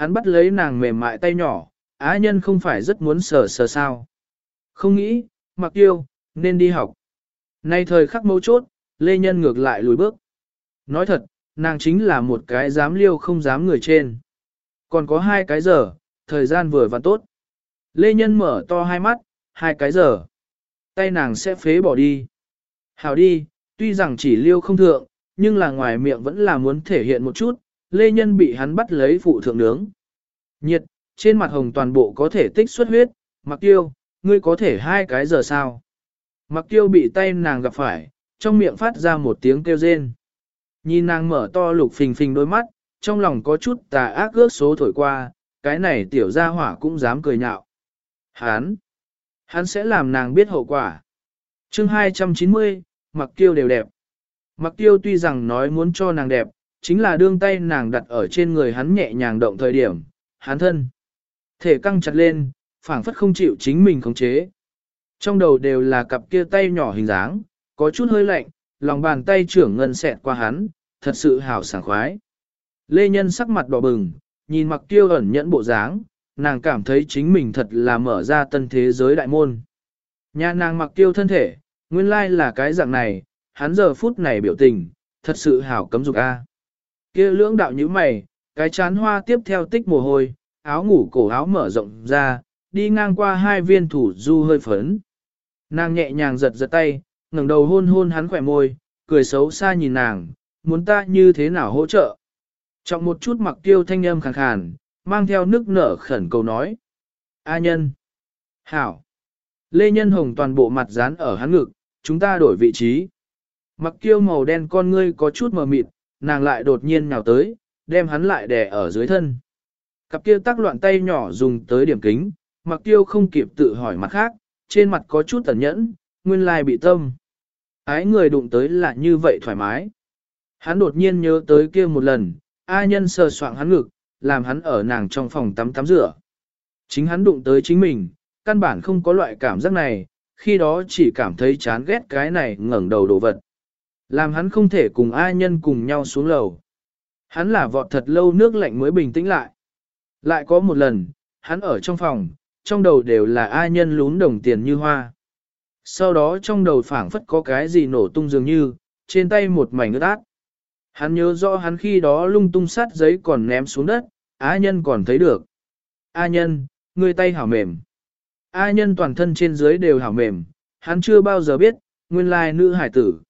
hắn bắt lấy nàng mềm mại tay nhỏ, á nhân không phải rất muốn sờ sờ sao. Không nghĩ, mặc tiêu, nên đi học. Nay thời khắc mấu chốt, Lê Nhân ngược lại lùi bước. Nói thật, nàng chính là một cái dám liêu không dám người trên. Còn có hai cái giờ, thời gian vừa và tốt. Lê Nhân mở to hai mắt, hai cái giờ. Tay nàng sẽ phế bỏ đi. Hào đi, tuy rằng chỉ liêu không thượng, nhưng là ngoài miệng vẫn là muốn thể hiện một chút, Lê Nhân bị hắn bắt lấy phụ thượng nướng. Nhiệt, trên mặt hồng toàn bộ có thể tích xuất huyết, mặc tiêu, ngươi có thể hai cái giờ sao. Mặc tiêu bị tay nàng gặp phải, trong miệng phát ra một tiếng kêu rên. Nhìn nàng mở to lục phình phình đôi mắt, trong lòng có chút tà ác ước số thổi qua, cái này tiểu gia hỏa cũng dám cười nhạo. Hán! Hắn sẽ làm nàng biết hậu quả. chương 290, mặc tiêu đều đẹp. Mặc tiêu tuy rằng nói muốn cho nàng đẹp, chính là đương tay nàng đặt ở trên người hắn nhẹ nhàng động thời điểm, hắn thân. Thể căng chặt lên, phảng phất không chịu chính mình khống chế. Trong đầu đều là cặp kia tay nhỏ hình dáng, có chút hơi lạnh, lòng bàn tay trưởng ngân xẹt qua hắn, thật sự hào sảng khoái. Lê Nhân sắc mặt đỏ bừng, nhìn mặc tiêu ẩn nhẫn bộ dáng, nàng cảm thấy chính mình thật là mở ra tân thế giới đại môn. Nhà nàng mặc tiêu thân thể, nguyên lai là cái dạng này, hắn giờ phút này biểu tình, thật sự hảo cấm dục a. Kia lưỡng đạo như mày, cái chán hoa tiếp theo tích mồ hôi, áo ngủ cổ áo mở rộng ra, đi ngang qua hai viên thủ du hơi phấn. Nàng nhẹ nhàng giật giật tay, ngẩng đầu hôn hôn hắn khỏe môi, cười xấu xa nhìn nàng, muốn ta như thế nào hỗ trợ. Trọng một chút mặc tiêu thanh âm khàn khàn, mang theo nước nở khẩn cầu nói. A nhân. Hảo. Lê Nhân Hồng toàn bộ mặt dán ở hắn ngực, chúng ta đổi vị trí. Mặc kiêu màu đen con ngươi có chút mờ mịt, nàng lại đột nhiên nhào tới, đem hắn lại đè ở dưới thân. Cặp kia tác loạn tay nhỏ dùng tới điểm kính, mặc tiêu không kịp tự hỏi mặt khác, trên mặt có chút tẩn nhẫn, nguyên lai bị tâm. Ái người đụng tới là như vậy thoải mái. Hắn đột nhiên nhớ tới kia một lần, A nhân sờ soạng hắn ngực, làm hắn ở nàng trong phòng tắm tắm rửa. Chính hắn đụng tới chính mình, căn bản không có loại cảm giác này, khi đó chỉ cảm thấy chán ghét cái này ngẩng đầu đồ vật. Làm hắn không thể cùng ai nhân cùng nhau xuống lầu. Hắn là vọt thật lâu nước lạnh mới bình tĩnh lại. Lại có một lần, hắn ở trong phòng, trong đầu đều là ai nhân lún đồng tiền như hoa. Sau đó trong đầu phảng phất có cái gì nổ tung dường như, trên tay một mảnh ướt át. Hắn nhớ rõ hắn khi đó lung tung sát giấy còn ném xuống đất, A nhân còn thấy được. A nhân, người tay hảo mềm. A nhân toàn thân trên dưới đều hảo mềm, hắn chưa bao giờ biết, nguyên lai nữ hải tử.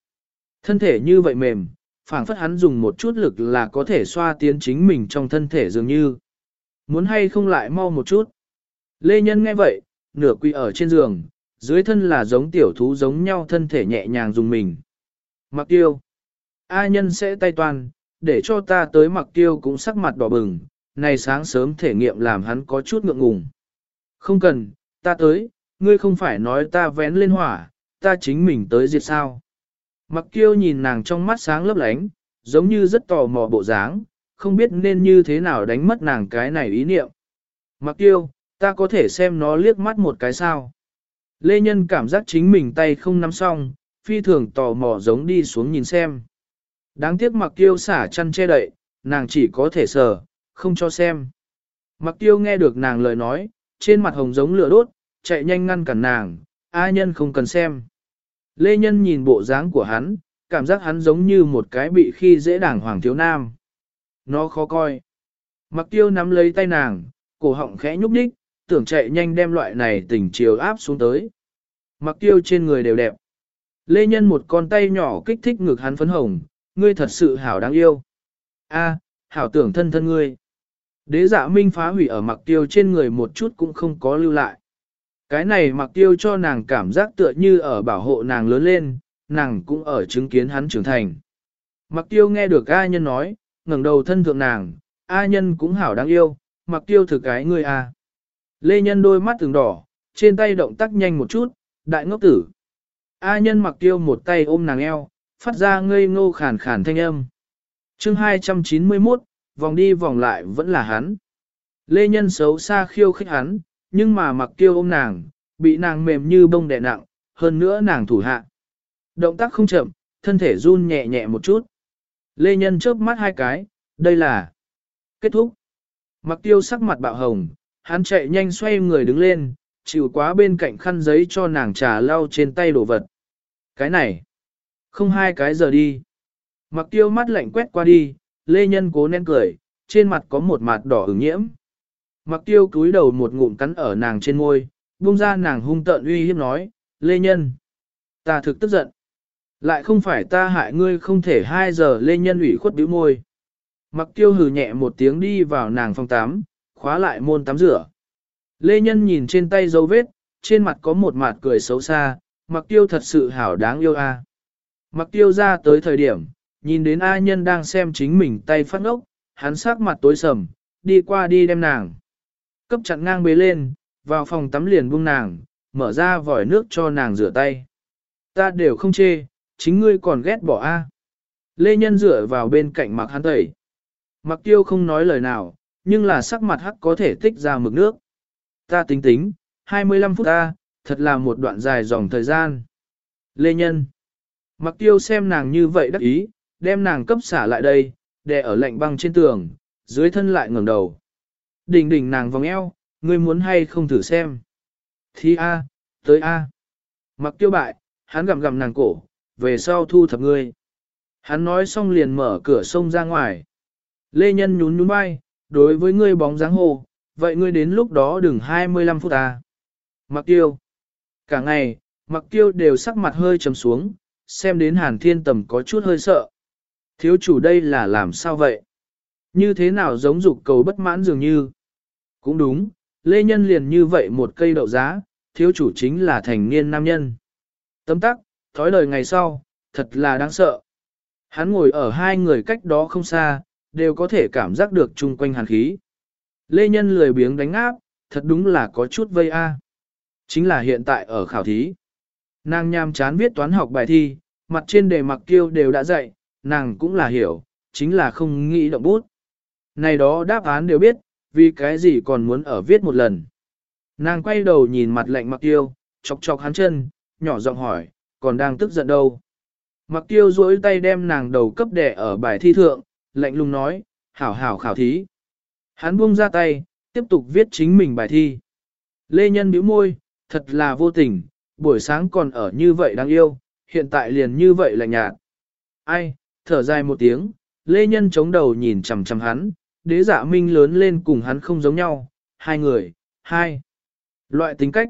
Thân thể như vậy mềm, phảng phất hắn dùng một chút lực là có thể xoa tiến chính mình trong thân thể dường như. Muốn hay không lại mau một chút. Lê Nhân nghe vậy, nửa quỳ ở trên giường, dưới thân là giống tiểu thú giống nhau thân thể nhẹ nhàng dùng mình. Mặc tiêu. A nhân sẽ tay toàn, để cho ta tới mặc tiêu cũng sắc mặt đỏ bừng, này sáng sớm thể nghiệm làm hắn có chút ngượng ngùng. Không cần, ta tới, ngươi không phải nói ta vén lên hỏa, ta chính mình tới diệt sao. Mặc tiêu nhìn nàng trong mắt sáng lấp lánh, giống như rất tò mò bộ dáng, không biết nên như thế nào đánh mất nàng cái này ý niệm. Mặc tiêu, ta có thể xem nó liếc mắt một cái sao. Lê Nhân cảm giác chính mình tay không nắm xong, phi thường tò mò giống đi xuống nhìn xem. Đáng tiếc mặc tiêu xả chăn che đậy, nàng chỉ có thể sờ, không cho xem. Mặc tiêu nghe được nàng lời nói, trên mặt hồng giống lửa đốt, chạy nhanh ngăn cản nàng, A nhân không cần xem. Lê Nhân nhìn bộ dáng của hắn, cảm giác hắn giống như một cái bị khi dễ đảng hoàng thiếu nam. Nó khó coi. Mặc tiêu nắm lấy tay nàng, cổ họng khẽ nhúc nhích, tưởng chạy nhanh đem loại này tình chiều áp xuống tới. Mặc tiêu trên người đều đẹp. Lê Nhân một con tay nhỏ kích thích ngực hắn phấn hồng, ngươi thật sự hảo đáng yêu. A, hảo tưởng thân thân ngươi. Đế dạ minh phá hủy ở mặc tiêu trên người một chút cũng không có lưu lại. Cái này mặc tiêu cho nàng cảm giác tựa như ở bảo hộ nàng lớn lên, nàng cũng ở chứng kiến hắn trưởng thành. Mặc tiêu nghe được A nhân nói, ngẩng đầu thân thượng nàng, A nhân cũng hảo đáng yêu, mặc tiêu thực cái ngươi A. Lê nhân đôi mắt từng đỏ, trên tay động tác nhanh một chút, đại ngốc tử. A nhân mặc tiêu một tay ôm nàng eo, phát ra ngây ngô khàn khàn thanh âm. chương 291, vòng đi vòng lại vẫn là hắn. Lê nhân xấu xa khiêu khích hắn, nhưng mà mặc tiêu ôm nàng, bị nàng mềm như bông đè nặng, hơn nữa nàng thủ hạ. Động tác không chậm, thân thể run nhẹ nhẹ một chút. Lê nhân chớp mắt hai cái, đây là kết thúc. Mặc tiêu sắc mặt bạo hồng, hắn chạy nhanh xoay người đứng lên, chịu quá bên cạnh khăn giấy cho nàng trà lau trên tay đồ vật. Cái này, không hai cái giờ đi. Mặc tiêu mắt lạnh quét qua đi, lê nhân cố nén cười, trên mặt có một mặt đỏ ửng nhiễm. Mặc tiêu cúi đầu một ngụm cắn ở nàng trên môi, buông ra nàng hung tợn uy hiếp nói, lê nhân. Ta thực tức giận. Lại không phải ta hại ngươi không thể hai giờ lê nhân ủy khuất bĩu môi. Mặc tiêu hừ nhẹ một tiếng đi vào nàng phòng tắm, khóa lại môn tắm rửa. Lê nhân nhìn trên tay dấu vết, trên mặt có một mặt cười xấu xa, mặc tiêu thật sự hảo đáng yêu a. Mặc tiêu ra tới thời điểm, nhìn đến A nhân đang xem chính mình tay phát ngốc, hắn sắc mặt tối sầm, đi qua đi đem nàng. Cấp chặn ngang bế lên, vào phòng tắm liền buông nàng, mở ra vòi nước cho nàng rửa tay. Ta đều không chê, chính ngươi còn ghét bỏ A. Lê Nhân rửa vào bên cạnh mặc hắn tẩy. Mặc tiêu không nói lời nào, nhưng là sắc mặt hắc có thể tích ra mực nước. Ta tính tính, 25 phút ta, thật là một đoạn dài dòng thời gian. Lê Nhân. Mặc tiêu xem nàng như vậy đắc ý, đem nàng cấp xả lại đây, đè ở lạnh băng trên tường, dưới thân lại ngẩng đầu. Đỉnh đỉnh nàng vòng eo, ngươi muốn hay không thử xem. Thi A, tới A. Mặc tiêu bại, hắn gặm gặm nàng cổ, về sau thu thập ngươi. Hắn nói xong liền mở cửa sông ra ngoài. Lê Nhân nhún nhún vai, đối với ngươi bóng dáng hồ, vậy ngươi đến lúc đó đừng 25 phút à. Mặc tiêu. Cả ngày, mặc tiêu đều sắc mặt hơi trầm xuống, xem đến hàn thiên tầm có chút hơi sợ. Thiếu chủ đây là làm sao vậy? Như thế nào giống dục cầu bất mãn dường như? Cũng đúng, Lê Nhân liền như vậy một cây đậu giá, thiếu chủ chính là thành niên nam nhân. Tấm tắc, thói lời ngày sau, thật là đáng sợ. Hắn ngồi ở hai người cách đó không xa, đều có thể cảm giác được chung quanh hàn khí. Lê Nhân lười biếng đánh áp, thật đúng là có chút vây a. Chính là hiện tại ở khảo thí. Nàng nham chán viết toán học bài thi, mặt trên đề mặc kiêu đều đã dạy, nàng cũng là hiểu, chính là không nghĩ động bút. Này đó đáp án đều biết, vì cái gì còn muốn ở viết một lần. Nàng quay đầu nhìn mặt lạnh mặc tiêu, chọc chọc hắn chân, nhỏ giọng hỏi, còn đang tức giận đâu. Mặc tiêu duỗi tay đem nàng đầu cấp đẻ ở bài thi thượng, lạnh lùng nói, hảo hảo khảo thí. Hắn buông ra tay, tiếp tục viết chính mình bài thi. Lê Nhân bĩu môi, thật là vô tình, buổi sáng còn ở như vậy đáng yêu, hiện tại liền như vậy lạnh nhạt. Ai, thở dài một tiếng, Lê Nhân chống đầu nhìn chằm chằm hắn, đế dạ minh lớn lên cùng hắn không giống nhau, hai người, hai. Loại tính cách.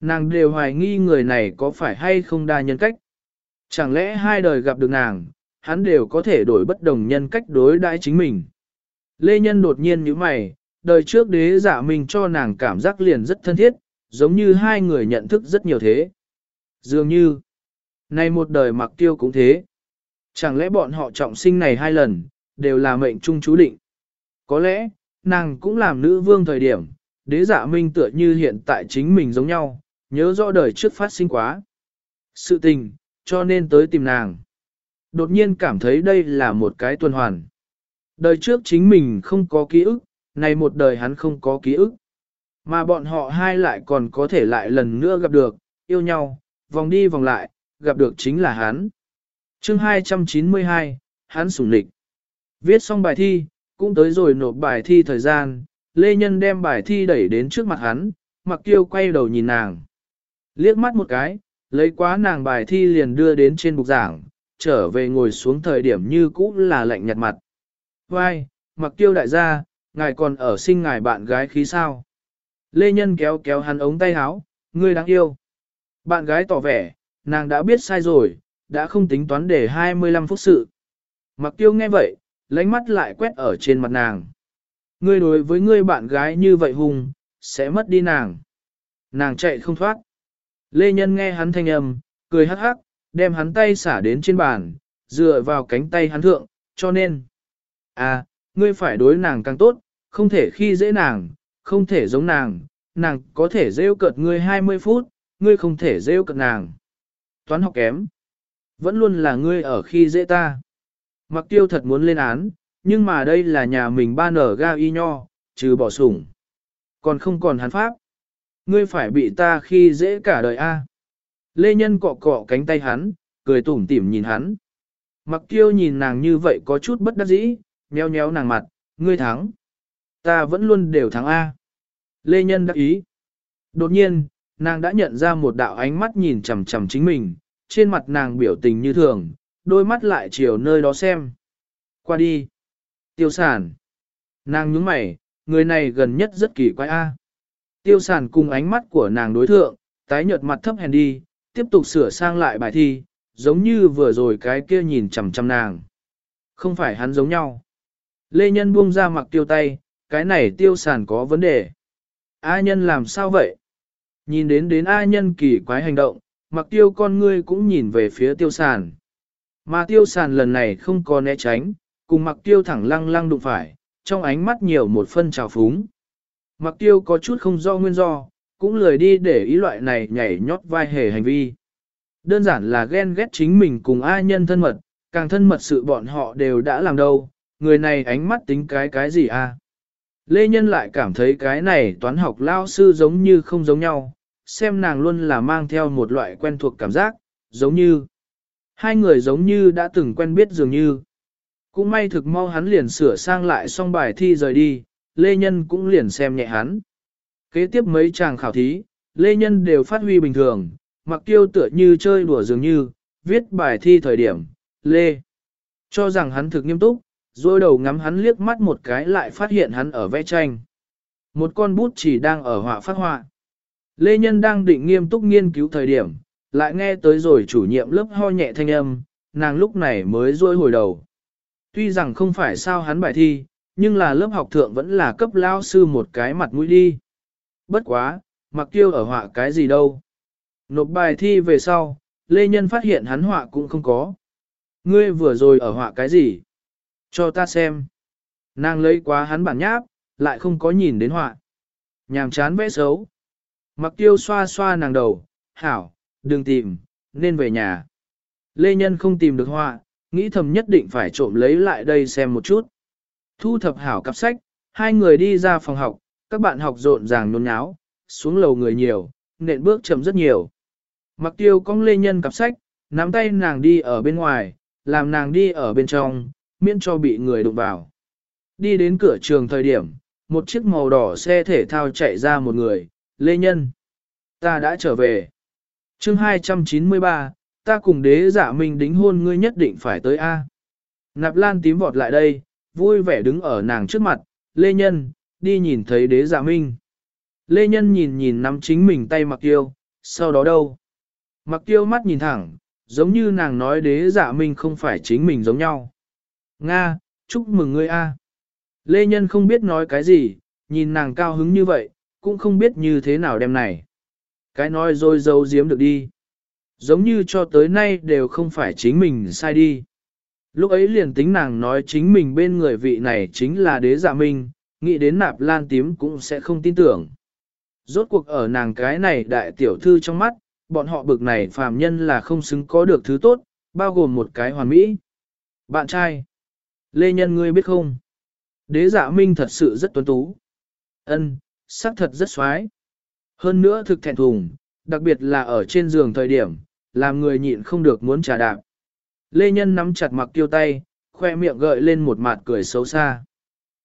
Nàng đều hoài nghi người này có phải hay không đa nhân cách. Chẳng lẽ hai đời gặp được nàng, hắn đều có thể đổi bất đồng nhân cách đối đãi chính mình. Lê Nhân đột nhiên như mày, đời trước đế giả mình cho nàng cảm giác liền rất thân thiết, giống như hai người nhận thức rất nhiều thế. Dường như, nay một đời mặc tiêu cũng thế. Chẳng lẽ bọn họ trọng sinh này hai lần, đều là mệnh trung chú định. Có lẽ, nàng cũng làm nữ vương thời điểm, đế giả minh tựa như hiện tại chính mình giống nhau, nhớ rõ đời trước phát sinh quá. Sự tình, cho nên tới tìm nàng. Đột nhiên cảm thấy đây là một cái tuần hoàn. Đời trước chính mình không có ký ức, này một đời hắn không có ký ức. Mà bọn họ hai lại còn có thể lại lần nữa gặp được, yêu nhau, vòng đi vòng lại, gặp được chính là hắn. chương 292, hắn sủng lịch. Viết xong bài thi, cũng tới rồi nộp bài thi thời gian, Lê Nhân đem bài thi đẩy đến trước mặt hắn, mặc tiêu quay đầu nhìn nàng. Liếc mắt một cái, lấy quá nàng bài thi liền đưa đến trên bục giảng, trở về ngồi xuống thời điểm như cũ là lạnh nhạt mặt. Vai, mặc tiêu đại gia, ngài còn ở sinh ngài bạn gái khí sao. Lê Nhân kéo kéo hắn ống tay áo, ngươi đáng yêu. Bạn gái tỏ vẻ, nàng đã biết sai rồi, đã không tính toán để 25 phút sự. Mặc tiêu nghe vậy, lánh mắt lại quét ở trên mặt nàng. Ngươi đối với ngươi bạn gái như vậy hùng, sẽ mất đi nàng. Nàng chạy không thoát. Lê Nhân nghe hắn thanh âm, cười hắc hắc, đem hắn tay xả đến trên bàn, dựa vào cánh tay hắn thượng, cho nên. À, ngươi phải đối nàng càng tốt, không thể khi dễ nàng, không thể giống nàng, nàng có thể rêu cợt ngươi 20 phút, ngươi không thể rêu cợt nàng. Toán học kém. Vẫn luôn là ngươi ở khi dễ ta. Mặc tiêu thật muốn lên án, nhưng mà đây là nhà mình ba nở ga y nho, trừ bỏ sủng. Còn không còn hắn pháp. Ngươi phải bị ta khi dễ cả đời a. Lê Nhân cọ cọ cánh tay hắn, cười tủm tỉm nhìn hắn. Mặc tiêu nhìn nàng như vậy có chút bất đắc dĩ, nheo nhéo nàng mặt, ngươi thắng. ta vẫn luôn đều thắng A. Lê Nhân đắc ý. Đột nhiên, nàng đã nhận ra một đạo ánh mắt nhìn chằm chằm chính mình, trên mặt nàng biểu tình như thường, đôi mắt lại chiều nơi đó xem. Qua đi. Tiêu sản. Nàng nhướng mày, người này gần nhất rất kỳ quái A. Tiêu sản cùng ánh mắt của nàng đối thượng, tái nhợt mặt thấp hèn đi, tiếp tục sửa sang lại bài thi, giống như vừa rồi cái kia nhìn chằm chằm nàng. Không phải hắn giống nhau. Lê Nhân buông ra mặc tiêu tay, cái này tiêu sản có vấn đề. A nhân làm sao vậy? Nhìn đến đến A nhân kỳ quái hành động, mặc tiêu con ngươi cũng nhìn về phía tiêu sản. Mà tiêu Sàn lần này không có né tránh, cùng mặc tiêu thẳng lăng lăng đụng phải, trong ánh mắt nhiều một phân trào phúng. Mặc tiêu có chút không do nguyên do, cũng lười đi để ý loại này nhảy nhót vai hề hành vi. Đơn giản là ghen ghét chính mình cùng ai nhân thân mật, càng thân mật sự bọn họ đều đã làm đâu, người này ánh mắt tính cái cái gì a? À? Lê Nhân lại cảm thấy cái này toán học lao sư giống như không giống nhau, xem nàng luôn là mang theo một loại quen thuộc cảm giác, giống như hai người giống như đã từng quen biết dường như. Cũng may thực mau hắn liền sửa sang lại xong bài thi rời đi, Lê Nhân cũng liền xem nhẹ hắn. Kế tiếp mấy chàng khảo thí, Lê Nhân đều phát huy bình thường, mặc tiêu tựa như chơi đùa dường như, viết bài thi thời điểm, Lê. Cho rằng hắn thực nghiêm túc, rồi đầu ngắm hắn liếc mắt một cái lại phát hiện hắn ở vẽ tranh. Một con bút chỉ đang ở họa phát họa. Lê Nhân đang định nghiêm túc nghiên cứu thời điểm, lại nghe tới rồi chủ nhiệm lớp ho nhẹ thanh âm, nàng lúc này mới rôi hồi đầu. Tuy rằng không phải sao hắn bài thi, nhưng là lớp học thượng vẫn là cấp lao sư một cái mặt mũi đi. Bất quá, mặc tiêu ở họa cái gì đâu. Nộp bài thi về sau, Lê Nhân phát hiện hắn họa cũng không có. Ngươi vừa rồi ở họa cái gì? Cho ta xem. Nàng lấy quá hắn bản nháp, lại không có nhìn đến họa. Nhàm chán vẽ xấu. Mặc tiêu xoa xoa nàng đầu, hảo, đừng tìm, nên về nhà. Lê Nhân không tìm được họa, nghĩ thầm nhất định phải trộm lấy lại đây xem một chút. Thu thập hảo cặp sách, hai người đi ra phòng học, các bạn học rộn ràng nôn nháo, xuống lầu người nhiều, nện bước chậm rất nhiều. Mặc tiêu cong lê nhân cặp sách, nắm tay nàng đi ở bên ngoài, làm nàng đi ở bên trong, miễn cho bị người đụng vào. Đi đến cửa trường thời điểm, một chiếc màu đỏ xe thể thao chạy ra một người, lê nhân. Ta đã trở về chương 293, ta cùng đế giả minh đính hôn ngươi nhất định phải tới A. Nạp lan tím vọt lại đây, vui vẻ đứng ở nàng trước mặt, Lê Nhân, đi nhìn thấy đế giả minh. Lê Nhân nhìn nhìn nắm chính mình tay mặc tiêu, sau đó đâu? Mặc tiêu mắt nhìn thẳng, giống như nàng nói đế giả minh không phải chính mình giống nhau. Nga, chúc mừng ngươi a. Lê Nhân không biết nói cái gì, nhìn nàng cao hứng như vậy, cũng không biết như thế nào đem này. Cái nói rồi dâu giếm được đi. Giống như cho tới nay đều không phải chính mình sai đi. Lúc ấy liền tính nàng nói chính mình bên người vị này chính là đế giả minh, nghĩ đến nạp lan tím cũng sẽ không tin tưởng. Rốt cuộc ở nàng cái này đại tiểu thư trong mắt, bọn họ bực này phàm nhân là không xứng có được thứ tốt, bao gồm một cái hoàn mỹ. Bạn trai, Lê Nhân ngươi biết không? Đế giả minh thật sự rất tuấn tú. ân sắc thật rất xoái. Hơn nữa thực thẹn thùng, đặc biệt là ở trên giường thời điểm, làm người nhịn không được muốn trả đạp. Lê Nhân nắm chặt mặc tiêu tay, khoe miệng gợi lên một mặt cười xấu xa.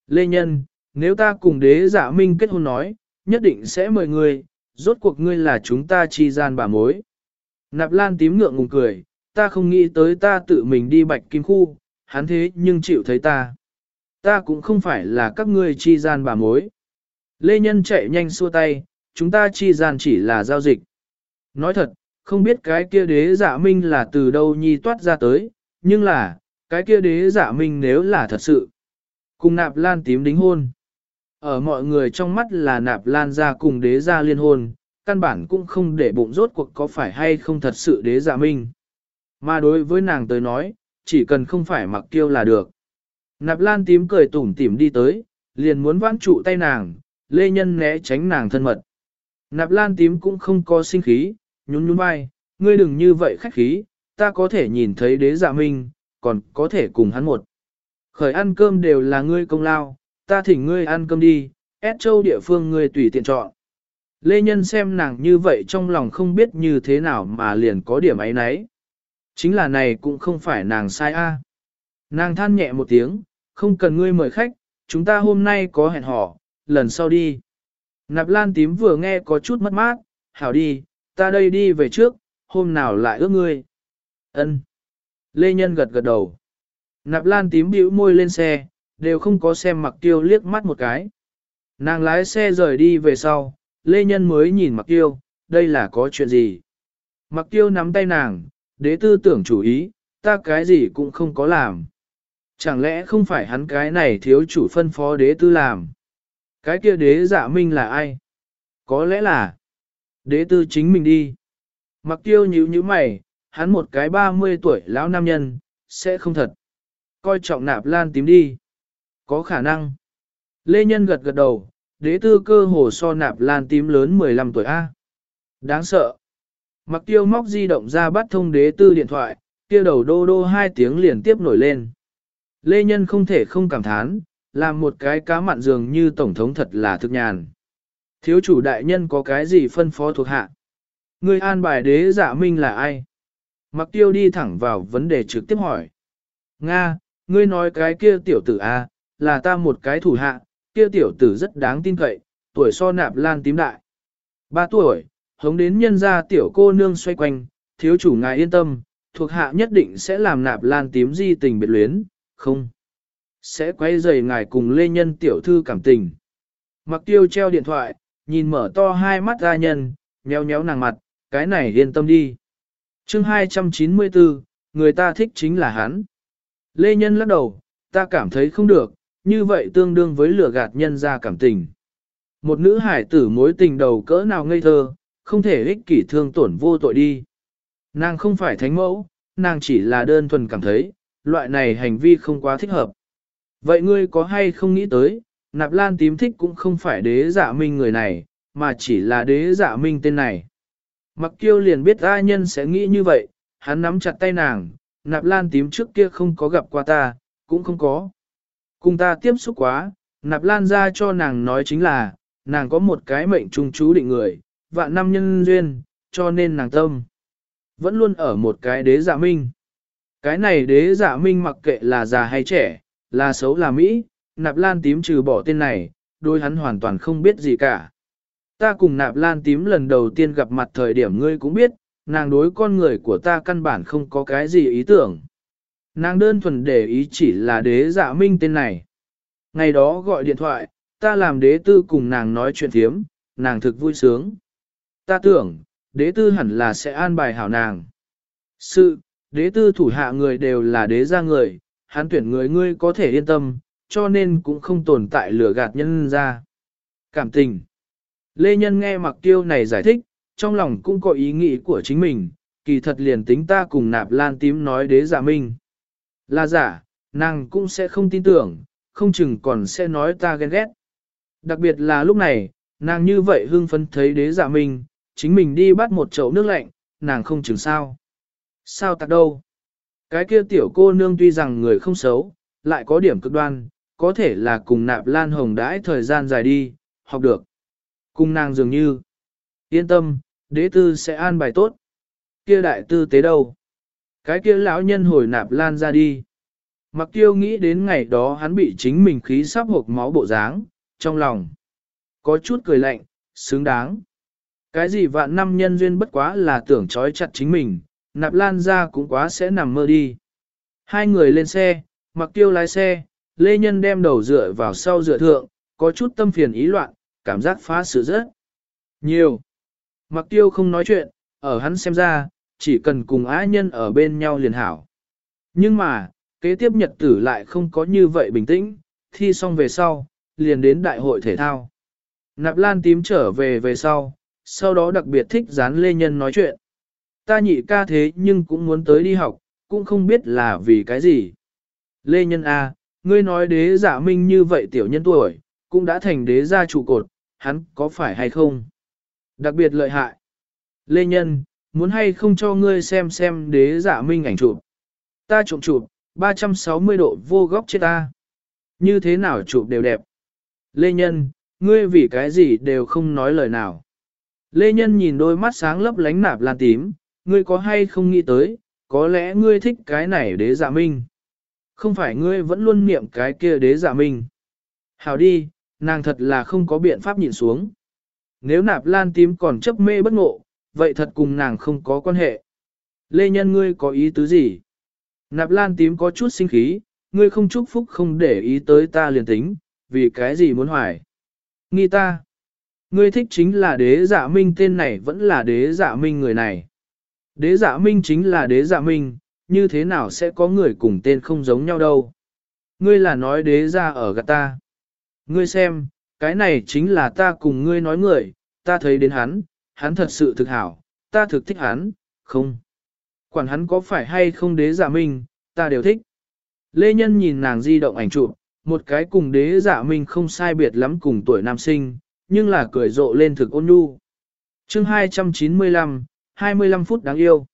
Lê Nhân, nếu ta cùng đế giả minh kết hôn nói, nhất định sẽ mời ngươi, rốt cuộc ngươi là chúng ta chi gian bà mối. Nạp lan tím ngượng ngùng cười, ta không nghĩ tới ta tự mình đi bạch kim khu, hắn thế nhưng chịu thấy ta. Ta cũng không phải là các ngươi chi gian bà mối. Lê Nhân chạy nhanh xua tay, chúng ta chi gian chỉ là giao dịch. Nói thật, không biết cái kia đế giả minh là từ đâu nhi toát ra tới, nhưng là, cái kia đế giả minh nếu là thật sự. Cùng nạp lan tím đính hôn. Ở mọi người trong mắt là nạp lan ra cùng đế gia liên hôn, căn bản cũng không để bụng rốt cuộc có phải hay không thật sự đế giả minh. Mà đối với nàng tới nói, chỉ cần không phải mặc kiêu là được. Nạp lan tím cười tủm tỉm đi tới, liền muốn vãn trụ tay nàng, lê nhân né tránh nàng thân mật. Nạp lan tím cũng không có sinh khí, nhún nhún vai, ngươi đừng như vậy khách khí, ta có thể nhìn thấy đế dạ minh, còn có thể cùng hắn một. Khởi ăn cơm đều là ngươi công lao, ta thỉnh ngươi ăn cơm đi, ép châu địa phương ngươi tùy tiện chọn. Lê Nhân xem nàng như vậy trong lòng không biết như thế nào mà liền có điểm ấy nấy. Chính là này cũng không phải nàng sai a. Nàng than nhẹ một tiếng, không cần ngươi mời khách, chúng ta hôm nay có hẹn hò, lần sau đi. Nạp lan tím vừa nghe có chút mất mát, hảo đi, ta đây đi về trước, hôm nào lại ước ngươi. Ân. Lê Nhân gật gật đầu. Nạp lan tím bĩu môi lên xe, đều không có xem mặc tiêu liếc mắt một cái. Nàng lái xe rời đi về sau, Lê Nhân mới nhìn mặc tiêu, đây là có chuyện gì. Mặc tiêu nắm tay nàng, đế tư tưởng chủ ý, ta cái gì cũng không có làm. Chẳng lẽ không phải hắn cái này thiếu chủ phân phó đế tư làm? Cái kia đế dạ minh là ai? Có lẽ là đế tư chính mình đi. Mặc tiêu nhíu nhíu mày, hắn một cái 30 tuổi lão nam nhân, sẽ không thật. Coi trọng nạp lan tím đi. Có khả năng. Lê Nhân gật gật đầu, đế tư cơ hồ so nạp lan tím lớn 15 tuổi A. Đáng sợ. Mặc tiêu móc di động ra bắt thông đế tư điện thoại, kia đầu đô đô hai tiếng liền tiếp nổi lên. Lê Nhân không thể không cảm thán, làm một cái cá mặn dường như tổng thống thật là thực nhàn. Thiếu chủ đại nhân có cái gì phân phó thuộc hạ? Người an bài đế giả minh là ai? Mặc tiêu đi thẳng vào vấn đề trực tiếp hỏi. Nga, ngươi nói cái kia tiểu tử A, là ta một cái thủ hạ, kia tiểu tử rất đáng tin cậy, tuổi so nạp lan tím đại. Ba tuổi, hống đến nhân gia tiểu cô nương xoay quanh, thiếu chủ ngài yên tâm, thuộc hạ nhất định sẽ làm nạp lan tím di tình biệt luyến, không. Sẽ quay dày ngài cùng lê nhân tiểu thư cảm tình. Mặc tiêu treo điện thoại, nhìn mở to hai mắt ra nhân, nhéo nhéo nàng mặt, cái này yên tâm đi. chương 294, người ta thích chính là hắn. Lê nhân lắc đầu, ta cảm thấy không được, như vậy tương đương với lửa gạt nhân ra cảm tình. Một nữ hải tử mối tình đầu cỡ nào ngây thơ, không thể ích kỷ thương tổn vô tội đi. Nàng không phải thánh mẫu, nàng chỉ là đơn thuần cảm thấy, loại này hành vi không quá thích hợp. Vậy ngươi có hay không nghĩ tới, nạp lan tím thích cũng không phải đế dạ minh người này, mà chỉ là đế dạ minh tên này. Mặc kiêu liền biết ai nhân sẽ nghĩ như vậy, hắn nắm chặt tay nàng, nạp lan tím trước kia không có gặp qua ta, cũng không có. Cùng ta tiếp xúc quá, nạp lan ra cho nàng nói chính là, nàng có một cái mệnh trung chú định người, vạn năm nhân duyên, cho nên nàng tâm. Vẫn luôn ở một cái đế dạ minh. Cái này đế dạ minh mặc kệ là già hay trẻ, là xấu là Mỹ, nạp lan tím trừ bỏ tên này, đôi hắn hoàn toàn không biết gì cả. Ta cùng nạp lan tím lần đầu tiên gặp mặt thời điểm ngươi cũng biết, nàng đối con người của ta căn bản không có cái gì ý tưởng. Nàng đơn thuần để ý chỉ là đế dạ minh tên này. Ngày đó gọi điện thoại, ta làm đế tư cùng nàng nói chuyện thiếm, nàng thực vui sướng. Ta tưởng, đế tư hẳn là sẽ an bài hảo nàng. Sự, đế tư thủ hạ người đều là đế gia người, hắn tuyển người ngươi có thể yên tâm, cho nên cũng không tồn tại lửa gạt nhân ra. Cảm tình. Lê Nhân nghe mặc tiêu này giải thích, trong lòng cũng có ý nghĩ của chính mình, kỳ thật liền tính ta cùng nạp lan tím nói đế giả minh. Là giả, nàng cũng sẽ không tin tưởng, không chừng còn sẽ nói ta ghen ghét. Đặc biệt là lúc này, nàng như vậy hưng phấn thấy đế giả minh, chính mình đi bắt một chậu nước lạnh, nàng không chừng sao. Sao tạc đâu? Cái kia tiểu cô nương tuy rằng người không xấu, lại có điểm cực đoan, có thể là cùng nạp lan hồng đãi thời gian dài đi, học được. Cùng nàng dường như, yên tâm, đế tư sẽ an bài tốt. Kia đại tư tế đâu? Cái kia lão nhân hồi nạp lan ra đi. Mặc tiêu nghĩ đến ngày đó hắn bị chính mình khí sắp hộp máu bộ dáng, trong lòng. Có chút cười lạnh, xứng đáng. Cái gì vạn năm nhân duyên bất quá là tưởng trói chặt chính mình, nạp lan ra cũng quá sẽ nằm mơ đi. Hai người lên xe, mặc tiêu lái xe, Lê Nhân đem đầu dựa vào sau dựa thượng, có chút tâm phiền ý loạn, cảm giác phá sự rất nhiều. Mặc tiêu không nói chuyện, ở hắn xem ra, chỉ cần cùng á nhân ở bên nhau liền hảo. Nhưng mà, kế tiếp nhật tử lại không có như vậy bình tĩnh, thi xong về sau, liền đến đại hội thể thao. Nạp lan tím trở về về sau, sau đó đặc biệt thích dán lê nhân nói chuyện. Ta nhị ca thế nhưng cũng muốn tới đi học, cũng không biết là vì cái gì. Lê nhân A, ngươi nói đế giả minh như vậy tiểu nhân tuổi, cũng đã thành đế gia trụ cột, hắn có phải hay không? Đặc biệt lợi hại. Lê nhân, muốn hay không cho ngươi xem xem đế giả minh ảnh chụp. Ta trộm chụp, 360 độ vô góc chết ta. Như thế nào chụp đều đẹp. Lê nhân, ngươi vì cái gì đều không nói lời nào. Lê Nhân nhìn đôi mắt sáng lấp lánh nạp lan tím, ngươi có hay không nghĩ tới, có lẽ ngươi thích cái này đế giả minh. Không phải ngươi vẫn luôn niệm cái kia đế giả minh. Hảo đi, nàng thật là không có biện pháp nhìn xuống. Nếu nạp lan tím còn chấp mê bất ngộ, vậy thật cùng nàng không có quan hệ. Lê Nhân ngươi có ý tứ gì? Nạp lan tím có chút sinh khí, ngươi không chúc phúc không để ý tới ta liền tính, vì cái gì muốn hoài. Nghi ta. Ngươi thích chính là đế dạ minh tên này vẫn là đế dạ minh người này. Đế dạ minh chính là đế dạ minh, như thế nào sẽ có người cùng tên không giống nhau đâu. Ngươi là nói đế ra ở gạt ta. Ngươi xem, cái này chính là ta cùng ngươi nói người, ta thấy đến hắn, hắn thật sự thực hảo, ta thực thích hắn, không. Quản hắn có phải hay không đế dạ minh, ta đều thích. Lê Nhân nhìn nàng di động ảnh chụp, một cái cùng đế dạ minh không sai biệt lắm cùng tuổi nam sinh, nhưng là cười rộ lên thực ôn nhu. chương 295, 25 phút đáng yêu.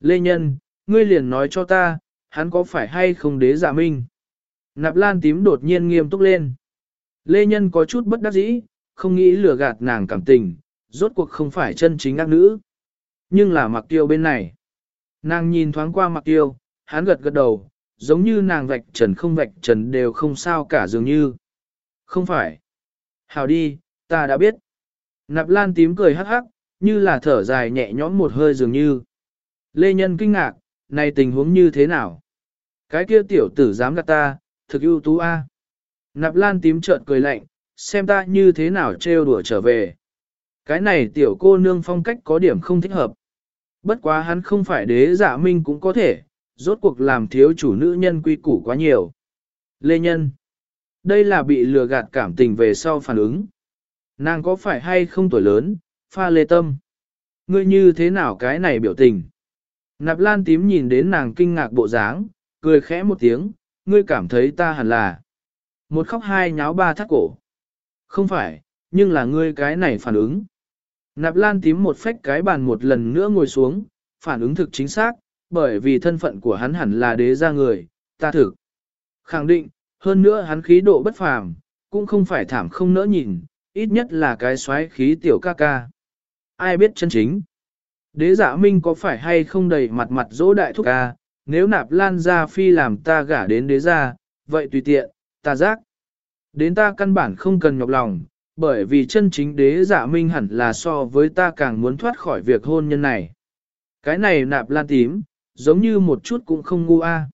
Lê Nhân, ngươi liền nói cho ta, hắn có phải hay không đế Giả minh? Nạp lan tím đột nhiên nghiêm túc lên. Lê Nhân có chút bất đắc dĩ, không nghĩ lừa gạt nàng cảm tình, rốt cuộc không phải chân chính ác nữ. Nhưng là mặc tiêu bên này. Nàng nhìn thoáng qua mặc tiêu, hắn gật gật đầu, giống như nàng vạch trần không vạch trần đều không sao cả dường như. Không phải. Hào đi, ta đã biết. Nạp lan tím cười hắc hắc, như là thở dài nhẹ nhõm một hơi dường như. Lê Nhân kinh ngạc, này tình huống như thế nào? Cái kia tiểu tử dám gạt ta, thực ưu tú a. Nạp lan tím trợn cười lạnh, xem ta như thế nào trêu đùa trở về. Cái này tiểu cô nương phong cách có điểm không thích hợp. Bất quá hắn không phải đế giả minh cũng có thể, rốt cuộc làm thiếu chủ nữ nhân quy củ quá nhiều. Lê Nhân Đây là bị lừa gạt cảm tình về sau phản ứng. Nàng có phải hay không tuổi lớn, pha lê tâm. Ngươi như thế nào cái này biểu tình? Nạp lan tím nhìn đến nàng kinh ngạc bộ dáng, cười khẽ một tiếng, ngươi cảm thấy ta hẳn là. Một khóc hai nháo ba thắt cổ. Không phải, nhưng là ngươi cái này phản ứng. Nạp lan tím một phách cái bàn một lần nữa ngồi xuống, phản ứng thực chính xác, bởi vì thân phận của hắn hẳn là đế gia người, ta thực. Khẳng định, hơn nữa hắn khí độ bất phàm, cũng không phải thảm không nỡ nhìn, ít nhất là cái xoáy khí tiểu ca ca. Ai biết chân chính? Đế giả minh có phải hay không đầy mặt mặt dỗ đại thúc ca, nếu nạp lan ra phi làm ta gả đến đế gia, vậy tùy tiện, ta giác. Đến ta căn bản không cần nhọc lòng, bởi vì chân chính đế giả minh hẳn là so với ta càng muốn thoát khỏi việc hôn nhân này. Cái này nạp lan tím, giống như một chút cũng không ngu a.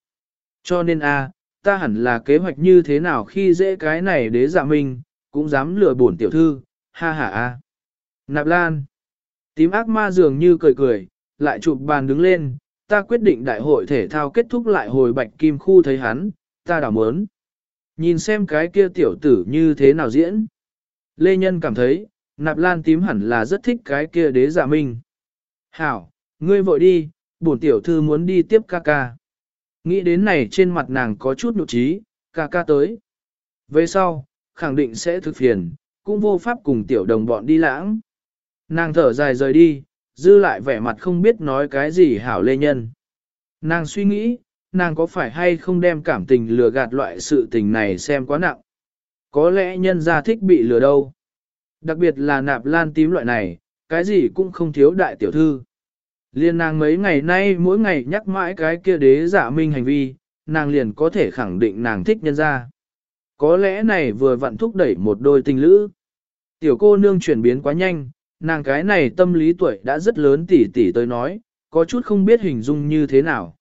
Cho nên a, ta hẳn là kế hoạch như thế nào khi dễ cái này đế giả minh, cũng dám lừa bổn tiểu thư, ha ha a. Nạp lan. Tím ác ma dường như cười cười, lại chụp bàn đứng lên, ta quyết định đại hội thể thao kết thúc lại hồi bạch kim khu thấy hắn, ta đảo muốn. Nhìn xem cái kia tiểu tử như thế nào diễn. Lê Nhân cảm thấy, nạp lan tím hẳn là rất thích cái kia đế giả minh. Hảo, ngươi vội đi, bổn tiểu thư muốn đi tiếp ca ca. Nghĩ đến này trên mặt nàng có chút nụ trí, ca ca tới. Về sau, khẳng định sẽ thực phiền, cũng vô pháp cùng tiểu đồng bọn đi lãng. Nàng thở dài rời đi, dư lại vẻ mặt không biết nói cái gì hảo lê nhân. Nàng suy nghĩ, nàng có phải hay không đem cảm tình lừa gạt loại sự tình này xem quá nặng. Có lẽ nhân gia thích bị lừa đâu. Đặc biệt là nạp lan tím loại này, cái gì cũng không thiếu đại tiểu thư. Liên nàng mấy ngày nay mỗi ngày nhắc mãi cái kia đế giả minh hành vi, nàng liền có thể khẳng định nàng thích nhân gia. Có lẽ này vừa vặn thúc đẩy một đôi tình lữ. Tiểu cô nương chuyển biến quá nhanh, nàng cái này tâm lý tuổi đã rất lớn tỉ tỉ tới nói, có chút không biết hình dung như thế nào.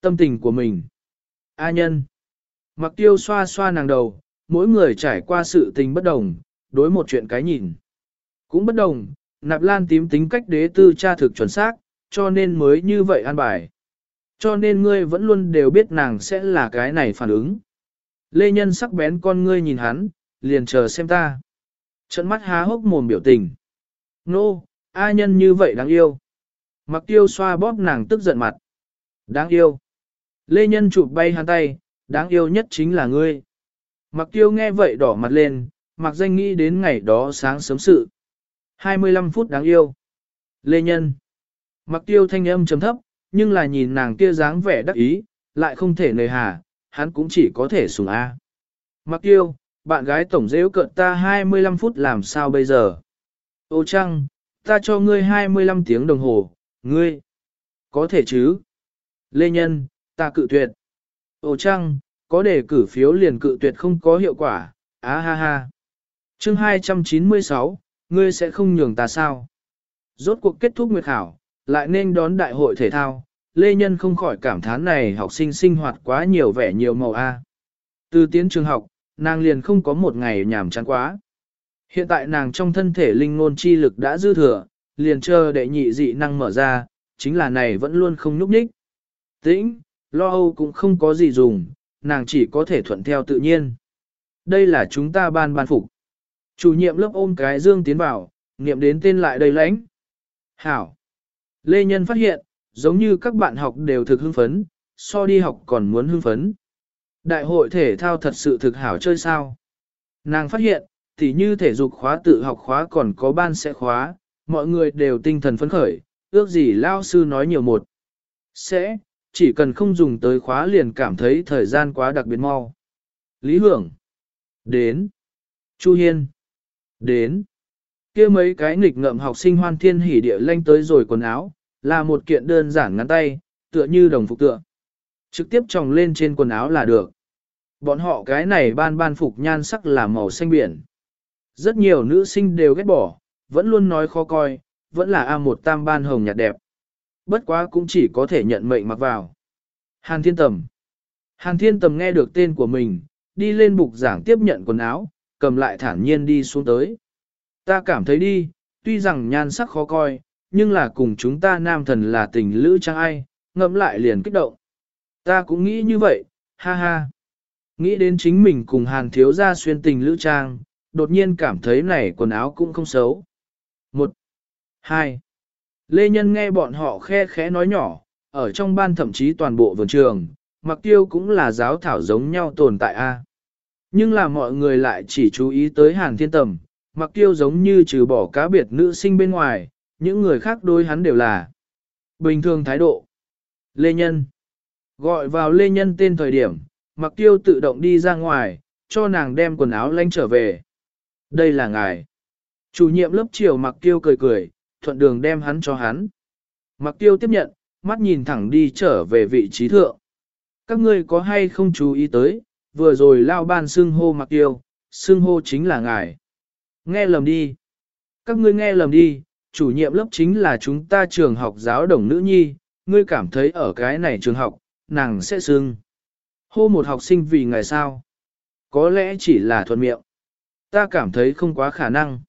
Tâm tình của mình. A nhân. Mặc tiêu xoa xoa nàng đầu, mỗi người trải qua sự tình bất đồng, đối một chuyện cái nhìn. Cũng bất đồng, nạp lan tím tính cách đế tư cha thực chuẩn xác, cho nên mới như vậy an bài. Cho nên ngươi vẫn luôn đều biết nàng sẽ là cái này phản ứng. Lê Nhân sắc bén con ngươi nhìn hắn, liền chờ xem ta. Trận mắt há hốc mồm biểu tình. Nô, A nhân như vậy đáng yêu. Mặc tiêu xoa bóp nàng tức giận mặt. Đáng yêu. Lê Nhân chụp bay hắn tay, đáng yêu nhất chính là ngươi. Mặc tiêu nghe vậy đỏ mặt lên, mặc danh nghĩ đến ngày đó sáng sớm sự. 25 phút đáng yêu. Lê Nhân. Mặc tiêu thanh âm trầm thấp, nhưng là nhìn nàng kia dáng vẻ đắc ý, lại không thể nề hà, hắn cũng chỉ có thể sùng A. Mặc tiêu, bạn gái tổng dễ cận ta 25 phút làm sao bây giờ? Ô Trăng, ta cho ngươi 25 tiếng đồng hồ, ngươi. Có thể chứ? Lê Nhân, ta cự tuyệt. Ô Trăng, có để cử phiếu liền cự tuyệt không có hiệu quả, Á ha ha. chương 296, ngươi sẽ không nhường ta sao? Rốt cuộc kết thúc nguyệt khảo, lại nên đón đại hội thể thao, Lê Nhân không khỏi cảm thán này học sinh sinh hoạt quá nhiều vẻ nhiều màu A. Từ tiến trường học, nàng liền không có một ngày nhàm chán quá. Hiện tại nàng trong thân thể linh ngôn chi lực đã dư thừa, liền chờ đệ nhị dị năng mở ra, chính là này vẫn luôn không nhúc nhích. Tĩnh, lo âu cũng không có gì dùng, nàng chỉ có thể thuận theo tự nhiên. Đây là chúng ta ban ban phục. Chủ nhiệm lớp ôm cái dương tiến vào, niệm đến tên lại đầy lãnh. Hảo. Lê Nhân phát hiện, giống như các bạn học đều thực hưng phấn, so đi học còn muốn hưng phấn. Đại hội thể thao thật sự thực hảo chơi sao. Nàng phát hiện, thì như thể dục khóa tự học khóa còn có ban sẽ khóa, mọi người đều tinh thần phấn khởi, ước gì lao sư nói nhiều một. Sẽ, chỉ cần không dùng tới khóa liền cảm thấy thời gian quá đặc biệt mau. Lý Hưởng. Đến. Chu Hiên. Đến. kia mấy cái nghịch ngợm học sinh hoan thiên hỉ địa lanh tới rồi quần áo, là một kiện đơn giản ngắn tay, tựa như đồng phục tựa. Trực tiếp tròng lên trên quần áo là được. Bọn họ cái này ban ban phục nhan sắc là màu xanh biển. Rất nhiều nữ sinh đều ghét bỏ, vẫn luôn nói khó coi, vẫn là A1 tam ban hồng nhạt đẹp. Bất quá cũng chỉ có thể nhận mệnh mặc vào. Hàn Thiên Tầm Hàn Thiên Tầm nghe được tên của mình, đi lên bục giảng tiếp nhận quần áo, cầm lại thản nhiên đi xuống tới. Ta cảm thấy đi, tuy rằng nhan sắc khó coi, nhưng là cùng chúng ta nam thần là tình lữ trang ai, ngẫm lại liền kích động. Ta cũng nghĩ như vậy, ha ha. Nghĩ đến chính mình cùng hàn thiếu gia xuyên tình lữ trang, đột nhiên cảm thấy này quần áo cũng không xấu. Một, hai. Lê Nhân nghe bọn họ khe khẽ nói nhỏ, ở trong ban thậm chí toàn bộ vườn trường, mặc tiêu cũng là giáo thảo giống nhau tồn tại a. Nhưng là mọi người lại chỉ chú ý tới hàn thiên tầm, mặc tiêu giống như trừ bỏ cá biệt nữ sinh bên ngoài, những người khác đối hắn đều là bình thường thái độ. Lê Nhân Gọi vào Lê Nhân tên thời điểm, mặc tiêu tự động đi ra ngoài, cho nàng đem quần áo lanh trở về. Đây là ngài. Chủ nhiệm lớp chiều mặc tiêu cười cười, thuận đường đem hắn cho hắn. Mặc tiêu tiếp nhận, mắt nhìn thẳng đi trở về vị trí thượng. Các ngươi có hay không chú ý tới, vừa rồi lao ban xưng hô mặc tiêu, xưng hô chính là ngài. Nghe lầm đi. Các ngươi nghe lầm đi, chủ nhiệm lớp chính là chúng ta trường học giáo đồng nữ nhi, ngươi cảm thấy ở cái này trường học, nàng sẽ xưng. Hô một học sinh vì ngày sao? Có lẽ chỉ là thuận miệng. Ta cảm thấy không quá khả năng.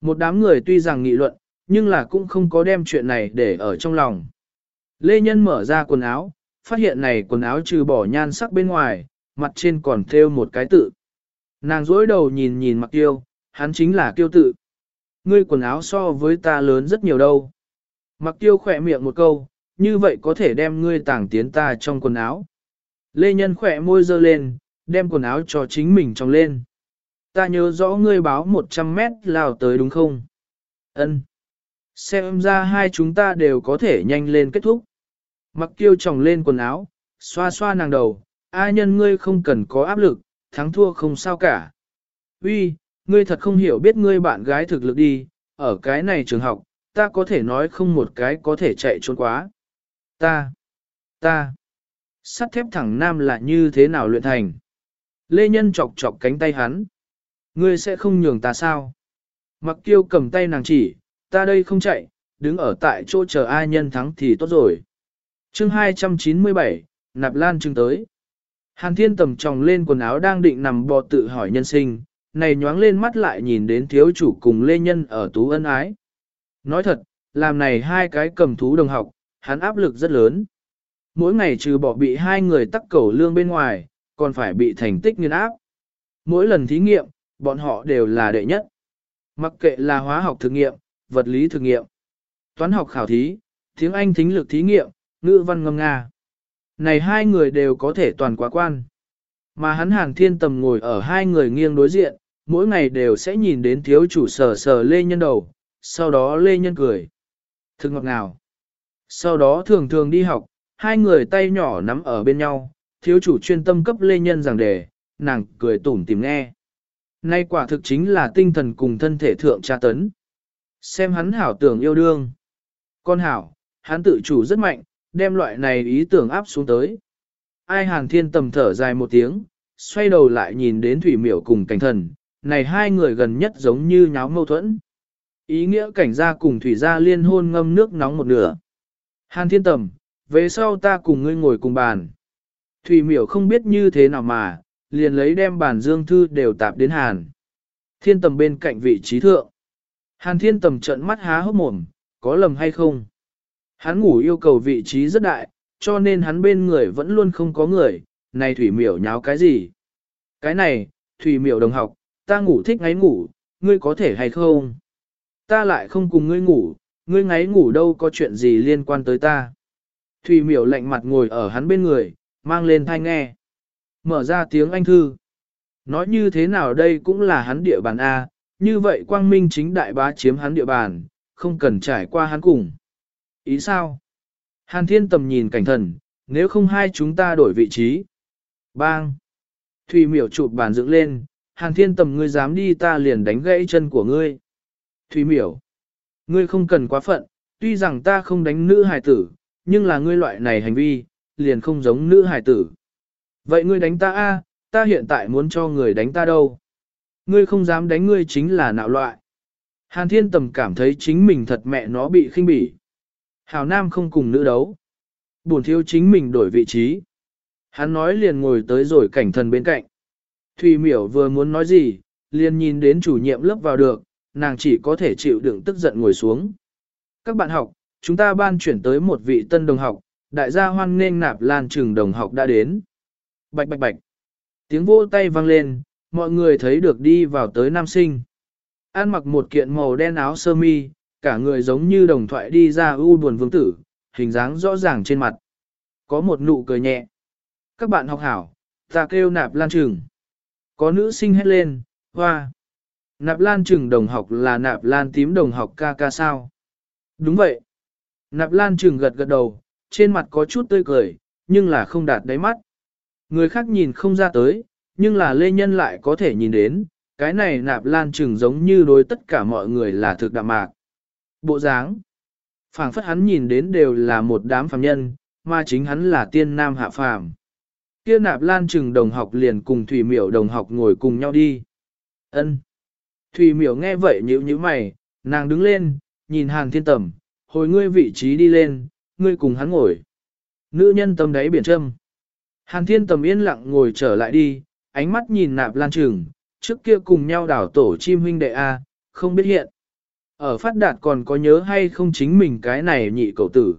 Một đám người tuy rằng nghị luận, nhưng là cũng không có đem chuyện này để ở trong lòng. Lê Nhân mở ra quần áo, phát hiện này quần áo trừ bỏ nhan sắc bên ngoài, mặt trên còn thêu một cái tự. Nàng dối đầu nhìn nhìn mặc tiêu, hắn chính là tiêu tự. Ngươi quần áo so với ta lớn rất nhiều đâu. Mặc tiêu khỏe miệng một câu, như vậy có thể đem ngươi tàng tiến ta trong quần áo. Lê Nhân khỏe môi dơ lên, đem quần áo cho chính mình trong lên. Ta nhớ rõ ngươi báo 100 mét lao tới đúng không? Ân. Xem ra hai chúng ta đều có thể nhanh lên kết thúc. Mặc tiêu tròng lên quần áo, xoa xoa nàng đầu, a nhân ngươi không cần có áp lực, thắng thua không sao cả. Uy, ngươi thật không hiểu biết ngươi bạn gái thực lực đi, ở cái này trường học, ta có thể nói không một cái có thể chạy trốn quá. Ta, ta, sắt thép thẳng nam là như thế nào luyện thành? Lê Nhân chọc chọc cánh tay hắn. Ngươi sẽ không nhường ta sao? Mặc Kiêu cầm tay nàng chỉ, ta đây không chạy, đứng ở tại chỗ chờ ai nhân thắng thì tốt rồi. chương 297, Nạp Lan trưng tới. Hàn thiên tầm tròng lên quần áo đang định nằm bò tự hỏi nhân sinh, này nhoáng lên mắt lại nhìn đến thiếu chủ cùng lê nhân ở tú ân ái. Nói thật, làm này hai cái cầm thú đồng học, hắn áp lực rất lớn. Mỗi ngày trừ bỏ bị hai người tắc cầu lương bên ngoài, còn phải bị thành tích nghiên áp. Mỗi lần thí nghiệm, bọn họ đều là đệ nhất. Mặc kệ là hóa học thực nghiệm, vật lý thực nghiệm, toán học khảo thí, tiếng Anh thính lực thí nghiệm, ngữ văn ngâm nga. Này hai người đều có thể toàn quá quan. Mà hắn hàng thiên tầm ngồi ở hai người nghiêng đối diện, mỗi ngày đều sẽ nhìn đến thiếu chủ sở sở lê nhân đầu, sau đó lê nhân cười. Thực ngọt ngào. Sau đó thường thường đi học, hai người tay nhỏ nắm ở bên nhau, thiếu chủ chuyên tâm cấp lê nhân giảng đề, nàng cười tủm tìm nghe. Nay quả thực chính là tinh thần cùng thân thể thượng tra tấn. Xem hắn hảo tưởng yêu đương. Con hảo, hắn tự chủ rất mạnh, đem loại này ý tưởng áp xuống tới. Ai hàn thiên tầm thở dài một tiếng, xoay đầu lại nhìn đến Thủy Miểu cùng cảnh thần, này hai người gần nhất giống như nháo mâu thuẫn. Ý nghĩa cảnh gia cùng Thủy gia liên hôn ngâm nước nóng một nửa. Hàn thiên tầm, về sau ta cùng ngươi ngồi cùng bàn. Thủy Miểu không biết như thế nào mà, liền lấy đem bản dương thư đều tạp đến Hàn. Thiên tầm bên cạnh vị trí thượng. Hàn thiên tầm trận mắt há hốc mồm, có lầm hay không? Hắn ngủ yêu cầu vị trí rất đại, cho nên hắn bên người vẫn luôn không có người, này thủy miểu nháo cái gì? Cái này, thủy miểu đồng học, ta ngủ thích ngáy ngủ, ngươi có thể hay không? Ta lại không cùng ngươi ngủ, ngươi ngáy ngủ đâu có chuyện gì liên quan tới ta. Thủy miểu lạnh mặt ngồi ở hắn bên người, mang lên thai nghe. Mở ra tiếng Anh thư. Nói như thế nào đây cũng là hắn địa bàn A, như vậy quang minh chính đại bá chiếm hắn địa bàn, không cần trải qua hắn cùng. Ý sao? Hàn thiên tầm nhìn cảnh thần, nếu không hai chúng ta đổi vị trí. Bang! Thủy miểu chụp bàn dựng lên, hàn thiên tầm ngươi dám đi ta liền đánh gãy chân của ngươi. Thủy miểu! Ngươi không cần quá phận, tuy rằng ta không đánh nữ hài tử, nhưng là ngươi loại này hành vi, liền không giống nữ hài tử. Vậy ngươi đánh ta a, ta hiện tại muốn cho người đánh ta đâu. Ngươi không dám đánh ngươi chính là nạo loại. Hàn thiên tầm cảm thấy chính mình thật mẹ nó bị khinh bỉ. Hào nam không cùng nữ đấu. Buồn thiếu chính mình đổi vị trí. Hắn nói liền ngồi tới rồi cảnh thần bên cạnh. Thùy miểu vừa muốn nói gì, liền nhìn đến chủ nhiệm lớp vào được, nàng chỉ có thể chịu đựng tức giận ngồi xuống. Các bạn học, chúng ta ban chuyển tới một vị tân đồng học, đại gia hoan nghênh nạp lan trường đồng học đã đến. Bạch bạch bạch. Tiếng vỗ tay vang lên, mọi người thấy được đi vào tới nam sinh. An mặc một kiện màu đen áo sơ mi, cả người giống như đồng thoại đi ra u buồn vương tử, hình dáng rõ ràng trên mặt. Có một nụ cười nhẹ. Các bạn học hảo, ta kêu nạp lan trừng. Có nữ sinh hét lên, hoa. Nạp lan trừng đồng học là nạp lan tím đồng học ca ca sao? Đúng vậy. Nạp lan trừng gật gật đầu, trên mặt có chút tươi cười, nhưng là không đạt đáy mắt. Người khác nhìn không ra tới, nhưng là lê nhân lại có thể nhìn đến, cái này nạp lan trừng giống như đối tất cả mọi người là thực đạm mạc. Bộ dáng, phảng phất hắn nhìn đến đều là một đám phàm nhân, mà chính hắn là tiên nam hạ phàm. Kia nạp lan trừng đồng học liền cùng Thủy Miểu đồng học ngồi cùng nhau đi. Ân. Thủy Miểu nghe vậy nhíu nhíu mày, nàng đứng lên, nhìn Hàn Thiên Tầm, hồi ngươi vị trí đi lên, ngươi cùng hắn ngồi. Nữ nhân tâm đáy biển trâm. Hàn Thiên Tầm yên lặng ngồi trở lại đi, ánh mắt nhìn nạp lan Trường. trước kia cùng nhau đảo tổ chim huynh đệ A, không biết hiện. Ở phát đạt còn có nhớ hay không chính mình cái này nhị cậu tử.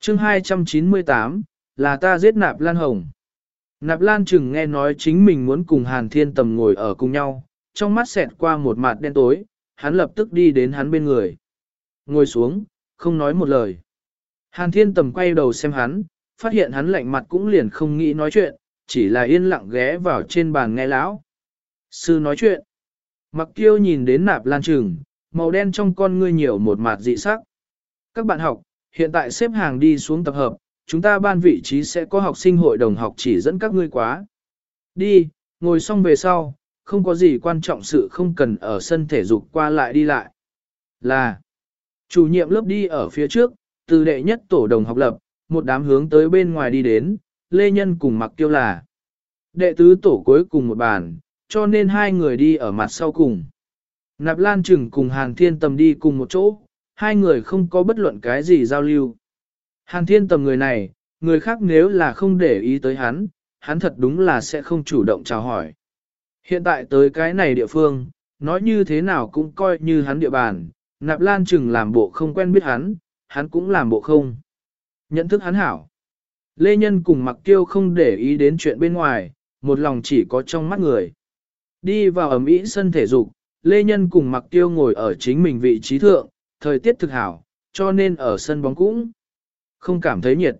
chương 298, là ta giết nạp lan hồng. Nạp lan Trường nghe nói chính mình muốn cùng Hàn Thiên Tầm ngồi ở cùng nhau, trong mắt xẹt qua một mặt đen tối, hắn lập tức đi đến hắn bên người. Ngồi xuống, không nói một lời. Hàn Thiên Tầm quay đầu xem hắn, phát hiện hắn lạnh mặt cũng liền không nghĩ nói chuyện, chỉ là yên lặng ghé vào trên bàn nghe lão. Sư nói chuyện. Mặc kiêu nhìn đến nạp lan trừng, màu đen trong con ngươi nhiều một mạt dị sắc. Các bạn học, hiện tại xếp hàng đi xuống tập hợp, chúng ta ban vị trí sẽ có học sinh hội đồng học chỉ dẫn các ngươi quá. Đi, ngồi xong về sau, không có gì quan trọng sự không cần ở sân thể dục qua lại đi lại. Là, chủ nhiệm lớp đi ở phía trước, từ đệ nhất tổ đồng học lập, một đám hướng tới bên ngoài đi đến, Lê Nhân cùng mặc tiêu là. Đệ tứ tổ cuối cùng một bàn, cho nên hai người đi ở mặt sau cùng. Nạp Lan Trừng cùng Hàn Thiên Tầm đi cùng một chỗ, hai người không có bất luận cái gì giao lưu. Hàn Thiên Tầm người này, người khác nếu là không để ý tới hắn, hắn thật đúng là sẽ không chủ động chào hỏi. Hiện tại tới cái này địa phương, nói như thế nào cũng coi như hắn địa bàn, Nạp Lan Trừng làm bộ không quen biết hắn, hắn cũng làm bộ không. Nhận thức hắn hảo. Lê Nhân cùng Mặc Kiêu không để ý đến chuyện bên ngoài, một lòng chỉ có trong mắt người. Đi vào ẩm ý sân thể dục, Lê Nhân cùng Mặc Tiêu ngồi ở chính mình vị trí thượng, thời tiết thực hảo, cho nên ở sân bóng cũng không cảm thấy nhiệt.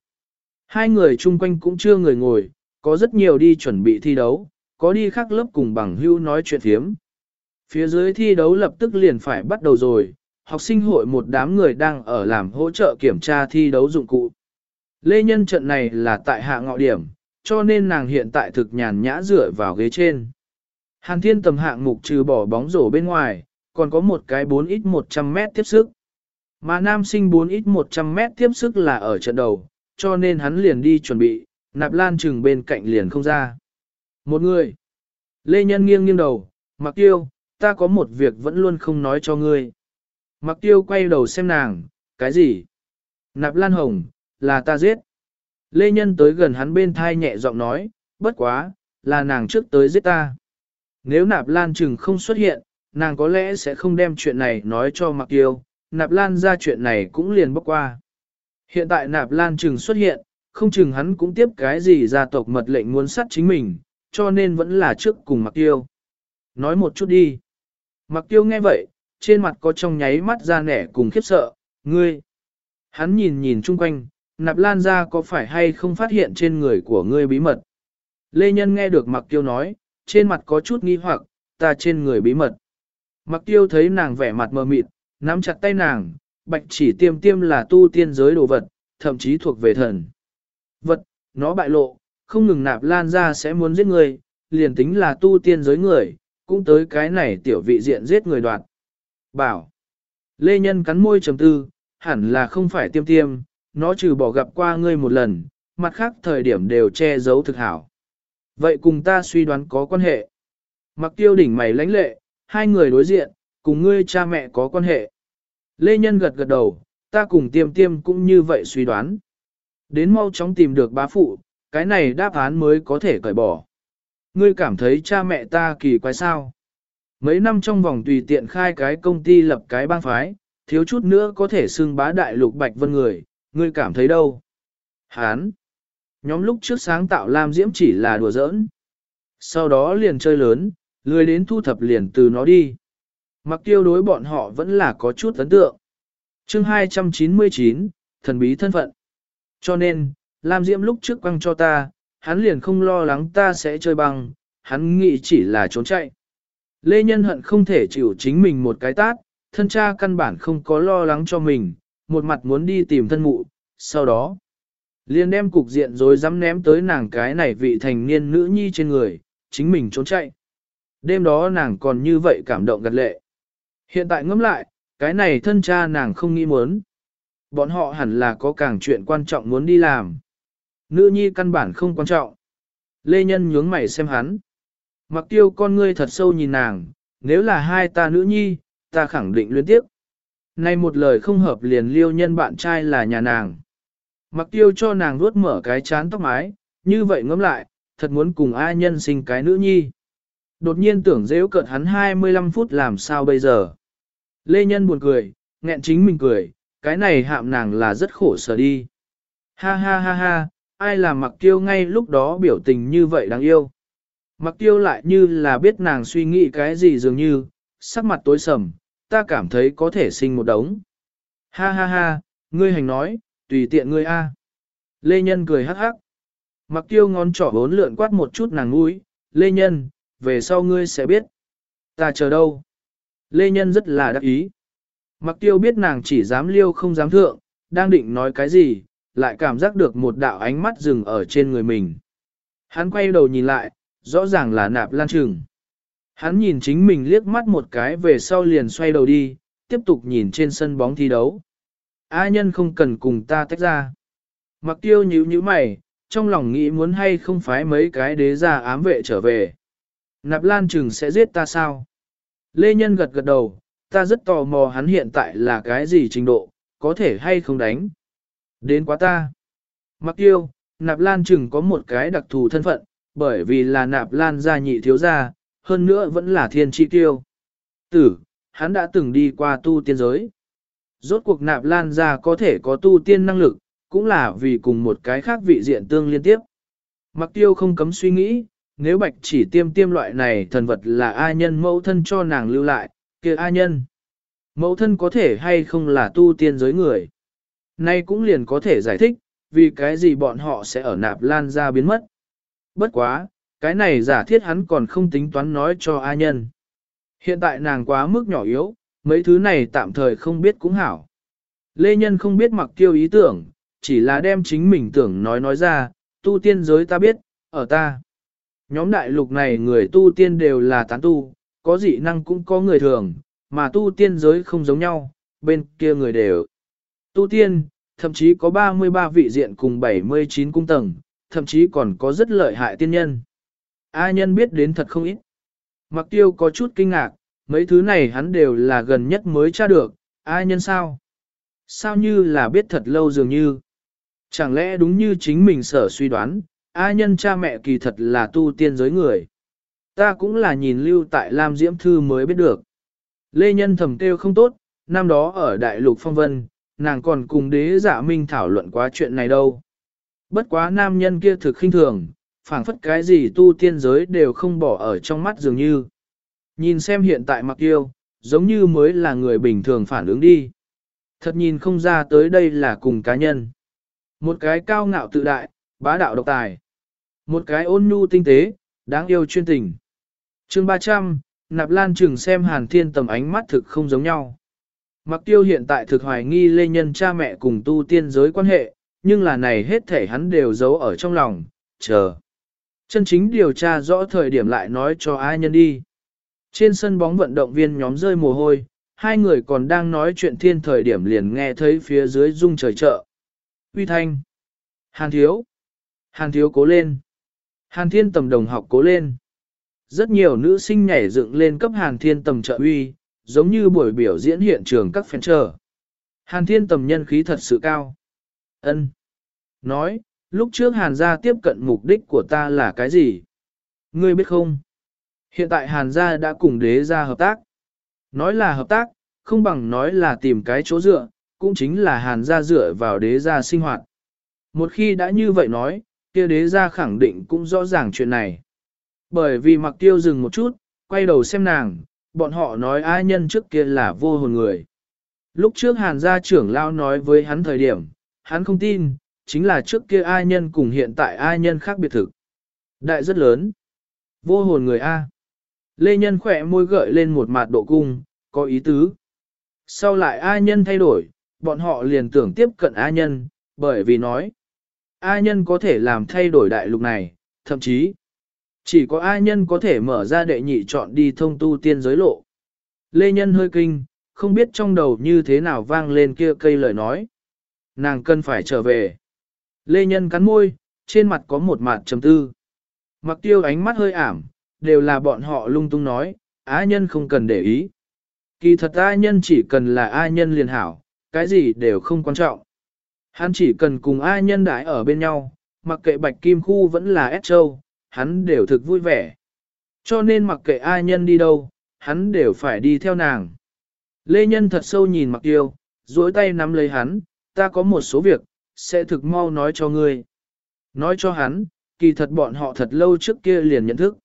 Hai người chung quanh cũng chưa người ngồi, có rất nhiều đi chuẩn bị thi đấu, có đi khác lớp cùng bằng hưu nói chuyện thiếm. Phía dưới thi đấu lập tức liền phải bắt đầu rồi, học sinh hội một đám người đang ở làm hỗ trợ kiểm tra thi đấu dụng cụ. Lê Nhân trận này là tại hạ ngọ điểm, cho nên nàng hiện tại thực nhàn nhã dựa vào ghế trên. Hàn thiên tầm hạng mục trừ bỏ bóng rổ bên ngoài, còn có một cái 4x 100 mét tiếp sức. Mà nam sinh 4x 100 mét tiếp sức là ở trận đầu, cho nên hắn liền đi chuẩn bị, nạp lan chừng bên cạnh liền không ra. Một người. Lê Nhân nghiêng nghiêng đầu, mặc tiêu, ta có một việc vẫn luôn không nói cho ngươi. Mặc tiêu quay đầu xem nàng, cái gì? Nạp Lan Hồng, là ta giết. Lê Nhân tới gần hắn bên thai nhẹ giọng nói, bất quá, là nàng trước tới giết ta. Nếu Nạp Lan Trừng không xuất hiện, nàng có lẽ sẽ không đem chuyện này nói cho Mặc Tiêu, Nạp Lan ra chuyện này cũng liền bốc qua. Hiện tại Nạp Lan Trừng xuất hiện, không chừng hắn cũng tiếp cái gì gia tộc mật lệnh muốn sát chính mình, cho nên vẫn là trước cùng Mặc Tiêu. Nói một chút đi. Mặc Tiêu nghe vậy, trên mặt có trong nháy mắt ra nẻ cùng khiếp sợ, ngươi. Hắn nhìn nhìn chung quanh, Nạp Lan ra có phải hay không phát hiện trên người của ngươi bí mật. Lê Nhân nghe được Mặc Tiêu nói, trên mặt có chút nghi hoặc, ta trên người bí mật. Mặc Tiêu thấy nàng vẻ mặt mờ mịt, nắm chặt tay nàng, bạch chỉ tiêm tiêm là tu tiên giới đồ vật, thậm chí thuộc về thần. Vật, nó bại lộ, không ngừng nạp lan ra sẽ muốn giết người, liền tính là tu tiên giới người, cũng tới cái này tiểu vị diện giết người đoạt. Bảo, Lê Nhân cắn môi trầm tư, hẳn là không phải tiêm tiêm, nó trừ bỏ gặp qua ngươi một lần, mặt khác thời điểm đều che giấu thực hảo. Vậy cùng ta suy đoán có quan hệ. Mặc tiêu đỉnh mày lãnh lệ, hai người đối diện, cùng ngươi cha mẹ có quan hệ. Lê Nhân gật gật đầu, ta cùng tiêm tiêm cũng như vậy suy đoán. Đến mau chóng tìm được bá phụ, cái này đáp án mới có thể cởi bỏ. Ngươi cảm thấy cha mẹ ta kỳ quái sao? Mấy năm trong vòng tùy tiện khai cái công ty lập cái bang phái, thiếu chút nữa có thể xưng bá đại lục bạch vân người, ngươi cảm thấy đâu? Hán! Nhóm lúc trước sáng tạo Lam Diễm chỉ là đùa giỡn. Sau đó liền chơi lớn, lười đến thu thập liền từ nó đi. Mặc tiêu đối bọn họ vẫn là có chút ấn tượng. chương 299, thần bí thân phận. Cho nên, Lam Diễm lúc trước quăng cho ta, hắn liền không lo lắng ta sẽ chơi băng, hắn nghĩ chỉ là trốn chạy. Lê Nhân hận không thể chịu chính mình một cái tát, thân cha căn bản không có lo lắng cho mình, một mặt muốn đi tìm thân mụ, sau đó liền đem cục diện rồi dám ném tới nàng cái này vị thành niên nữ nhi trên người, chính mình trốn chạy. Đêm đó nàng còn như vậy cảm động gật lệ. Hiện tại ngẫm lại, cái này thân cha nàng không nghĩ muốn. Bọn họ hẳn là có càng chuyện quan trọng muốn đi làm. Nữ nhi căn bản không quan trọng. Lê Nhân nhướng mày xem hắn. Mặc tiêu con ngươi thật sâu nhìn nàng, nếu là hai ta nữ nhi, ta khẳng định luyến tiếp. Nay một lời không hợp liền liêu nhân bạn trai là nhà nàng. Mặc tiêu cho nàng vuốt mở cái chán tóc mái, như vậy ngẫm lại, thật muốn cùng ai nhân sinh cái nữ nhi. Đột nhiên tưởng dễ cợt hắn 25 phút làm sao bây giờ. Lê Nhân buồn cười, nghẹn chính mình cười, cái này hạm nàng là rất khổ sở đi. Ha ha ha ha, ai làm mặc tiêu ngay lúc đó biểu tình như vậy đáng yêu. Mặc tiêu lại như là biết nàng suy nghĩ cái gì dường như, sắc mặt tối sầm, ta cảm thấy có thể sinh một đống. Ha ha ha, ngươi hành nói, tùy tiện ngươi a. Lê Nhân cười hắc hắc. Mặc tiêu ngón trỏ bốn lượn quát một chút nàng mũi, Lê Nhân, về sau ngươi sẽ biết. Ta chờ đâu? Lê Nhân rất là đắc ý. Mặc tiêu biết nàng chỉ dám liêu không dám thượng, đang định nói cái gì, lại cảm giác được một đạo ánh mắt dừng ở trên người mình. Hắn quay đầu nhìn lại, rõ ràng là nạp lan trừng. Hắn nhìn chính mình liếc mắt một cái về sau liền xoay đầu đi, tiếp tục nhìn trên sân bóng thi đấu. A nhân không cần cùng ta tách ra. Mặc tiêu nhíu nhíu mày, trong lòng nghĩ muốn hay không phái mấy cái đế ra ám vệ trở về. Nạp lan trừng sẽ giết ta sao? Lê Nhân gật gật đầu, ta rất tò mò hắn hiện tại là cái gì trình độ, có thể hay không đánh. Đến quá ta. Mặc tiêu nạp lan trừng có một cái đặc thù thân phận, bởi vì là nạp lan gia nhị thiếu gia, hơn nữa vẫn là thiên chi tiêu. Tử, hắn đã từng đi qua tu tiên giới. Rốt cuộc nạp lan gia có thể có tu tiên năng lực, cũng là vì cùng một cái khác vị diện tương liên tiếp. Mặc tiêu không cấm suy nghĩ, nếu bạch chỉ tiêm tiêm loại này thần vật là A nhân mẫu thân cho nàng lưu lại, kia A nhân. Mẫu thân có thể hay không là tu tiên giới người. Nay cũng liền có thể giải thích, vì cái gì bọn họ sẽ ở nạp lan ra biến mất. Bất quá, cái này giả thiết hắn còn không tính toán nói cho A nhân. Hiện tại nàng quá mức nhỏ yếu, mấy thứ này tạm thời không biết cũng hảo. Lê Nhân không biết mặc tiêu ý tưởng, chỉ là đem chính mình tưởng nói nói ra, tu tiên giới ta biết, ở ta. Nhóm đại lục này người tu tiên đều là tán tu, có dị năng cũng có người thường, mà tu tiên giới không giống nhau, bên kia người đều. Tu tiên, thậm chí có 33 vị diện cùng 79 cung tầng, thậm chí còn có rất lợi hại tiên nhân. A nhân biết đến thật không ít. Mặc tiêu có chút kinh ngạc, mấy thứ này hắn đều là gần nhất mới tra được, A nhân sao? Sao như là biết thật lâu dường như? Chẳng lẽ đúng như chính mình sở suy đoán, A nhân cha mẹ kỳ thật là tu tiên giới người. Ta cũng là nhìn lưu tại Lam Diễm Thư mới biết được. Lê Nhân thầm kêu không tốt, năm đó ở Đại Lục Phong Vân, nàng còn cùng đế giả minh thảo luận quá chuyện này đâu. Bất quá nam nhân kia thực khinh thường, phảng phất cái gì tu tiên giới đều không bỏ ở trong mắt dường như. Nhìn xem hiện tại mặc yêu, giống như mới là người bình thường phản ứng đi. Thật nhìn không ra tới đây là cùng cá nhân. Một cái cao ngạo tự đại, bá đạo độc tài. Một cái ôn nhu tinh tế, đáng yêu chuyên tình. chương 300, Nạp Lan chừng xem Hàn Thiên tầm ánh mắt thực không giống nhau. Mặc tiêu hiện tại thực hoài nghi lê nhân cha mẹ cùng tu tiên giới quan hệ, nhưng là này hết thể hắn đều giấu ở trong lòng, chờ. Chân chính điều tra rõ thời điểm lại nói cho ai nhân đi. Trên sân bóng vận động viên nhóm rơi mồ hôi, hai người còn đang nói chuyện thiên thời điểm liền nghe thấy phía dưới rung trời chợ. Uy thanh. Hàn thiếu. Hàn thiếu cố lên. Hàn thiên tầm đồng học cố lên. Rất nhiều nữ sinh nhảy dựng lên cấp hàn thiên tầm trợ uy, giống như buổi biểu diễn hiện trường các fan trở. Hàn thiên tầm nhân khí thật sự cao. ân Nói, lúc trước hàn gia tiếp cận mục đích của ta là cái gì? Ngươi biết không? Hiện tại hàn gia đã cùng đế gia hợp tác. Nói là hợp tác, không bằng nói là tìm cái chỗ dựa, cũng chính là hàn gia dựa vào đế gia sinh hoạt. Một khi đã như vậy nói, kia đế gia khẳng định cũng rõ ràng chuyện này. Bởi vì mặc tiêu dừng một chút, quay đầu xem nàng, bọn họ nói ai nhân trước kia là vô hồn người. Lúc trước hàn gia trưởng lao nói với hắn thời điểm, hắn không tin, chính là trước kia ai nhân cùng hiện tại ai nhân khác biệt thực. Đại rất lớn. Vô hồn người A. Lê Nhân khỏe môi gợi lên một mặt độ cung, có ý tứ. Sau lại ai nhân thay đổi, bọn họ liền tưởng tiếp cận ai nhân, bởi vì nói, ai nhân có thể làm thay đổi đại lục này, thậm chí, chỉ có ai nhân có thể mở ra đệ nhị chọn đi thông tu tiên giới lộ. Lê Nhân hơi kinh, không biết trong đầu như thế nào vang lên kia cây lời nói. Nàng cần phải trở về. Lê Nhân cắn môi, trên mặt có một mặt trầm tư. Mặc tiêu ánh mắt hơi ảm, đều là bọn họ lung tung nói, á nhân không cần để ý. Kỳ thật á nhân chỉ cần là á nhân liền hảo, cái gì đều không quan trọng. Hắn chỉ cần cùng á nhân đãi ở bên nhau, mặc kệ bạch kim khu vẫn là ép châu, hắn đều thực vui vẻ. Cho nên mặc kệ Á nhân đi đâu, hắn đều phải đi theo nàng. Lê Nhân thật sâu nhìn mặc tiêu, duỗi tay nắm lấy hắn, ta có một số việc, sẽ thực mau nói cho ngươi. Nói cho hắn, kỳ thật bọn họ thật lâu trước kia liền nhận thức.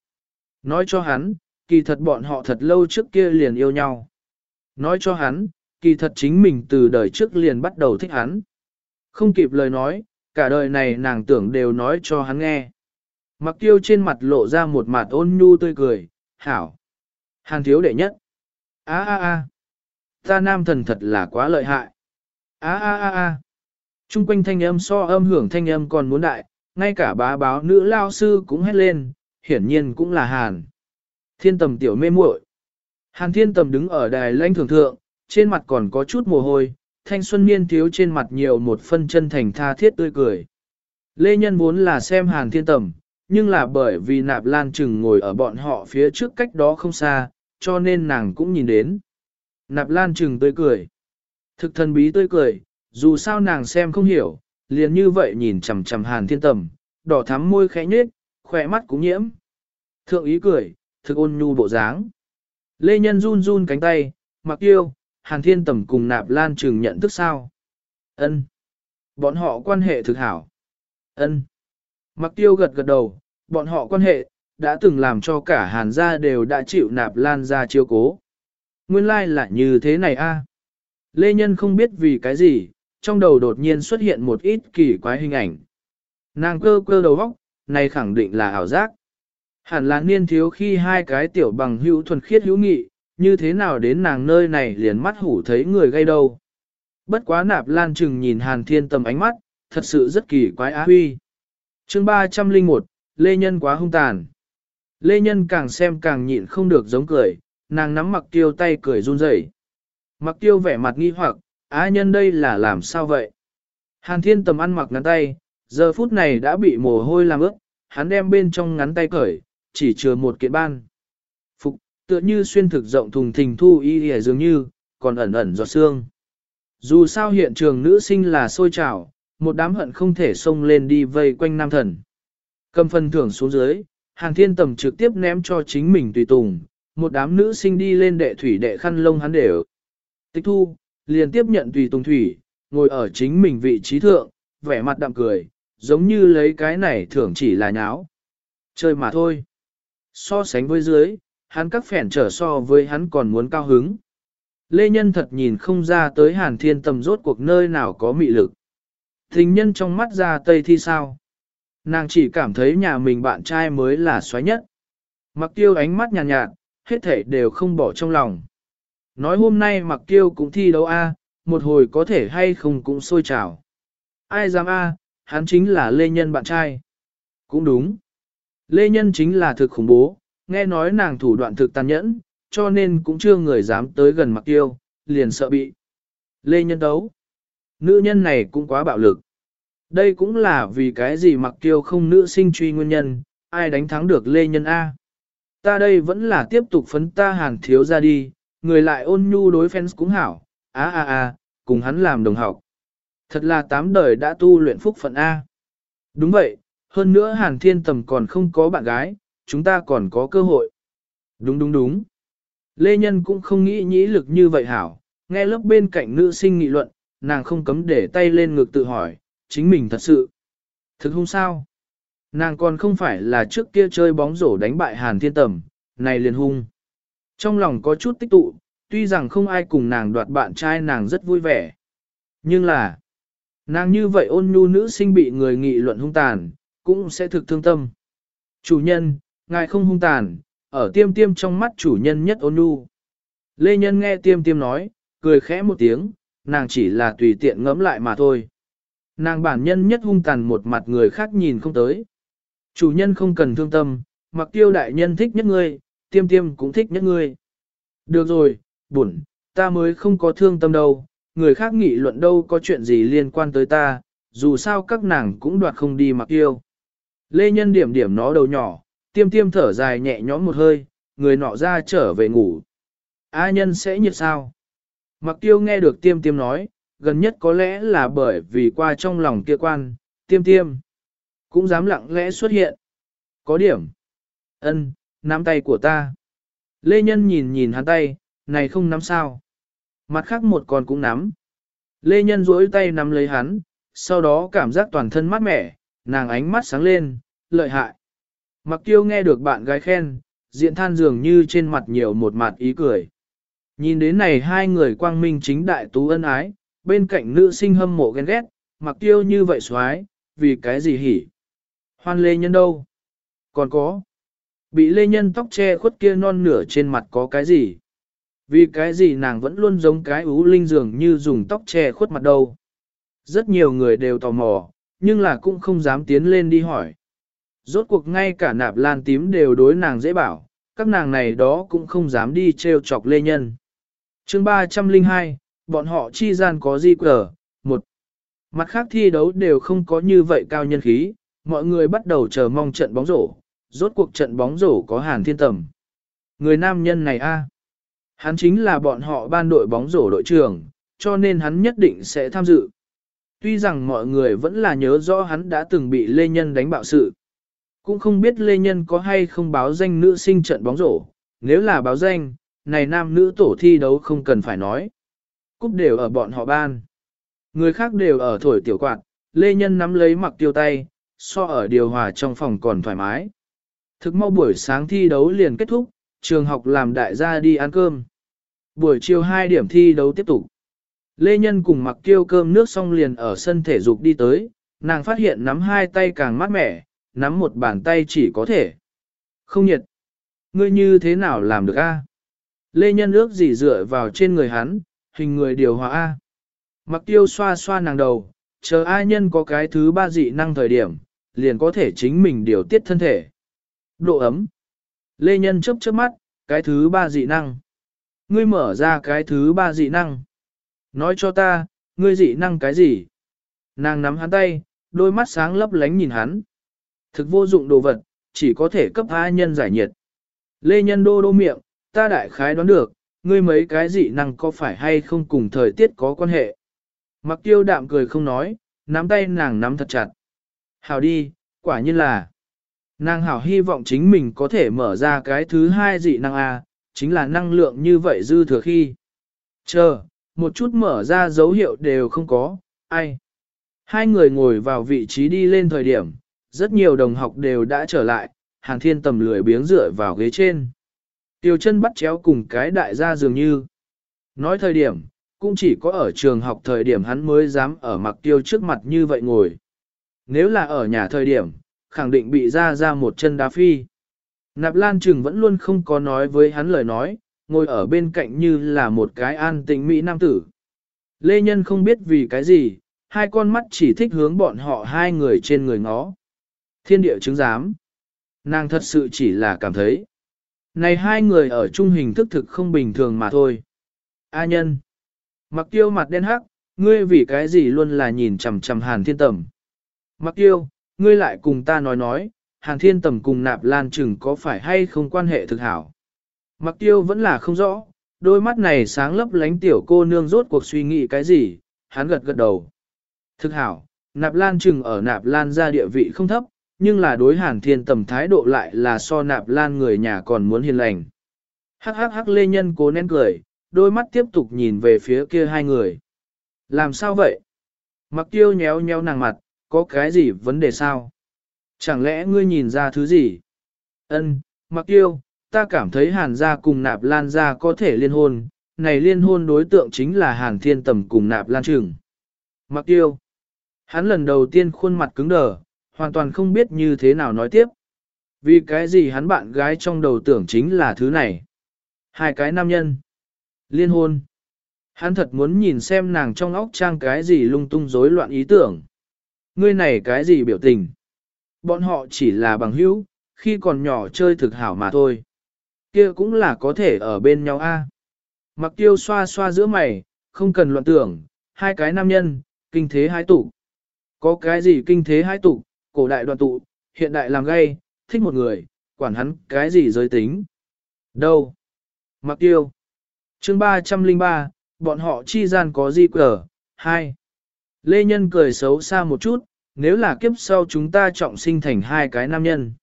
Nói cho hắn, kỳ thật bọn họ thật lâu trước kia liền yêu nhau. Nói cho hắn, kỳ thật chính mình từ đời trước liền bắt đầu thích hắn. Không kịp lời nói, cả đời này nàng tưởng đều nói cho hắn nghe. Mặc tiêu trên mặt lộ ra một mặt ôn nhu tươi cười, hảo. Hàn thiếu đệ nhất. á á á, Ta nam thần thật là quá lợi hại. Á á á á. Trung quanh thanh âm so âm hưởng thanh âm còn muốn đại, ngay cả bá báo nữ lao sư cũng hét lên, hiển nhiên cũng là Hàn. Thiên tầm tiểu mê muội. Hàn thiên tầm đứng ở đài lãnh thường thượng, trên mặt còn có chút mồ hôi, thanh xuân niên thiếu trên mặt nhiều một phân chân thành tha thiết tươi cười. Lê Nhân muốn là xem Hàn thiên tầm, nhưng là bởi vì nạp lan trừng ngồi ở bọn họ phía trước cách đó không xa, cho nên nàng cũng nhìn đến. Nạp lan trừng tươi cười. Thực thần bí tươi cười, dù sao nàng xem không hiểu, liền như vậy nhìn chằm chằm hàn thiên tầm, đỏ thắm môi khẽ nhếch, khỏe mắt cũng nhiễm. Thượng ý cười, thực ôn nhu bộ dáng. Lê Nhân run run cánh tay, mặc yêu, hàn thiên tầm cùng nạp lan trừng nhận thức sao. ân Bọn họ quan hệ thực hảo. ân Mặc tiêu gật gật đầu, bọn họ quan hệ, đã từng làm cho cả hàn gia đều đã chịu nạp lan ra chiêu cố. Nguyên lai like là như thế này a. Lê Nhân không biết vì cái gì, trong đầu đột nhiên xuất hiện một ít kỳ quái hình ảnh. Nàng cơ cơ đầu óc, này khẳng định là ảo giác. Hẳn là niên thiếu khi hai cái tiểu bằng hữu thuần khiết hữu nghị, như thế nào đến nàng nơi này liền mắt hủ thấy người gây đâu. Bất quá nạp lan chừng nhìn hàn thiên tầm ánh mắt, thật sự rất kỳ quái á huy. chương 301, Lê Nhân quá hung tàn. Lê Nhân càng xem càng nhịn không được giống cười, nàng nắm mặc tiêu tay cười run rẩy. Mặc tiêu vẻ mặt nghi hoặc, á nhân đây là làm sao vậy? Hàn thiên tầm ăn mặc ngắn tay, giờ phút này đã bị mồ hôi làm ướt, hắn đem bên trong ngắn tay cởi, chỉ chừa một kiện ban. Phục, tựa như xuyên thực rộng thùng thình thu y hề dường như, còn ẩn ẩn giọt xương. Dù sao hiện trường nữ sinh là sôi trào, một đám hận không thể xông lên đi vây quanh nam thần. Cầm phần thưởng xuống dưới, hàng thiên tầm trực tiếp ném cho chính mình tùy tùng, một đám nữ sinh đi lên đệ thủy đệ khăn lông hắn đều. Tịch thu, liền tiếp nhận tùy tùng thủy, ngồi ở chính mình vị trí thượng, vẻ mặt đạm cười, giống như lấy cái này thưởng chỉ là nháo. Chơi mà thôi. So sánh với dưới, hắn các phèn trở so với hắn còn muốn cao hứng. Lê Nhân thật nhìn không ra tới hàn thiên tầm rốt cuộc nơi nào có mị lực. Thình nhân trong mắt ra tây thi sao. Nàng chỉ cảm thấy nhà mình bạn trai mới là xoáy nhất. Mặc tiêu ánh mắt nhàn nhạt, nhạt, hết thể đều không bỏ trong lòng. Nói hôm nay mặc tiêu cũng thi đấu A, một hồi có thể hay không cũng sôi trào. Ai dám A, hắn chính là Lê Nhân bạn trai. Cũng đúng. Lê Nhân chính là thực khủng bố, nghe nói nàng thủ đoạn thực tàn nhẫn, cho nên cũng chưa người dám tới gần mặc tiêu, liền sợ bị. Lê Nhân đấu. Nữ nhân này cũng quá bạo lực. Đây cũng là vì cái gì mặc tiêu không nữ sinh truy nguyên nhân, ai đánh thắng được Lê Nhân A. Ta đây vẫn là tiếp tục phấn ta hàn thiếu ra đi, người lại ôn nhu đối fans cũng hảo, á á á, cùng hắn làm đồng học. Thật là tám đời đã tu luyện phúc phận A. Đúng vậy, hơn nữa hàn thiên tầm còn không có bạn gái, chúng ta còn có cơ hội. Đúng đúng đúng. Lê Nhân cũng không nghĩ nhĩ lực như vậy hảo, nghe lớp bên cạnh nữ sinh nghị luận, nàng không cấm để tay lên ngực tự hỏi, chính mình thật sự. Thực không sao. Nàng còn không phải là trước kia chơi bóng rổ đánh bại Hàn Thiên Tầm, này liền hung. Trong lòng có chút tích tụ, tuy rằng không ai cùng nàng đoạt bạn trai nàng rất vui vẻ. Nhưng là, nàng như vậy ôn nhu nữ sinh bị người nghị luận hung tàn, cũng sẽ thực thương tâm. Chủ nhân, ngài không hung tàn, ở tiêm tiêm trong mắt chủ nhân nhất ôn nhu. Lê Nhân nghe tiêm tiêm nói, cười khẽ một tiếng, nàng chỉ là tùy tiện ngẫm lại mà thôi. Nàng bản nhân nhất hung tàn một mặt người khác nhìn không tới. Chủ nhân không cần thương tâm, mặc tiêu đại nhân thích nhất ngươi, tiêm tiêm cũng thích nhất ngươi. Được rồi, buồn, ta mới không có thương tâm đâu, người khác nghị luận đâu có chuyện gì liên quan tới ta, dù sao các nàng cũng đoạt không đi mặc tiêu. Lê Nhân điểm điểm nó đầu nhỏ, tiêm tiêm thở dài nhẹ nhõm một hơi, người nọ ra trở về ngủ. A nhân sẽ nhiệt sao? Mặc tiêu nghe được tiêm tiêm nói, gần nhất có lẽ là bởi vì qua trong lòng kia quan, tiêm tiêm. Cũng dám lặng lẽ xuất hiện. Có điểm. ân nắm tay của ta. Lê Nhân nhìn nhìn hắn tay, này không nắm sao. Mặt khác một con cũng nắm. Lê Nhân duỗi tay nắm lấy hắn, sau đó cảm giác toàn thân mát mẻ, nàng ánh mắt sáng lên, lợi hại. Mặc tiêu nghe được bạn gái khen, diện than dường như trên mặt nhiều một mặt ý cười. Nhìn đến này hai người quang minh chính đại tú ân ái, bên cạnh nữ sinh hâm mộ ghen ghét, mặc tiêu như vậy xoái, vì cái gì hỉ. Hoan lê nhân đâu? Còn có. Bị lê nhân tóc che khuất kia non nửa trên mặt có cái gì? Vì cái gì nàng vẫn luôn giống cái ú linh dường như dùng tóc che khuất mặt đâu? Rất nhiều người đều tò mò, nhưng là cũng không dám tiến lên đi hỏi. Rốt cuộc ngay cả nạp lan tím đều đối nàng dễ bảo, các nàng này đó cũng không dám đi trêu chọc lê nhân. chương 302, bọn họ chi gian có gì cờ, một. Mặt khác thi đấu đều không có như vậy cao nhân khí, mọi người bắt đầu chờ mong trận bóng rổ, rốt cuộc trận bóng rổ có hàn thiên tầm. Người nam nhân này a, Hắn chính là bọn họ ban đội bóng rổ đội trưởng, cho nên hắn nhất định sẽ tham dự. Tuy rằng mọi người vẫn là nhớ rõ hắn đã từng bị Lê Nhân đánh bạo sự. Cũng không biết Lê Nhân có hay không báo danh nữ sinh trận bóng rổ, nếu là báo danh, này nam nữ tổ thi đấu không cần phải nói. Cúp đều ở bọn họ ban. Người khác đều ở thổi tiểu quạt, Lê Nhân nắm lấy mặc tiêu tay, so ở điều hòa trong phòng còn thoải mái. Thực mau buổi sáng thi đấu liền kết thúc, trường học làm đại gia đi ăn cơm. Buổi chiều 2 điểm thi đấu tiếp tục. Lê Nhân cùng mặc tiêu cơm nước xong liền ở sân thể dục đi tới, nàng phát hiện nắm hai tay càng mát mẻ, nắm một bàn tay chỉ có thể. Không nhiệt. Ngươi như thế nào làm được a? Lê Nhân ước gì dựa vào trên người hắn, hình người điều hòa a. Mặc tiêu xoa xoa nàng đầu, chờ ai nhân có cái thứ ba dị năng thời điểm, liền có thể chính mình điều tiết thân thể. Độ ấm. Lê Nhân chớp chớp mắt, cái thứ ba dị năng. Ngươi mở ra cái thứ ba dị năng. Nói cho ta, ngươi dị năng cái gì? Nàng nắm hắn tay, đôi mắt sáng lấp lánh nhìn hắn. Thực vô dụng đồ vật, chỉ có thể cấp A nhân giải nhiệt. Lê Nhân đô đô miệng, ta đại khái đoán được, ngươi mấy cái dị năng có phải hay không cùng thời tiết có quan hệ. Mặc tiêu đạm cười không nói, nắm tay nàng nắm thật chặt. Hảo đi, quả nhiên là. Nàng hảo hy vọng chính mình có thể mở ra cái thứ hai dị năng A, chính là năng lượng như vậy dư thừa khi. Chờ, một chút mở ra dấu hiệu đều không có, ai. Hai người ngồi vào vị trí đi lên thời điểm, rất nhiều đồng học đều đã trở lại, hàng thiên tầm lười biếng dựa vào ghế trên. Tiêu chân bắt chéo cùng cái đại gia dường như. Nói thời điểm, cũng chỉ có ở trường học thời điểm hắn mới dám ở mặc tiêu trước mặt như vậy ngồi. Nếu là ở nhà thời điểm, khẳng định bị ra ra một chân đá phi. Nạp Lan Trừng vẫn luôn không có nói với hắn lời nói, ngồi ở bên cạnh như là một cái an tĩnh mỹ nam tử. Lê Nhân không biết vì cái gì, hai con mắt chỉ thích hướng bọn họ hai người trên người ngó. Thiên địa chứng giám. Nàng thật sự chỉ là cảm thấy. Này hai người ở chung hình thức thực không bình thường mà thôi. A nhân. Mặc tiêu mặt đen hắc, ngươi vì cái gì luôn là nhìn chằm chằm hàn thiên tầm. Mặc tiêu, ngươi lại cùng ta nói nói, hàn thiên tầm cùng nạp lan chừng có phải hay không quan hệ thực hảo. Mặc tiêu vẫn là không rõ, đôi mắt này sáng lấp lánh tiểu cô nương rốt cuộc suy nghĩ cái gì, hắn gật gật đầu. Thực hảo, nạp lan chừng ở nạp lan ra địa vị không thấp, nhưng là đối hàn thiên tầm thái độ lại là so nạp lan người nhà còn muốn hiền lành. Hắc hắc hắc lê nhân cố nén cười, đôi mắt tiếp tục nhìn về phía kia hai người. Làm sao vậy? Mặc tiêu nhéo nhéo nàng mặt, có cái gì vấn đề sao? Chẳng lẽ ngươi nhìn ra thứ gì? Ân, mặc tiêu, ta cảm thấy hàn gia cùng nạp lan gia có thể liên hôn, này liên hôn đối tượng chính là hàn thiên tầm cùng nạp lan Trưởng. Mặc tiêu, hắn lần đầu tiên khuôn mặt cứng đờ, hoàn toàn không biết như thế nào nói tiếp. Vì cái gì hắn bạn gái trong đầu tưởng chính là thứ này. Hai cái nam nhân. Liên hôn. Hắn thật muốn nhìn xem nàng trong óc trang cái gì lung tung rối loạn ý tưởng. Ngươi này cái gì biểu tình. Bọn họ chỉ là bằng hữu, khi còn nhỏ chơi thực hảo mà thôi. Kia cũng là có thể ở bên nhau a. Mặc tiêu xoa xoa giữa mày, không cần loạn tưởng, hai cái nam nhân, kinh thế hai tụ. Có cái gì kinh thế hai tụ, cổ đại đoàn tụ, hiện đại làm gay, thích một người, quản hắn cái gì giới tính. Đâu? Mặc tiêu. chương 303, bọn họ chi gian có gì cờ? Hai. Lê Nhân cười xấu xa một chút, nếu là kiếp sau chúng ta trọng sinh thành hai cái nam nhân.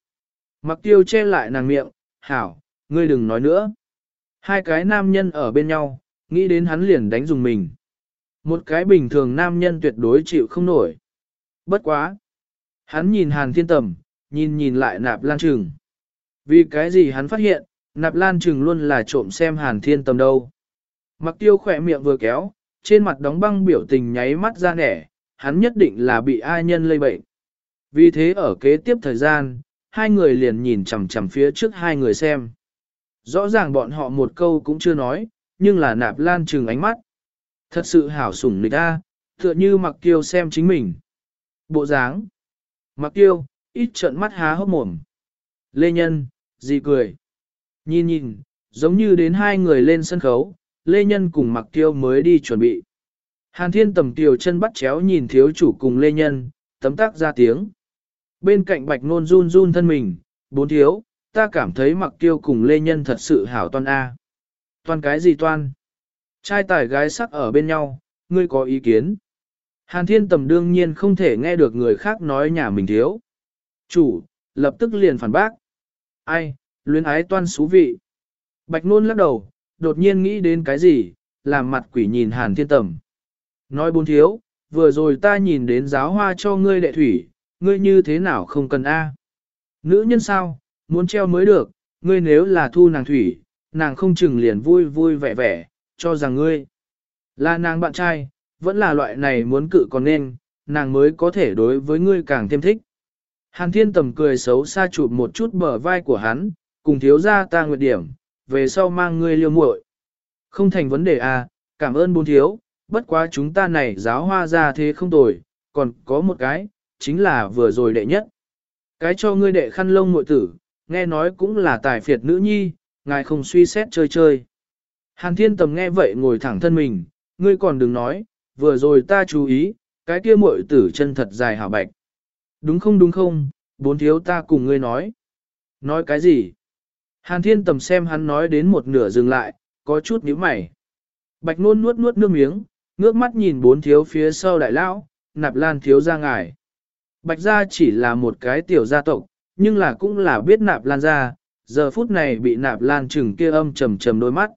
Mặc tiêu che lại nàng miệng, hảo, ngươi đừng nói nữa. Hai cái nam nhân ở bên nhau, nghĩ đến hắn liền đánh dùng mình. Một cái bình thường nam nhân tuyệt đối chịu không nổi. Bất quá. Hắn nhìn hàn thiên tầm, nhìn nhìn lại nạp lan trừng. Vì cái gì hắn phát hiện, nạp lan trừng luôn là trộm xem hàn thiên tầm đâu. Mặc tiêu khỏe miệng vừa kéo, trên mặt đóng băng biểu tình nháy mắt ra nẻ, hắn nhất định là bị ai nhân lây bệnh. Vì thế ở kế tiếp thời gian, hai người liền nhìn chằm chằm phía trước hai người xem. Rõ ràng bọn họ một câu cũng chưa nói, nhưng là nạp lan trừng ánh mắt. Thật sự hảo sủng nịch a, tựa như mặc tiêu xem chính mình. Bộ dáng. Mặc tiêu, ít trợn mắt há hốc mồm. Lê Nhân, gì cười. Nhìn nhìn, giống như đến hai người lên sân khấu, Lê Nhân cùng mặc tiêu mới đi chuẩn bị. Hàn thiên tầm tiểu chân bắt chéo nhìn thiếu chủ cùng Lê Nhân, tấm tác ra tiếng. Bên cạnh bạch nôn run run thân mình, bốn thiếu, ta cảm thấy mặc tiêu cùng Lê Nhân thật sự hảo toan A. Toan cái gì toan? Trai tài gái sắc ở bên nhau, ngươi có ý kiến? Hàn thiên tầm đương nhiên không thể nghe được người khác nói nhà mình thiếu. Chủ, lập tức liền phản bác. Ai, luyến ái toan xú vị. Bạch nôn lắc đầu, đột nhiên nghĩ đến cái gì, làm mặt quỷ nhìn hàn thiên tầm. Nói bốn thiếu, vừa rồi ta nhìn đến giáo hoa cho ngươi đệ thủy, ngươi như thế nào không cần A. Nữ nhân sao, muốn treo mới được, ngươi nếu là thu nàng thủy, nàng không chừng liền vui vui vẻ vẻ, cho rằng ngươi là nàng bạn trai, vẫn là loại này muốn cự còn nên, nàng mới có thể đối với ngươi càng thêm thích. Hàn thiên tầm cười xấu xa chụp một chút bờ vai của hắn, cùng thiếu ra ta nguyệt điểm, về sau mang ngươi liêu muội. Không thành vấn đề à, cảm ơn bốn thiếu, bất quá chúng ta này giáo hoa ra thế không tồi, còn có một cái, chính là vừa rồi đệ nhất. Cái cho ngươi đệ khăn lông muội tử, nghe nói cũng là tài phiệt nữ nhi, ngài không suy xét chơi chơi. Hàn thiên tầm nghe vậy ngồi thẳng thân mình, ngươi còn đừng nói, vừa rồi ta chú ý, cái kia muội tử chân thật dài hảo bạch. Đúng không đúng không, bốn thiếu ta cùng ngươi nói. Nói cái gì? Hàn thiên tầm xem hắn nói đến một nửa dừng lại, có chút nhíu mày. Bạch nôn nuốt nuốt nước miếng, ngước mắt nhìn bốn thiếu phía sau đại lão, nạp lan thiếu ra ngài. Bạch gia chỉ là một cái tiểu gia tộc, nhưng là cũng là biết nạp lan ra, giờ phút này bị nạp lan chừng kia âm trầm trầm đôi mắt.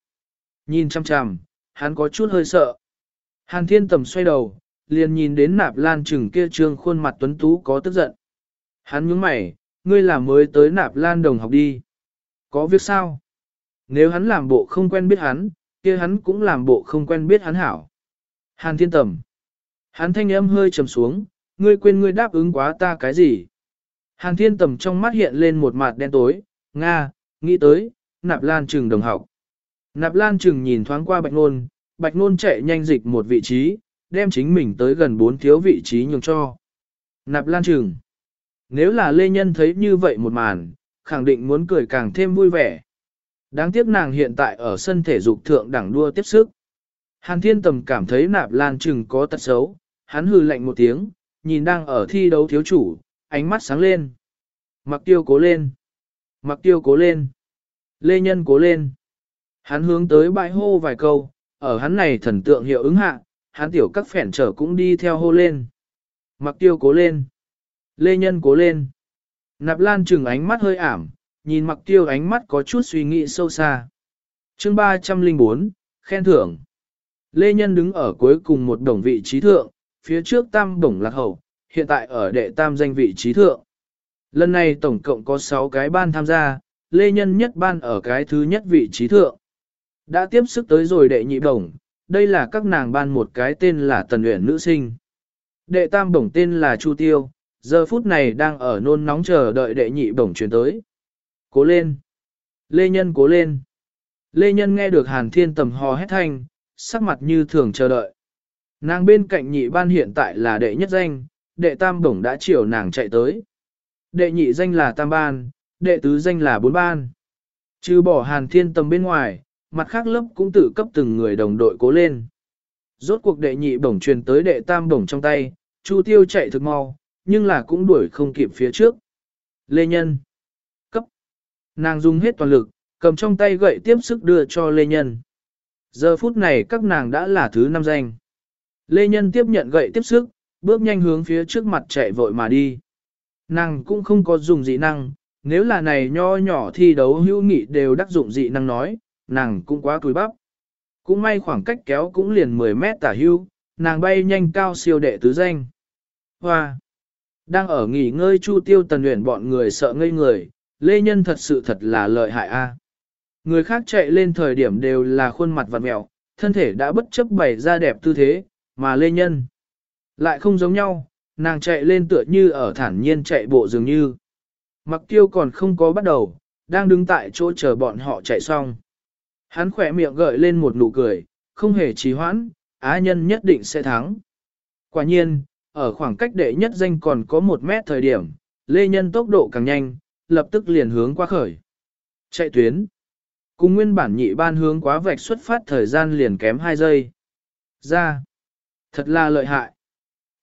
Nhìn chăm chăm, hắn có chút hơi sợ. Hàn thiên tầm xoay đầu, liền nhìn đến nạp lan chừng kia trương khuôn mặt tuấn tú có tức giận. Hắn nhướng mày, ngươi là mới tới nạp lan đồng học đi. Có việc sao? Nếu hắn làm bộ không quen biết hắn, kia hắn cũng làm bộ không quen biết hắn hảo. Hàn thiên tầm. Hắn thanh âm hơi trầm xuống, ngươi quên ngươi đáp ứng quá ta cái gì? Hàn thiên tầm trong mắt hiện lên một mặt đen tối, Nga, nghĩ tới, nạp lan trừng đồng học. Nạp lan trừng nhìn thoáng qua bạch nôn, bạch nôn chạy nhanh dịch một vị trí, đem chính mình tới gần bốn thiếu vị trí nhường cho. Nạp lan trừng. Nếu là lê nhân thấy như vậy một màn, khẳng định muốn cười càng thêm vui vẻ. Đáng tiếc nàng hiện tại ở sân thể dục thượng đẳng đua tiếp sức. Hàn thiên tầm cảm thấy nạp lan chừng có tật xấu, hắn hừ lạnh một tiếng, nhìn đang ở thi đấu thiếu chủ, ánh mắt sáng lên. Mặc tiêu cố lên. Mặc tiêu cố lên. Lê nhân cố lên. Hắn hướng tới bãi hô vài câu, ở hắn này thần tượng hiệu ứng hạ, hắn tiểu các phèn trở cũng đi theo hô lên. Mặc tiêu cố lên. Lê nhân cố lên. Nạp lan trừng ánh mắt hơi ảm, nhìn mặc tiêu ánh mắt có chút suy nghĩ sâu xa. chương 304, khen thưởng. Lê Nhân đứng ở cuối cùng một đồng vị trí thượng, phía trước tam đồng lạc hậu, hiện tại ở đệ tam danh vị trí thượng. Lần này tổng cộng có 6 cái ban tham gia, Lê Nhân nhất ban ở cái thứ nhất vị trí thượng. Đã tiếp sức tới rồi đệ nhị đồng, đây là các nàng ban một cái tên là Tần Uyển nữ sinh. Đệ tam Đồng tên là Chu Tiêu, giờ phút này đang ở nôn nóng chờ đợi đệ nhị bổng chuyển tới. Cố lên! Lê Nhân cố lên! Lê Nhân nghe được Hàn Thiên tầm hò hét thanh, sắc mặt như thường chờ đợi. Nàng bên cạnh nhị ban hiện tại là đệ nhất danh, đệ tam bổng đã chiều nàng chạy tới. Đệ nhị danh là tam ban, đệ tứ danh là bốn ban. Trừ bỏ Hàn Thiên tầm bên ngoài, mặt khác lớp cũng tự cấp từng người đồng đội cố lên. Rốt cuộc đệ nhị bổng truyền tới đệ tam bổng trong tay, Chu Tiêu chạy thực mau, nhưng là cũng đuổi không kịp phía trước. Lê Nhân Cấp Nàng dùng hết toàn lực, cầm trong tay gậy tiếp sức đưa cho Lê Nhân. Giờ phút này các nàng đã là thứ năm danh. Lê Nhân tiếp nhận gậy tiếp sức, bước nhanh hướng phía trước mặt chạy vội mà đi. Nàng cũng không có dùng dị năng, nếu là này nho nhỏ thi đấu hữu nghị đều đắc dụng dị năng nói, nàng cũng quá cúi bắp. Cũng may khoảng cách kéo cũng liền 10 mét tả hưu, nàng bay nhanh cao siêu đệ tứ danh. Hoa! Đang ở nghỉ ngơi chu tiêu tần luyện bọn người sợ ngây người, lê nhân thật sự thật là lợi hại a. Người khác chạy lên thời điểm đều là khuôn mặt vặn mẹo, thân thể đã bất chấp bày ra đẹp tư thế, mà lê nhân lại không giống nhau, nàng chạy lên tựa như ở thản nhiên chạy bộ dường như. Mặc tiêu còn không có bắt đầu, đang đứng tại chỗ chờ bọn họ chạy xong. Hắn khỏe miệng gợi lên một nụ cười, không hề trì hoãn, á nhân nhất định sẽ thắng. Quả nhiên, ở khoảng cách đệ nhất danh còn có một mét thời điểm, lê nhân tốc độ càng nhanh, lập tức liền hướng qua khởi. Chạy tuyến. Cùng nguyên bản nhị ban hướng quá vạch xuất phát thời gian liền kém 2 giây. Ra. Thật là lợi hại.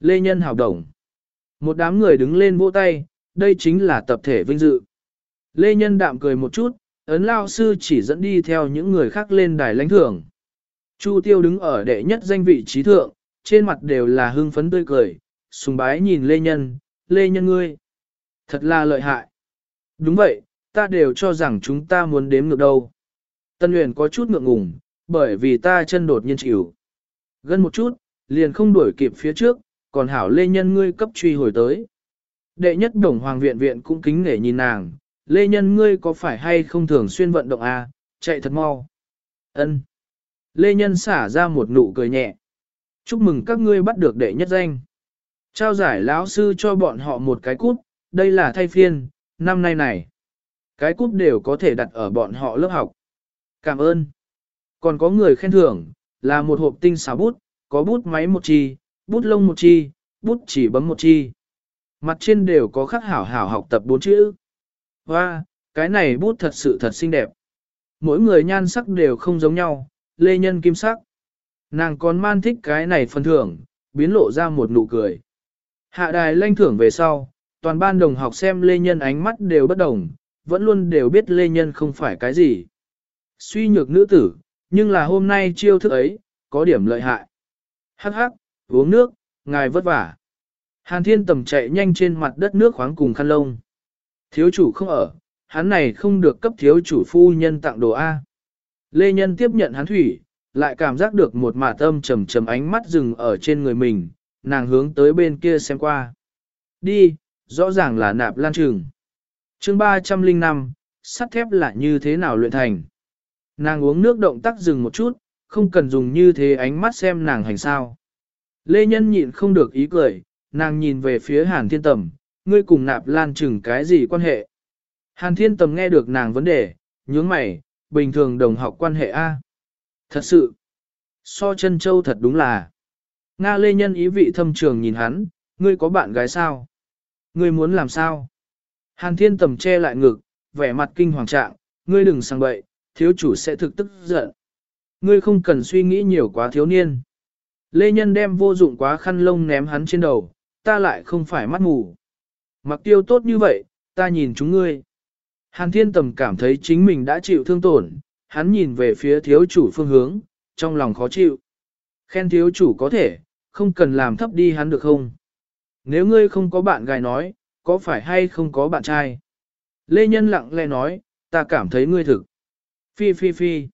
Lê Nhân hào đồng. Một đám người đứng lên vỗ tay, đây chính là tập thể vinh dự. Lê Nhân đạm cười một chút, ấn lao sư chỉ dẫn đi theo những người khác lên đài lãnh thưởng. Chu Tiêu đứng ở đệ nhất danh vị trí thượng, trên mặt đều là hưng phấn tươi cười, sùng bái nhìn Lê Nhân, Lê Nhân ngươi. Thật là lợi hại. Đúng vậy, ta đều cho rằng chúng ta muốn đếm ngược đâu. Tân luyện có chút ngượng ngùng, bởi vì ta chân đột nhiên chịu. Gần một chút, liền không đuổi kịp phía trước, còn hảo Lê Nhân ngươi cấp truy hồi tới. Đệ nhất đồng hoàng viện viện cũng kính nể nhìn nàng, Lê Nhân ngươi có phải hay không thường xuyên vận động à, chạy thật mau. Ân. Lê Nhân xả ra một nụ cười nhẹ. Chúc mừng các ngươi bắt được đệ nhất danh. Trao giải lão sư cho bọn họ một cái cút, đây là thay phiên, năm nay này. Cái cút đều có thể đặt ở bọn họ lớp học. Cảm ơn. Còn có người khen thưởng, là một hộp tinh xào bút, có bút máy một chi, bút lông một chi, bút chỉ bấm một chi. Mặt trên đều có khắc hảo hảo học tập bốn chữ. Và, cái này bút thật sự thật xinh đẹp. Mỗi người nhan sắc đều không giống nhau, lê nhân kim sắc. Nàng còn man thích cái này phần thưởng, biến lộ ra một nụ cười. Hạ đài lanh thưởng về sau, toàn ban đồng học xem lê nhân ánh mắt đều bất đồng, vẫn luôn đều biết lê nhân không phải cái gì. Suy nhược nữ tử, nhưng là hôm nay chiêu thức ấy, có điểm lợi hại. Hắc hắc, uống nước, ngài vất vả. Hàn thiên tầm chạy nhanh trên mặt đất nước khoáng cùng khăn lông. Thiếu chủ không ở, hắn này không được cấp thiếu chủ phu nhân tặng đồ A. Lê Nhân tiếp nhận hắn thủy, lại cảm giác được một mả tâm trầm trầm ánh mắt dừng ở trên người mình, nàng hướng tới bên kia xem qua. Đi, rõ ràng là nạp lan trường. chương 305, sắt thép là như thế nào luyện thành. Nàng uống nước động tác dừng một chút, không cần dùng như thế ánh mắt xem nàng hành sao. Lê Nhân nhịn không được ý cười, nàng nhìn về phía Hàn Thiên Tầm, ngươi cùng nạp lan trừng cái gì quan hệ. Hàn Thiên Tầm nghe được nàng vấn đề, nhướng mày, bình thường đồng học quan hệ A. Thật sự, so chân châu thật đúng là. Nga Lê Nhân ý vị thâm trường nhìn hắn, ngươi có bạn gái sao? Ngươi muốn làm sao? Hàn Thiên Tầm che lại ngực, vẻ mặt kinh hoàng trạng, ngươi đừng sang bậy, thiếu chủ sẽ thực tức giận. Ngươi không cần suy nghĩ nhiều quá thiếu niên. Lê Nhân đem vô dụng quá khăn lông ném hắn trên đầu, ta lại không phải mắt mù. Mặc tiêu tốt như vậy, ta nhìn chúng ngươi. Hàn thiên tầm cảm thấy chính mình đã chịu thương tổn, hắn nhìn về phía thiếu chủ phương hướng, trong lòng khó chịu. Khen thiếu chủ có thể, không cần làm thấp đi hắn được không? Nếu ngươi không có bạn gái nói, có phải hay không có bạn trai? Lê Nhân lặng lẽ nói, ta cảm thấy ngươi thực. Phi phi phi.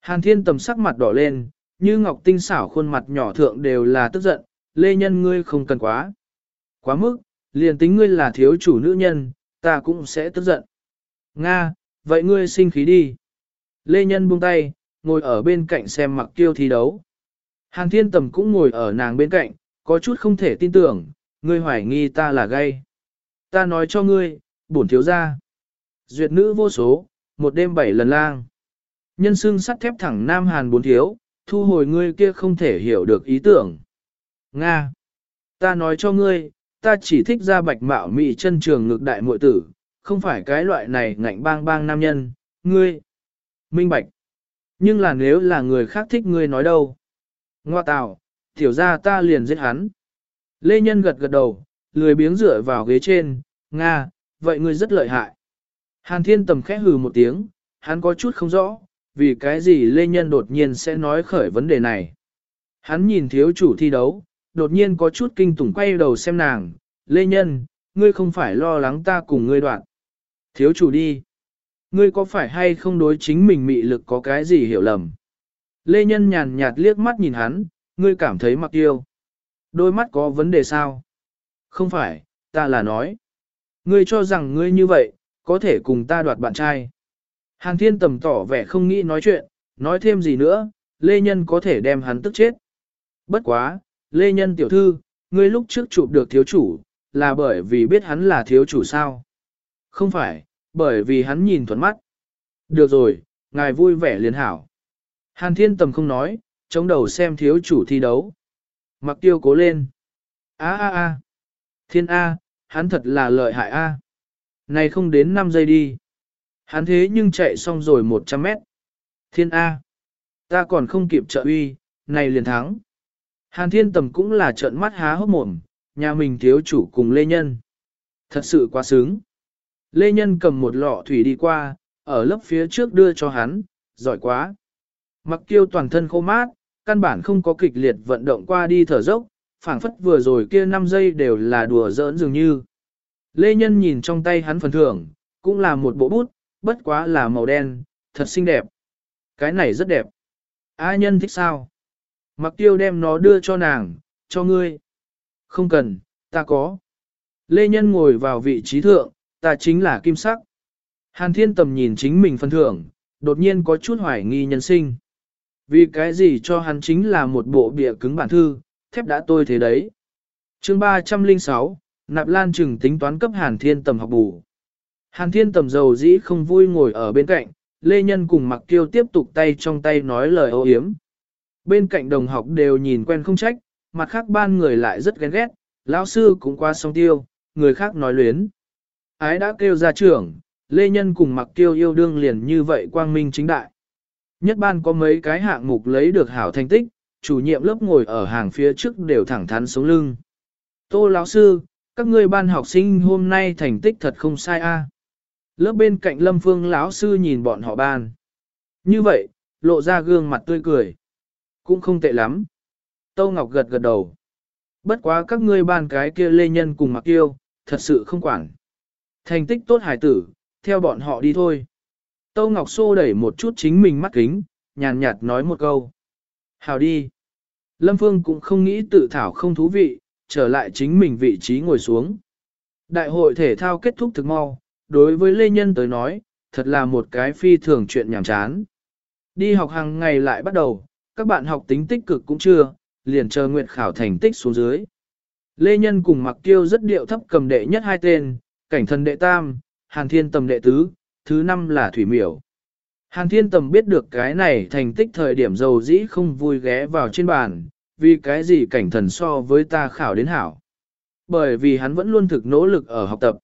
Hàn thiên tầm sắc mặt đỏ lên, như ngọc tinh xảo khuôn mặt nhỏ thượng đều là tức giận, Lê Nhân ngươi không cần quá. Quá mức, liền tính ngươi là thiếu chủ nữ nhân, ta cũng sẽ tức giận. Nga, vậy ngươi sinh khí đi. Lê Nhân buông tay, ngồi ở bên cạnh xem mặc tiêu thi đấu. Hàn thiên tầm cũng ngồi ở nàng bên cạnh, có chút không thể tin tưởng, ngươi hoài nghi ta là gay. Ta nói cho ngươi, bổn thiếu ra. Duyệt nữ vô số, một đêm bảy lần lang. Nhân xương sắt thép thẳng Nam Hàn bốn thiếu, thu hồi ngươi kia không thể hiểu được ý tưởng. Nga. Ta nói cho ngươi, ta chỉ thích ra bạch mạo mị chân trường ngược đại muội tử, không phải cái loại này ngạnh bang bang nam nhân, ngươi. Minh bạch. Nhưng là nếu là người khác thích ngươi nói đâu. Ngoa tào, tiểu ra ta liền giết hắn. Lê Nhân gật gật đầu, lười biếng dựa vào ghế trên, Nga, vậy ngươi rất lợi hại. Hàn thiên tầm khẽ hừ một tiếng, hắn có chút không rõ, vì cái gì Lê Nhân đột nhiên sẽ nói khởi vấn đề này. Hắn nhìn thiếu chủ thi đấu, đột nhiên có chút kinh tủng quay đầu xem nàng, Lê Nhân, ngươi không phải lo lắng ta cùng ngươi đoạn. Thiếu chủ đi. Ngươi có phải hay không đối chính mình mị lực có cái gì hiểu lầm? Lê Nhân nhàn nhạt liếc mắt nhìn hắn, ngươi cảm thấy mặc yêu. Đôi mắt có vấn đề sao? Không phải, ta là nói. Ngươi cho rằng ngươi như vậy, có thể cùng ta đoạt bạn trai. Hàng thiên tầm tỏ vẻ không nghĩ nói chuyện, nói thêm gì nữa, Lê Nhân có thể đem hắn tức chết. Bất quá, Lê Nhân tiểu thư, ngươi lúc trước chụp được thiếu chủ, là bởi vì biết hắn là thiếu chủ sao? Không phải, bởi vì hắn nhìn thuận mắt. Được rồi, ngài vui vẻ liền hảo. Hàn thiên tầm không nói, chống đầu xem thiếu chủ thi đấu. Mặc tiêu cố lên. a a a Thiên A, hắn thật là lợi hại A. Này không đến 5 giây đi. Hắn thế nhưng chạy xong rồi 100 mét. Thiên A. Ta còn không kịp trợ uy, này liền thắng. Hàn thiên tầm cũng là trợn mắt há hốc mồm, nhà mình thiếu chủ cùng Lê Nhân. Thật sự quá sướng. Lê Nhân cầm một lọ thủy đi qua, ở lớp phía trước đưa cho hắn, giỏi quá. Mặc tiêu toàn thân khô mát, căn bản không có kịch liệt vận động qua đi thở dốc, phảng phất vừa rồi kia 5 giây đều là đùa giỡn dường như. Lê Nhân nhìn trong tay hắn phần thưởng, cũng là một bộ bút, bất quá là màu đen, thật xinh đẹp. Cái này rất đẹp. A nhân thích sao? Mặc tiêu đem nó đưa cho nàng, cho ngươi. Không cần, ta có. Lê Nhân ngồi vào vị trí thượng, ta chính là kim sắc. Hàn thiên tầm nhìn chính mình phân thưởng, đột nhiên có chút hoài nghi nhân sinh. Vì cái gì cho hắn chính là một bộ bịa cứng bản thư, thép đã tôi thế đấy. chương 306, Nạp Lan Trừng tính toán cấp Hàn Thiên Tầm học bù. Hàn Thiên Tầm dầu dĩ không vui ngồi ở bên cạnh, Lê Nhân cùng Mặc Kiêu tiếp tục tay trong tay nói lời ô hiếm. Bên cạnh đồng học đều nhìn quen không trách, mặt khác ban người lại rất ghen ghét, lão sư cũng qua song tiêu, người khác nói luyến. Ái đã kêu ra trưởng, Lê Nhân cùng Mặc Kiêu yêu đương liền như vậy quang minh chính đại. Nhất ban có mấy cái hạng mục lấy được hảo thành tích, chủ nhiệm lớp ngồi ở hàng phía trước đều thẳng thắn sống lưng. Tô lão sư, các ngươi ban học sinh hôm nay thành tích thật không sai a. Lớp bên cạnh Lâm Phương lão sư nhìn bọn họ ban. Như vậy, lộ ra gương mặt tươi cười. Cũng không tệ lắm. Tô Ngọc gật gật đầu. Bất quá các ngươi ban cái kia lê nhân cùng mặc Kiêu, thật sự không quản. Thành tích tốt hải tử, theo bọn họ đi thôi. Tâu Ngọc xô đẩy một chút chính mình mắt kính, nhàn nhạt nói một câu. Hào đi. Lâm Phương cũng không nghĩ tự thảo không thú vị, trở lại chính mình vị trí ngồi xuống. Đại hội thể thao kết thúc thực mau, đối với Lê Nhân tới nói, thật là một cái phi thường chuyện nhàm chán. Đi học hàng ngày lại bắt đầu, các bạn học tính tích cực cũng chưa, liền chờ nguyện khảo thành tích xuống dưới. Lê Nhân cùng Mặc Kiêu rất điệu thấp cầm đệ nhất hai tên, cảnh thần đệ tam, Hàn Thiên tầm đệ tứ, thứ năm là Thủy Miểu. Hàn Thiên tầm biết được cái này thành tích thời điểm giàu dĩ không vui ghé vào trên bàn, vì cái gì cảnh thần so với ta khảo đến hảo. Bởi vì hắn vẫn luôn thực nỗ lực ở học tập.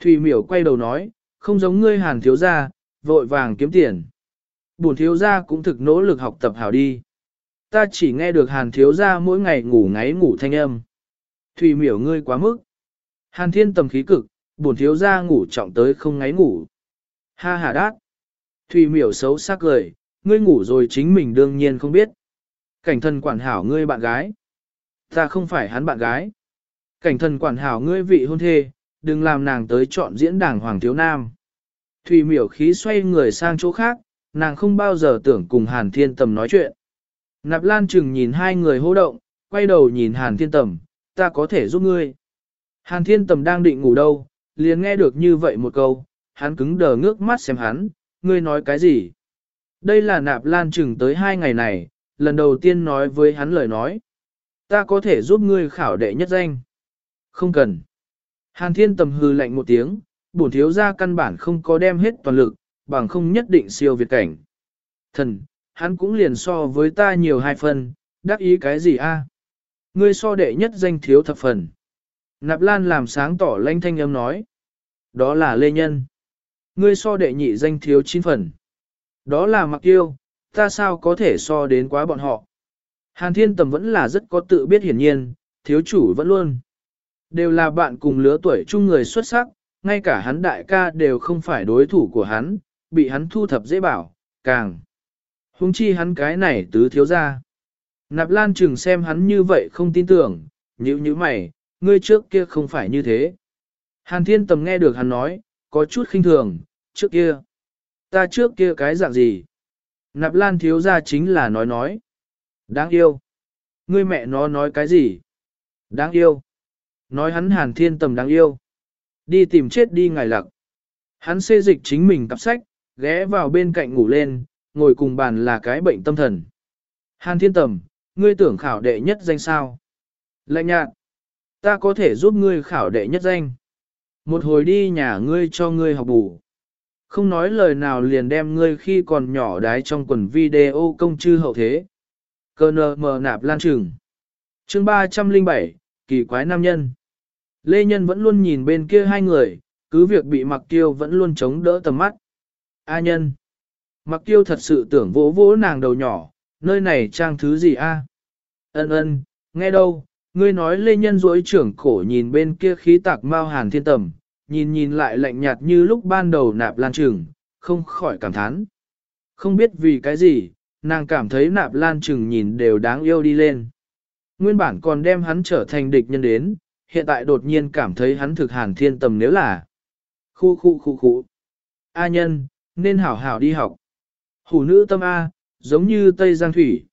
Thủy Miểu quay đầu nói, không giống ngươi Hàn thiếu gia, vội vàng kiếm tiền. Bổn thiếu gia cũng thực nỗ lực học tập hảo đi. Ta chỉ nghe được Hàn thiếu gia mỗi ngày ngủ ngáy ngủ thanh âm. Thủy Miểu ngươi quá mức. Hàn Thiên tầm khí cực, bổn thiếu gia ngủ trọng tới không ngáy ngủ. Ha ha đát. Thùy Miểu xấu sắc cười, ngươi ngủ rồi chính mình đương nhiên không biết. Cảnh thần quản hảo ngươi bạn gái. Ta không phải hắn bạn gái. Cảnh thần quản hảo ngươi vị hôn thê, đừng làm nàng tới chọn diễn đảng Hoàng Thiếu Nam. Thùy miểu khí xoay người sang chỗ khác, nàng không bao giờ tưởng cùng Hàn Thiên Tầm nói chuyện. Nạp Lan chừng nhìn hai người hô động, quay đầu nhìn Hàn Thiên Tầm, ta có thể giúp ngươi. Hàn Thiên Tầm đang định ngủ đâu, liền nghe được như vậy một câu, hắn cứng đờ ngước mắt xem hắn, ngươi nói cái gì? Đây là Nạp Lan chừng tới hai ngày này, lần đầu tiên nói với hắn lời nói. Ta có thể giúp ngươi khảo đệ nhất danh. Không cần. Hàn thiên tầm hư lạnh một tiếng, bổn thiếu ra căn bản không có đem hết toàn lực, bằng không nhất định siêu việt cảnh. Thần, hắn cũng liền so với ta nhiều hai phần, đắc ý cái gì a? Ngươi so đệ nhất danh thiếu thập phần. Nạp Lan làm sáng tỏ lanh thanh âm nói. Đó là Lê Nhân. Ngươi so đệ nhị danh thiếu chín phần. Đó là Mặc Yêu, ta sao có thể so đến quá bọn họ. Hàn Thiên Tầm vẫn là rất có tự biết hiển nhiên, thiếu chủ vẫn luôn. Đều là bạn cùng lứa tuổi chung người xuất sắc, ngay cả hắn đại ca đều không phải đối thủ của hắn, bị hắn thu thập dễ bảo, càng. Hùng chi hắn cái này tứ thiếu ra. Nạp Lan chừng xem hắn như vậy không tin tưởng, như như mày, ngươi trước kia không phải như thế. Hàn Thiên Tầm nghe được hắn nói, có chút khinh thường, trước kia. Ta trước kia cái dạng gì? Nạp Lan thiếu ra chính là nói nói. Đáng yêu. Ngươi mẹ nó nói cái gì? Đáng yêu. Nói hắn hàn thiên tầm đáng yêu. Đi tìm chết đi ngài lặc. Hắn xê dịch chính mình cặp sách, ghé vào bên cạnh ngủ lên, ngồi cùng bàn là cái bệnh tâm thần. Hàn thiên tầm, ngươi tưởng khảo đệ nhất danh sao? Lạnh nhạt. Ta có thể giúp ngươi khảo đệ nhất danh. Một hồi đi nhà ngươi cho ngươi học bù. Không nói lời nào liền đem ngươi khi còn nhỏ đái trong quần video công chư hậu thế. Cơ nờ mờ nạp lan trừng. chương 307, kỳ quái nam nhân. Lê Nhân vẫn luôn nhìn bên kia hai người, cứ việc bị mặc tiêu vẫn luôn chống đỡ tầm mắt. A nhân. Mặc tiêu thật sự tưởng vỗ vỗ nàng đầu nhỏ, nơi này trang thứ gì a? Ân ân, nghe đâu, ngươi nói Lê Nhân duỗi trưởng cổ nhìn bên kia khí tạc mau hàn thiên tầm, nhìn nhìn lại lạnh nhạt như lúc ban đầu nạp lan trừng, không khỏi cảm thán. Không biết vì cái gì, nàng cảm thấy nạp lan trừng nhìn đều đáng yêu đi lên. Nguyên bản còn đem hắn trở thành địch nhân đến, hiện tại đột nhiên cảm thấy hắn thực hàn thiên tầm nếu là khu khu khu khu. A nhân, nên hảo hảo đi học. Hủ nữ tâm A, giống như Tây Giang Thủy.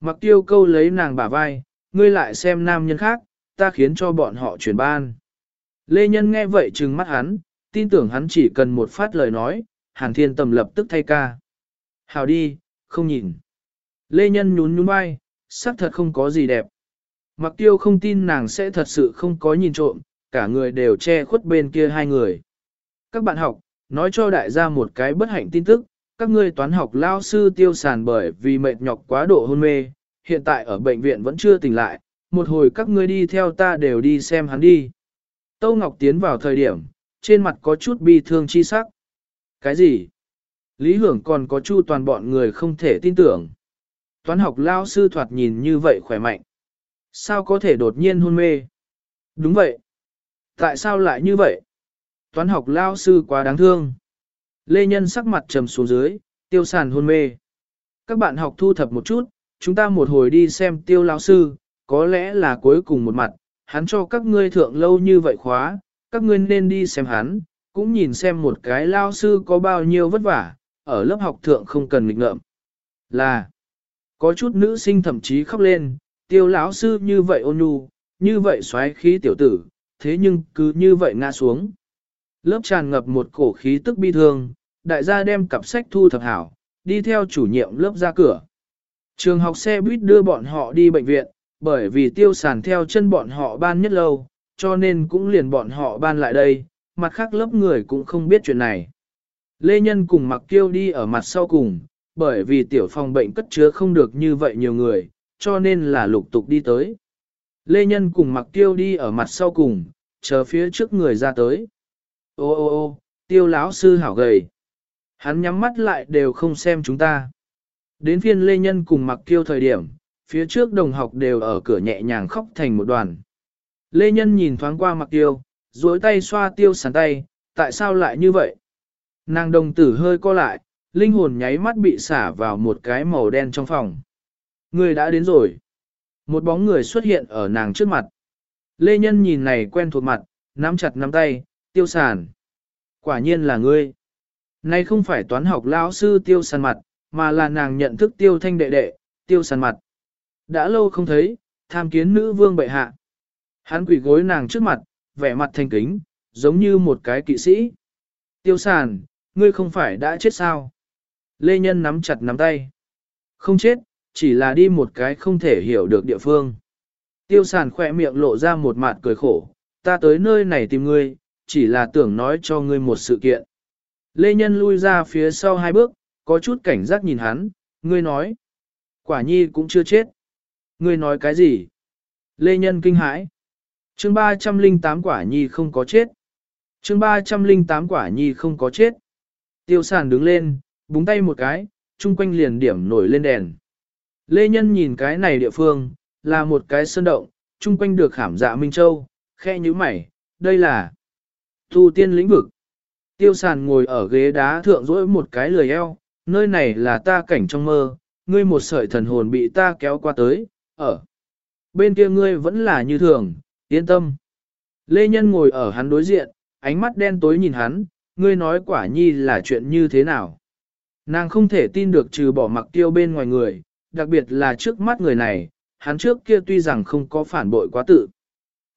Mặc tiêu câu lấy nàng bả vai, ngươi lại xem nam nhân khác, ta khiến cho bọn họ chuyển ban. Lê Nhân nghe vậy trừng mắt hắn, tin tưởng hắn chỉ cần một phát lời nói, Hàn Thiên Tầm lập tức thay ca. Hào đi, không nhìn. Lê Nhân nhún nhún vai, sắc thật không có gì đẹp. Mặc tiêu không tin nàng sẽ thật sự không có nhìn trộm, cả người đều che khuất bên kia hai người. Các bạn học, nói cho đại gia một cái bất hạnh tin tức, các ngươi toán học lao sư tiêu sàn bởi vì mệt nhọc quá độ hôn mê, hiện tại ở bệnh viện vẫn chưa tỉnh lại, một hồi các ngươi đi theo ta đều đi xem hắn đi. Tâu Ngọc tiến vào thời điểm, trên mặt có chút bi thương chi sắc. Cái gì? Lý Hưởng còn có chu toàn bọn người không thể tin tưởng. Toán học lao sư thoạt nhìn như vậy khỏe mạnh. Sao có thể đột nhiên hôn mê? Đúng vậy. Tại sao lại như vậy? Toán học lao sư quá đáng thương. Lê Nhân sắc mặt trầm xuống dưới, tiêu sàn hôn mê. Các bạn học thu thập một chút, chúng ta một hồi đi xem tiêu lao sư, có lẽ là cuối cùng một mặt, hắn cho các ngươi thượng lâu như vậy khóa, các ngươi nên đi xem hắn, cũng nhìn xem một cái lao sư có bao nhiêu vất vả, ở lớp học thượng không cần nghịch ngợm. Là, có chút nữ sinh thậm chí khóc lên, tiêu lão sư như vậy ôn nhu, như vậy xoáy khí tiểu tử, thế nhưng cứ như vậy ngã xuống. Lớp tràn ngập một cổ khí tức bi thương, đại gia đem cặp sách thu thập hảo, đi theo chủ nhiệm lớp ra cửa. Trường học xe buýt đưa bọn họ đi bệnh viện, bởi vì tiêu sản theo chân bọn họ ban nhất lâu, cho nên cũng liền bọn họ ban lại đây, mặt khác lớp người cũng không biết chuyện này. Lê Nhân cùng mặc kiêu đi ở mặt sau cùng, bởi vì tiểu phòng bệnh cất chứa không được như vậy nhiều người, cho nên là lục tục đi tới. Lê Nhân cùng mặc tiêu đi ở mặt sau cùng, chờ phía trước người ra tới. Ô ô ô, tiêu lão sư hảo gầy. Hắn nhắm mắt lại đều không xem chúng ta. Đến phiên Lê Nhân cùng mặc tiêu thời điểm, phía trước đồng học đều ở cửa nhẹ nhàng khóc thành một đoàn. Lê Nhân nhìn thoáng qua mặc tiêu, duỗi tay xoa tiêu sàn tay, tại sao lại như vậy? Nàng đồng tử hơi co lại, linh hồn nháy mắt bị xả vào một cái màu đen trong phòng. Người đã đến rồi. Một bóng người xuất hiện ở nàng trước mặt. Lê Nhân nhìn này quen thuộc mặt, nắm chặt nắm tay, tiêu sàn. Quả nhiên là ngươi. nay không phải toán học lão sư tiêu sàn mặt, mà là nàng nhận thức tiêu thanh đệ đệ, tiêu sàn mặt. Đã lâu không thấy, tham kiến nữ vương bệ hạ. Hắn quỷ gối nàng trước mặt, vẻ mặt thanh kính, giống như một cái kỵ sĩ. Tiêu sàn, ngươi không phải đã chết sao? Lê Nhân nắm chặt nắm tay. Không chết, chỉ là đi một cái không thể hiểu được địa phương. Tiêu sàn khỏe miệng lộ ra một mặt cười khổ, ta tới nơi này tìm ngươi, chỉ là tưởng nói cho ngươi một sự kiện. Lê Nhân lui ra phía sau hai bước, có chút cảnh giác nhìn hắn, ngươi nói. Quả nhi cũng chưa chết. Ngươi nói cái gì? Lê Nhân kinh hãi. chương 308 quả nhi không có chết. chương 308 quả nhi không có chết. Tiêu sản đứng lên, búng tay một cái, chung quanh liền điểm nổi lên đèn. Lê Nhân nhìn cái này địa phương, là một cái sơn động, chung quanh được khảm dạ Minh Châu, khe như mày, đây là tu tiên lĩnh vực. Tiêu sàn ngồi ở ghế đá thượng rỗi một cái lười eo, nơi này là ta cảnh trong mơ, ngươi một sợi thần hồn bị ta kéo qua tới, ở. Bên kia ngươi vẫn là như thường, yên tâm. Lê Nhân ngồi ở hắn đối diện, ánh mắt đen tối nhìn hắn, ngươi nói quả nhi là chuyện như thế nào. Nàng không thể tin được trừ bỏ mặc tiêu bên ngoài người, đặc biệt là trước mắt người này, hắn trước kia tuy rằng không có phản bội quá tự.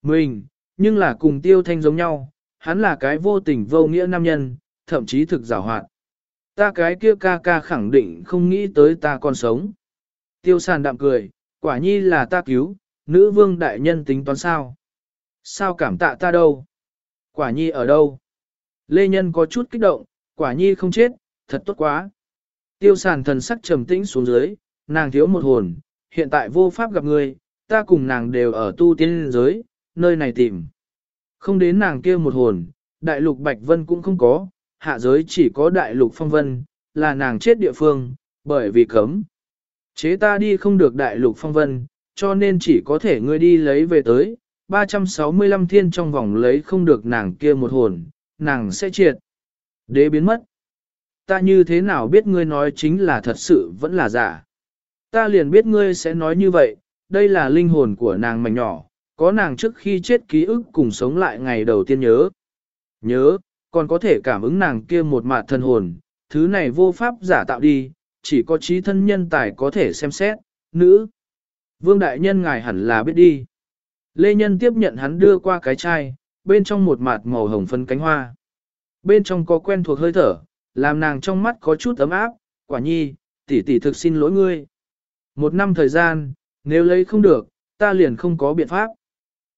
Mình, nhưng là cùng tiêu thanh giống nhau, hắn là cái vô tình vô nghĩa nam nhân, thậm chí thực giảo hoạt. Ta cái kia ca ca khẳng định không nghĩ tới ta còn sống. Tiêu sàn đạm cười, quả nhi là ta cứu, nữ vương đại nhân tính toán sao? Sao cảm tạ ta đâu? Quả nhi ở đâu? Lê Nhân có chút kích động, quả nhi không chết, thật tốt quá. Tiêu sàn thần sắc trầm tĩnh xuống dưới, nàng thiếu một hồn, hiện tại vô pháp gặp người, ta cùng nàng đều ở tu tiên giới, nơi này tìm. Không đến nàng kia một hồn, đại lục Bạch Vân cũng không có, hạ giới chỉ có đại lục Phong Vân, là nàng chết địa phương, bởi vì cấm. Chế ta đi không được đại lục Phong Vân, cho nên chỉ có thể ngươi đi lấy về tới, 365 thiên trong vòng lấy không được nàng kia một hồn, nàng sẽ triệt. Đế biến mất. Ta như thế nào biết ngươi nói chính là thật sự vẫn là giả. Ta liền biết ngươi sẽ nói như vậy, đây là linh hồn của nàng mảnh nhỏ, có nàng trước khi chết ký ức cùng sống lại ngày đầu tiên nhớ. Nhớ, còn có thể cảm ứng nàng kia một mạt thân hồn, thứ này vô pháp giả tạo đi, chỉ có trí thân nhân tài có thể xem xét, nữ. Vương đại nhân ngài hẳn là biết đi. Lê Nhân tiếp nhận hắn đưa qua cái chai, bên trong một mạt màu hồng phân cánh hoa. Bên trong có quen thuộc hơi thở, làm nàng trong mắt có chút ấm áp, quả nhi, tỷ tỷ thực xin lỗi ngươi. Một năm thời gian, nếu lấy không được, ta liền không có biện pháp.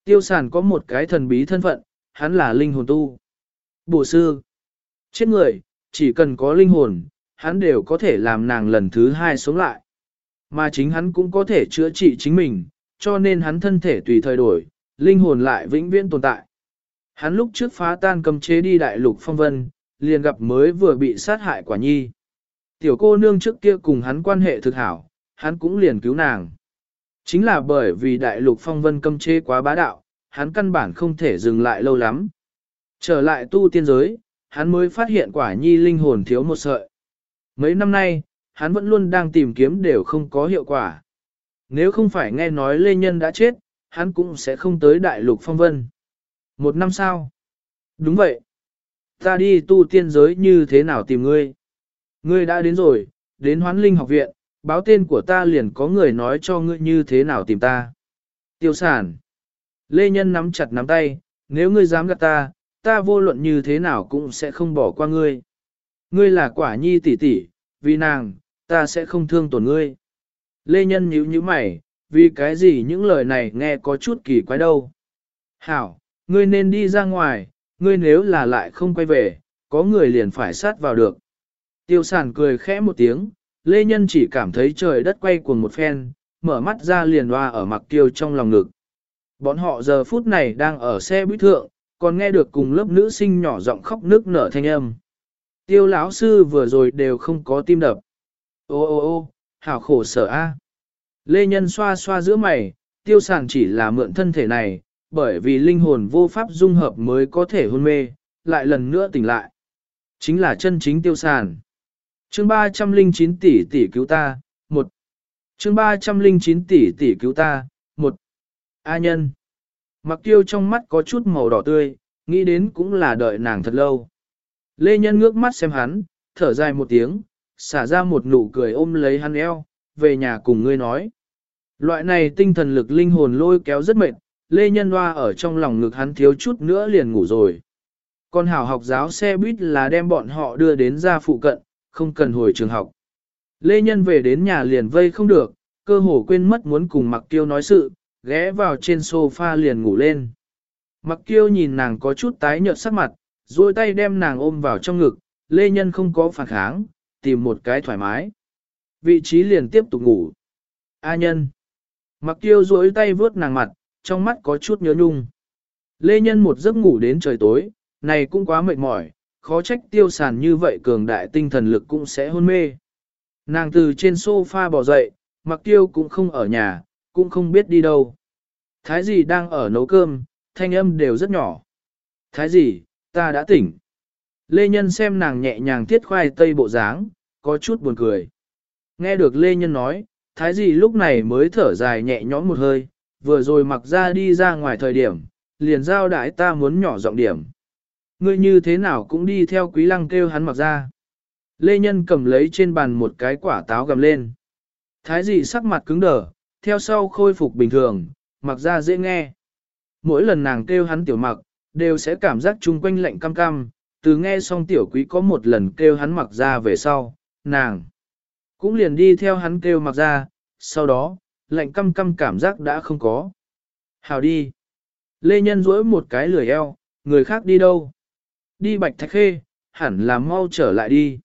Tiêu sản có một cái thần bí thân phận, hắn là linh hồn tu. Bổ sư, chết người, chỉ cần có linh hồn, hắn đều có thể làm nàng lần thứ hai sống lại. Mà chính hắn cũng có thể chữa trị chính mình, cho nên hắn thân thể tùy thời đổi, linh hồn lại vĩnh viễn tồn tại. Hắn lúc trước phá tan cầm chế đi đại lục phong vân, liền gặp mới vừa bị sát hại quả nhi. Tiểu cô nương trước kia cùng hắn quan hệ thực hảo, hắn cũng liền cứu nàng. Chính là bởi vì đại lục phong vân cấm chế quá bá đạo, hắn căn bản không thể dừng lại lâu lắm. Trở lại tu tiên giới, hắn mới phát hiện quả nhi linh hồn thiếu một sợi. Mấy năm nay, hắn vẫn luôn đang tìm kiếm đều không có hiệu quả. Nếu không phải nghe nói Lê Nhân đã chết, hắn cũng sẽ không tới đại lục phong vân. Một năm sau. Đúng vậy. Ta đi tu tiên giới như thế nào tìm ngươi? Ngươi đã đến rồi, đến hoán linh học viện, báo tên của ta liền có người nói cho ngươi như thế nào tìm ta. Tiêu sản. Lê Nhân nắm chặt nắm tay, nếu ngươi dám gặp ta, ta vô luận như thế nào cũng sẽ không bỏ qua ngươi. Ngươi là quả nhi tỷ tỷ, vì nàng, ta sẽ không thương tổn ngươi. Lê Nhân nhíu nhíu mày, vì cái gì những lời này nghe có chút kỳ quái đâu. Hảo, ngươi nên đi ra ngoài, ngươi nếu là lại không quay về, có người liền phải sát vào được. Tiêu sản cười khẽ một tiếng, Lê Nhân chỉ cảm thấy trời đất quay cuồng một phen, mở mắt ra liền hoa ở mặc tiêu trong lòng ngực. Bọn họ giờ phút này đang ở xe buýt thượng, còn nghe được cùng lớp nữ sinh nhỏ giọng khóc nước nở thanh âm. Tiêu lão sư vừa rồi đều không có tim đập. Ô ô ô, hảo khổ sở a. Lê Nhân xoa xoa giữa mày, tiêu sản chỉ là mượn thân thể này, bởi vì linh hồn vô pháp dung hợp mới có thể hôn mê, lại lần nữa tỉnh lại. Chính là chân chính tiêu sản. Chương 309 tỷ tỷ cứu ta, một. Chương 309 tỷ tỷ cứu ta, một. A nhân. Mặc tiêu trong mắt có chút màu đỏ tươi, nghĩ đến cũng là đợi nàng thật lâu. Lê Nhân ngước mắt xem hắn, thở dài một tiếng, xả ra một nụ cười ôm lấy hắn eo, về nhà cùng ngươi nói. Loại này tinh thần lực linh hồn lôi kéo rất mệt, Lê Nhân Hoa ở trong lòng ngực hắn thiếu chút nữa liền ngủ rồi. Con hảo học giáo xe buýt là đem bọn họ đưa đến ra phụ cận, không cần hồi trường học. Lê Nhân về đến nhà liền vây không được, cơ hồ quên mất muốn cùng Mặc Tiêu nói sự, ghé vào trên sofa liền ngủ lên. Mặc Tiêu nhìn nàng có chút tái nhợt sắc mặt, duỗi tay đem nàng ôm vào trong ngực, Lê Nhân không có phản kháng, tìm một cái thoải mái. Vị trí liền tiếp tục ngủ. A Nhân. Mặc Tiêu duỗi tay vướt nàng mặt, trong mắt có chút nhớ nhung. Lê Nhân một giấc ngủ đến trời tối, này cũng quá mệt mỏi, khó trách tiêu sàn như vậy cường đại tinh thần lực cũng sẽ hôn mê. Nàng từ trên sofa bỏ dậy, mặc tiêu cũng không ở nhà, cũng không biết đi đâu. Thái gì đang ở nấu cơm, thanh âm đều rất nhỏ. Thái gì, ta đã tỉnh. Lê Nhân xem nàng nhẹ nhàng thiết khoai tây bộ dáng, có chút buồn cười. Nghe được Lê Nhân nói, thái gì lúc này mới thở dài nhẹ nhõm một hơi, vừa rồi mặc ra đi ra ngoài thời điểm, liền giao đại ta muốn nhỏ giọng điểm. Ngươi như thế nào cũng đi theo quý lăng kêu hắn mặc ra. Lê Nhân cầm lấy trên bàn một cái quả táo gầm lên. Thái dị sắc mặt cứng đờ, theo sau khôi phục bình thường, mặc ra dễ nghe. Mỗi lần nàng kêu hắn tiểu mặc, đều sẽ cảm giác chung quanh lạnh cam cam, từ nghe xong tiểu quý có một lần kêu hắn mặc ra về sau, nàng cũng liền đi theo hắn kêu mặc ra, sau đó, lạnh căm căm cảm giác đã không có. Hào đi. Lê Nhân duỗi một cái lười eo, người khác đi đâu? Đi Bạch Thạch Khê, hẳn là mau trở lại đi.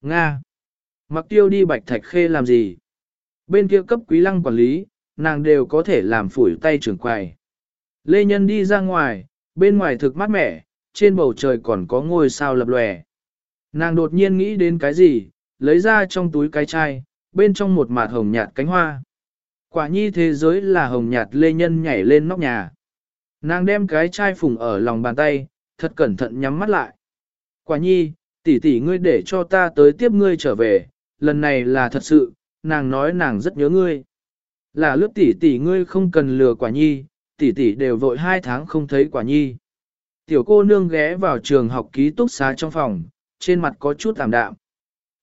Nga. Mặc tiêu đi Bạch Thạch Khê làm gì? Bên kia cấp quý lăng quản lý, nàng đều có thể làm phủi tay trưởng quầy. Lê Nhân đi ra ngoài, bên ngoài thực mát mẻ, trên bầu trời còn có ngôi sao lập lòe. Nàng đột nhiên nghĩ đến cái gì, lấy ra trong túi cái chai, bên trong một mạt hồng nhạt cánh hoa. Quả nhi thế giới là hồng nhạt lê nhân nhảy lên nóc nhà. Nàng đem cái chai phùng ở lòng bàn tay, thật cẩn thận nhắm mắt lại. Quả nhi, tỷ tỷ ngươi để cho ta tới tiếp ngươi trở về, lần này là thật sự, nàng nói nàng rất nhớ ngươi. Là lướt tỷ tỷ ngươi không cần lừa quả nhi, tỷ tỷ đều vội hai tháng không thấy quả nhi. Tiểu cô nương ghé vào trường học ký túc xá trong phòng, trên mặt có chút tạm đạm.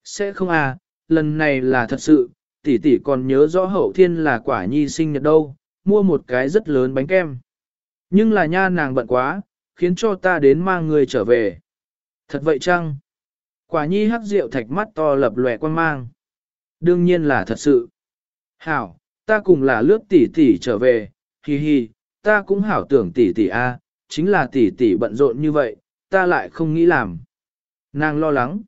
Sẽ không à, lần này là thật sự, tỷ tỷ còn nhớ rõ hậu thiên là quả nhi sinh nhật đâu, mua một cái rất lớn bánh kem. Nhưng là nha nàng bận quá, khiến cho ta đến mang người trở về. Thật vậy chăng? Quả nhi hắc rượu thạch mắt to lập lòe quan mang. Đương nhiên là thật sự. Hảo, ta cùng là lướt tỷ tỷ trở về, hi hi, ta cũng hảo tưởng tỷ tỷ a, chính là tỷ tỷ bận rộn như vậy, ta lại không nghĩ làm. Nàng lo lắng.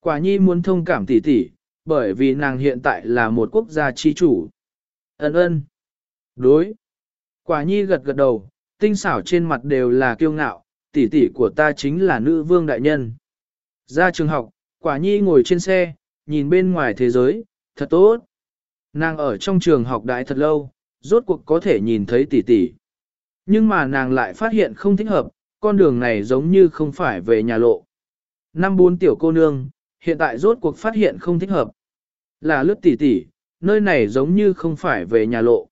Quả nhi muốn thông cảm tỷ tỷ, bởi vì nàng hiện tại là một quốc gia chi chủ. Ấn ơn. Đối. Quả nhi gật gật đầu, tinh xảo trên mặt đều là kiêu ngạo, tỷ tỷ của ta chính là nữ vương đại nhân. Ra trường học, quả nhi ngồi trên xe, nhìn bên ngoài thế giới, thật tốt. Nàng ở trong trường học đại thật lâu, rốt cuộc có thể nhìn thấy tỷ tỷ. Nhưng mà nàng lại phát hiện không thích hợp, con đường này giống như không phải về nhà lộ. Năm bốn tiểu cô nương, hiện tại rốt cuộc phát hiện không thích hợp. Là lướt tỷ tỷ, nơi này giống như không phải về nhà lộ.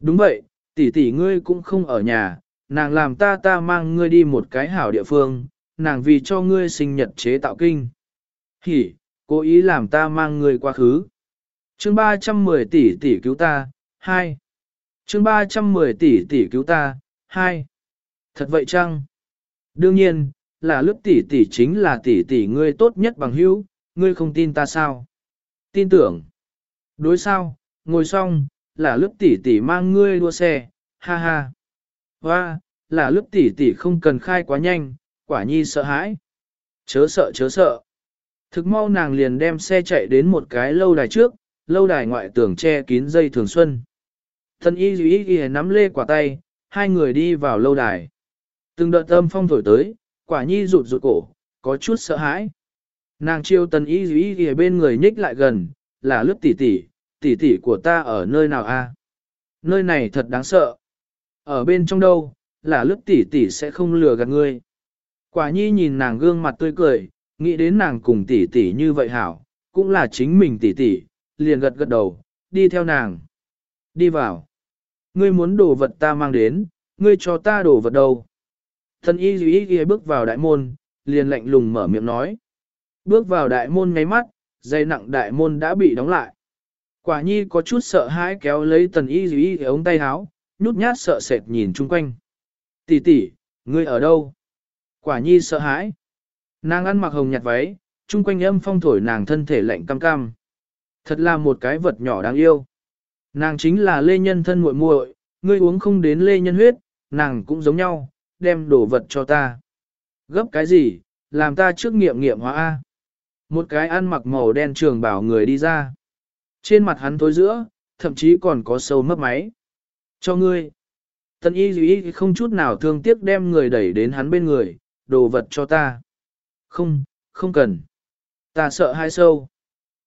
Đúng vậy, tỷ tỷ ngươi cũng không ở nhà, nàng làm ta ta mang ngươi đi một cái hảo địa phương, nàng vì cho ngươi sinh nhật chế tạo kinh. Hỉ, cố ý làm ta mang người qua khứ. chương 310 tỷ tỷ cứu ta, 2. chương 310 tỷ tỷ cứu ta, 2. Thật vậy chăng? Đương nhiên, là lúc tỷ tỷ chính là tỷ tỷ ngươi tốt nhất bằng hữu, ngươi không tin ta sao? Tin tưởng. Đối sao, ngồi xong, là lúc tỷ tỷ mang ngươi đua xe, ha ha. Hoa, là lúc tỷ tỷ không cần khai quá nhanh, quả nhi sợ hãi. Chớ sợ chớ sợ. Thực mau nàng liền đem xe chạy đến một cái lâu đài trước, lâu đài ngoại tường che kín dây thường xuân. Thân y dù y ghi nắm lê quả tay, hai người đi vào lâu đài. Từng đợt âm phong thổi tới, quả nhi rụt rụt cổ, có chút sợ hãi. Nàng chiêu tần y dù y ghi bên người nhích lại gần, là lướt tỷ tỷ, tỷ tỷ của ta ở nơi nào a? Nơi này thật đáng sợ. Ở bên trong đâu, là lướt tỷ tỷ sẽ không lừa gạt ngươi. Quả nhi nhìn nàng gương mặt tươi cười, nghĩ đến nàng cùng tỷ tỷ như vậy hảo, cũng là chính mình tỷ tỷ, liền gật gật đầu, đi theo nàng. Đi vào. Ngươi muốn đồ vật ta mang đến, ngươi cho ta đồ vật đâu. Thần y dĩ y bước vào đại môn, liền lạnh lùng mở miệng nói. Bước vào đại môn ngay mắt, dây nặng đại môn đã bị đóng lại. Quả nhi có chút sợ hãi kéo lấy tần y dĩ y ống tay áo, nhút nhát sợ sệt nhìn chung quanh. Tỷ tỷ, ngươi ở đâu? Quả nhi sợ hãi. Nàng ăn mặc hồng nhạt váy, chung quanh âm phong thổi nàng thân thể lạnh cam cam. Thật là một cái vật nhỏ đáng yêu. Nàng chính là lê nhân thân muội muội, ngươi uống không đến lê nhân huyết, nàng cũng giống nhau, đem đồ vật cho ta. Gấp cái gì, làm ta trước nghiệm nghiệm hóa A. Một cái ăn mặc màu đen trường bảo người đi ra. Trên mặt hắn tối giữa, thậm chí còn có sâu mấp máy. Cho ngươi. Tần y dĩ không chút nào thương tiếc đem người đẩy đến hắn bên người, đồ vật cho ta. Không, không cần. Ta sợ hai sâu.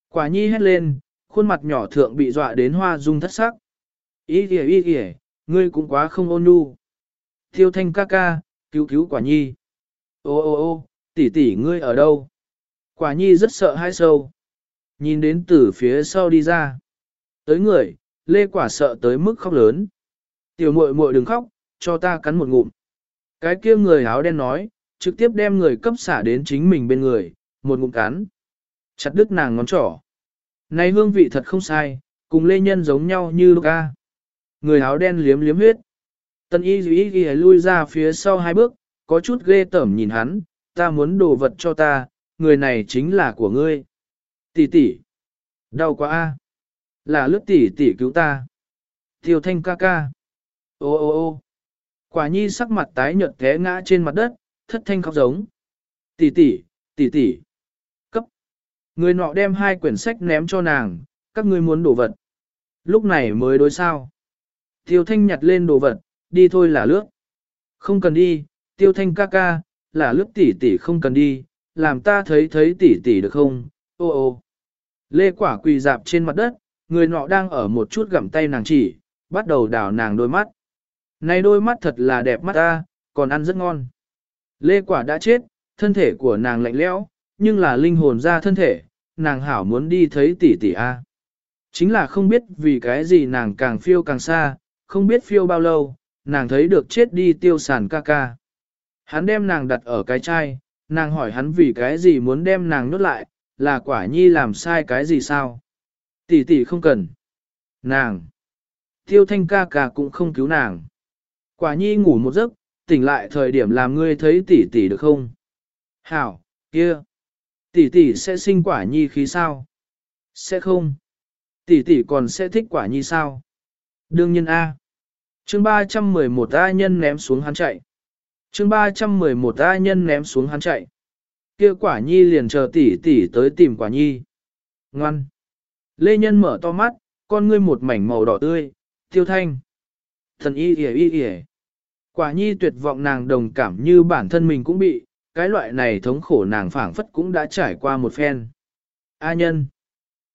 Quả nhi hét lên, khuôn mặt nhỏ thượng bị dọa đến hoa dung thất sắc. Ý kìa ý kìa, ngươi cũng quá không ôn nhu. Thiêu thanh ca ca, cứu cứu quả nhi. Ô ô ô, tỷ tỷ ngươi ở đâu? Quả nhi rất sợ hai sâu. Nhìn đến từ phía sau đi ra. Tới người, lê quả sợ tới mức khóc lớn. Tiểu muội muội đừng khóc, cho ta cắn một ngụm. Cái kia người áo đen nói, trực tiếp đem người cấp xả đến chính mình bên người, một ngụm cắn. Chặt đứt nàng ngón trỏ. Này hương vị thật không sai, cùng lê nhân giống nhau như ca. Người áo đen liếm liếm huyết. Tân y dù ý ghi lui ra phía sau hai bước, có chút ghê tởm nhìn hắn, ta muốn đồ vật cho ta, người này chính là của ngươi. Tỷ tỷ. Đau quá a. Là lướt tỷ tỷ cứu ta. Tiêu thanh ca ca. Ô ô ô. Quả nhi sắc mặt tái nhợt té ngã trên mặt đất, thất thanh khóc giống. Tỷ tỷ, tỷ tỷ. Cấp. Người nọ đem hai quyển sách ném cho nàng, các ngươi muốn đồ vật. Lúc này mới đối sao. Tiêu thanh nhặt lên đồ vật, đi thôi là lướt. Không cần đi, tiêu thanh ca ca, là lướt tỷ tỷ không cần đi, làm ta thấy thấy tỷ tỷ được không, ô ô. Lê quả quỳ dạp trên mặt đất, người nọ đang ở một chút gặm tay nàng chỉ, bắt đầu đào nàng đôi mắt. Này đôi mắt thật là đẹp mắt ta, còn ăn rất ngon. Lê quả đã chết, thân thể của nàng lạnh lẽo, nhưng là linh hồn ra thân thể, nàng hảo muốn đi thấy tỷ tỷ a. Chính là không biết vì cái gì nàng càng phiêu càng xa, không biết phiêu bao lâu, nàng thấy được chết đi tiêu sản ca ca. Hắn đem nàng đặt ở cái chai, nàng hỏi hắn vì cái gì muốn đem nàng nhốt lại, là quả nhi làm sai cái gì sao? Tỷ tỷ không cần. Nàng. Tiêu thanh ca ca cũng không cứu nàng. Quả nhi ngủ một giấc, tỉnh lại thời điểm làm ngươi thấy tỷ tỷ được không? Hảo, kia. Tỷ tỷ sẽ sinh quả nhi khí sao? Sẽ không. Tỷ tỷ còn sẽ thích quả nhi sao? Đương nhiên A. Chương 311 A nhân ném xuống hắn chạy. Chương 311 A nhân ném xuống hắn chạy. Kia quả nhi liền chờ tỷ tỷ tới tìm quả nhi. Ngoan. Lê Nhân mở to mắt, con ngươi một mảnh màu đỏ tươi, tiêu thanh. Thần y y y y. Quả nhi tuyệt vọng nàng đồng cảm như bản thân mình cũng bị, cái loại này thống khổ nàng phảng phất cũng đã trải qua một phen. A nhân.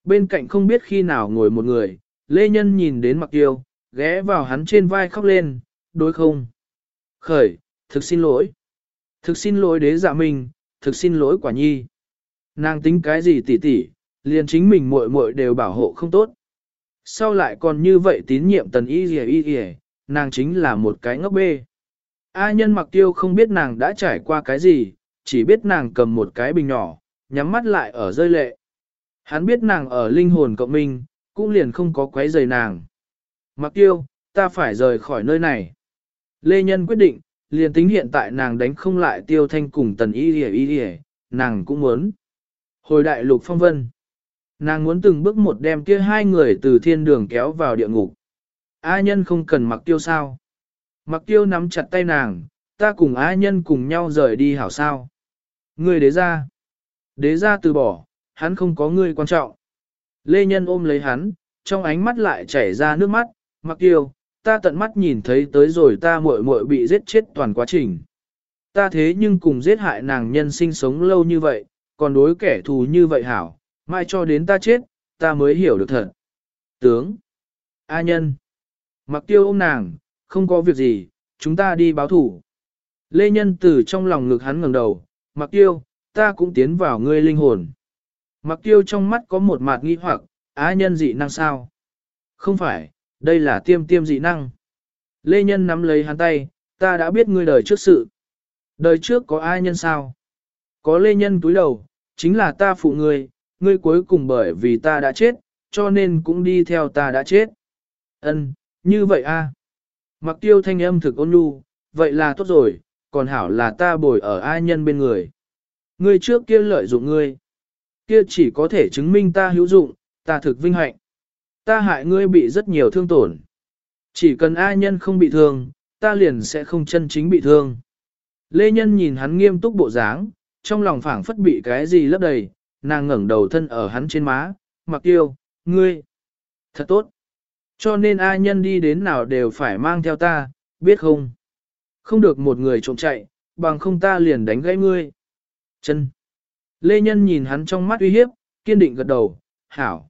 Bên cạnh không biết khi nào ngồi một người, Lê Nhân nhìn đến mặc tiêu, ghé vào hắn trên vai khóc lên, đối không. Khởi, thực xin lỗi, Thực xin lỗi đế dạ mình thực xin lỗi quả nhi. Nàng tính cái gì tỉ tỉ, liền chính mình muội muội đều bảo hộ không tốt. Sau lại còn như vậy tín nhiệm tần y dì y gì, nàng chính là một cái ngốc bê. A nhân mặc tiêu không biết nàng đã trải qua cái gì, chỉ biết nàng cầm một cái bình nhỏ, nhắm mắt lại ở rơi lệ. Hắn biết nàng ở linh hồn cộng minh, cũng liền không có quấy rầy nàng. Mặc tiêu, ta phải rời khỏi nơi này. Lê Nhân quyết định, liền tính hiện tại nàng đánh không lại tiêu thanh cùng tần y y y hề, nàng cũng muốn. Hồi đại lục phong vân, nàng muốn từng bước một đem kia hai người từ thiên đường kéo vào địa ngục. A nhân không cần mặc tiêu sao. Mặc tiêu nắm chặt tay nàng, ta cùng A nhân cùng nhau rời đi hảo sao. Người đế ra. Đế ra từ bỏ, hắn không có người quan trọng. Lê Nhân ôm lấy hắn, trong ánh mắt lại chảy ra nước mắt, mặc tiêu, ta tận mắt nhìn thấy tới rồi ta muội muội bị giết chết toàn quá trình. Ta thế nhưng cùng giết hại nàng nhân sinh sống lâu như vậy, còn đối kẻ thù như vậy hảo, mai cho đến ta chết, ta mới hiểu được thật. Tướng, A nhân, mặc tiêu ôm nàng, không có việc gì, chúng ta đi báo thủ. Lê Nhân từ trong lòng ngực hắn ngẩng đầu, mặc tiêu, ta cũng tiến vào ngươi linh hồn. Mặc tiêu trong mắt có một mạt nghi hoặc, á nhân dị năng sao? Không phải, đây là tiêm tiêm dị năng. Lê Nhân nắm lấy hắn tay, ta đã biết ngươi đời trước sự. Đời trước có ai nhân sao? Có Lê Nhân túi đầu, chính là ta phụ ngươi, ngươi cuối cùng bởi vì ta đã chết, cho nên cũng đi theo ta đã chết. Ân, như vậy a. Mặc tiêu thanh âm thực ôn nhu, vậy là tốt rồi, còn hảo là ta bồi ở ai nhân bên người. Ngươi trước kia lợi dụng ngươi. Kia chỉ có thể chứng minh ta hữu dụng, ta thực vinh hạnh. Ta hại ngươi bị rất nhiều thương tổn. Chỉ cần ai nhân không bị thương, ta liền sẽ không chân chính bị thương. Lê Nhân nhìn hắn nghiêm túc bộ dáng, trong lòng phảng phất bị cái gì lấp đầy, nàng ngẩng đầu thân ở hắn trên má, mặc tiêu, ngươi. Thật tốt. Cho nên ai nhân đi đến nào đều phải mang theo ta, biết không? Không được một người trộm chạy, bằng không ta liền đánh gãy ngươi. Chân. Lê Nhân nhìn hắn trong mắt uy hiếp, kiên định gật đầu, hảo.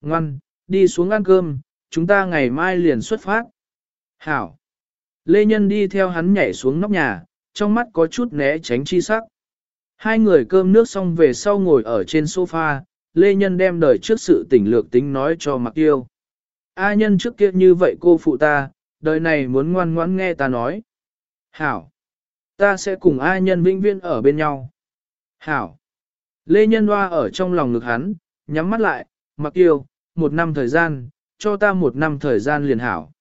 Ngoan, đi xuống ăn cơm, chúng ta ngày mai liền xuất phát. Hảo. Lê Nhân đi theo hắn nhảy xuống nóc nhà, trong mắt có chút né tránh chi sắc. Hai người cơm nước xong về sau ngồi ở trên sofa, Lê Nhân đem đời trước sự tỉnh lược tính nói cho Mặc Tiêu. A nhân trước kia như vậy cô phụ ta, đời này muốn ngoan ngoãn nghe ta nói. Hảo. Ta sẽ cùng A nhân vĩnh viên ở bên nhau. Hảo. Lê Nhân Hoa ở trong lòng ngực hắn, nhắm mắt lại, mặc yêu, một năm thời gian, cho ta một năm thời gian liền hảo.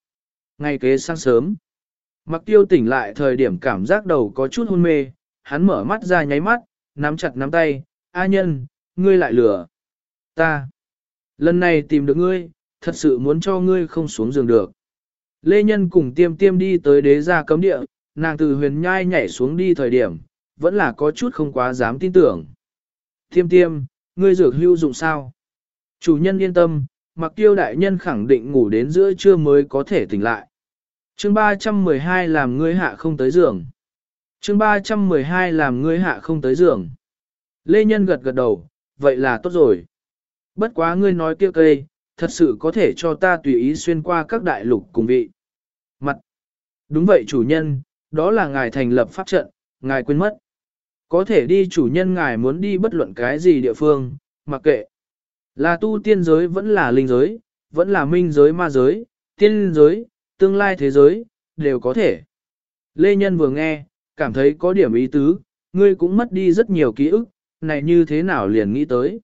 Ngày kế sáng sớm, mặc tiêu tỉnh lại thời điểm cảm giác đầu có chút hôn mê, hắn mở mắt ra nháy mắt, nắm chặt nắm tay, A nhân, ngươi lại lừa. Ta. Lần này tìm được ngươi, thật sự muốn cho ngươi không xuống giường được. Lê Nhân cùng tiêm tiêm đi tới đế gia cấm địa, nàng từ huyền nhai nhảy xuống đi thời điểm, vẫn là có chút không quá dám tin tưởng. Tiêm tiêm, ngươi dược hữu dụng sao? Chủ nhân yên tâm, mặc tiêu đại nhân khẳng định ngủ đến giữa trưa mới có thể tỉnh lại. chương 312 làm ngươi hạ không tới giường. chương 312 làm ngươi hạ không tới giường. Lê Nhân gật gật đầu, vậy là tốt rồi. Bất quá ngươi nói kia cây, thật sự có thể cho ta tùy ý xuyên qua các đại lục cùng vị. Mặt. Đúng vậy chủ nhân, đó là ngài thành lập pháp trận, ngài quên mất. Có thể đi chủ nhân ngài muốn đi bất luận cái gì địa phương, mặc kệ. Là tu tiên giới vẫn là linh giới, vẫn là minh giới ma giới, tiên giới, tương lai thế giới, đều có thể. Lê Nhân vừa nghe, cảm thấy có điểm ý tứ, ngươi cũng mất đi rất nhiều ký ức, này như thế nào liền nghĩ tới.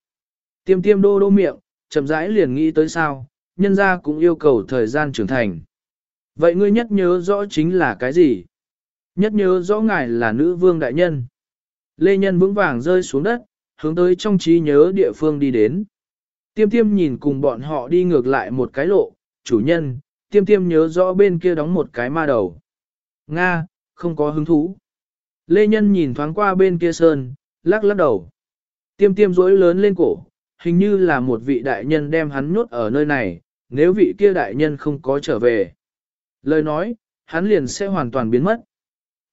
Tiêm tiêm đô đô miệng, chậm rãi liền nghĩ tới sao, nhân ra cũng yêu cầu thời gian trưởng thành. Vậy ngươi nhất nhớ rõ chính là cái gì? Nhất nhớ rõ ngài là nữ vương đại nhân. Lê Nhân vững vàng rơi xuống đất, hướng tới trong trí nhớ địa phương đi đến. Tiêm tiêm nhìn cùng bọn họ đi ngược lại một cái lộ, chủ nhân, tiêm tiêm nhớ rõ bên kia đóng một cái ma đầu. Nga, không có hứng thú. Lê Nhân nhìn thoáng qua bên kia sơn, lắc lắc đầu. Tiêm tiêm rối lớn lên cổ, hình như là một vị đại nhân đem hắn nhốt ở nơi này, nếu vị kia đại nhân không có trở về. Lời nói, hắn liền sẽ hoàn toàn biến mất.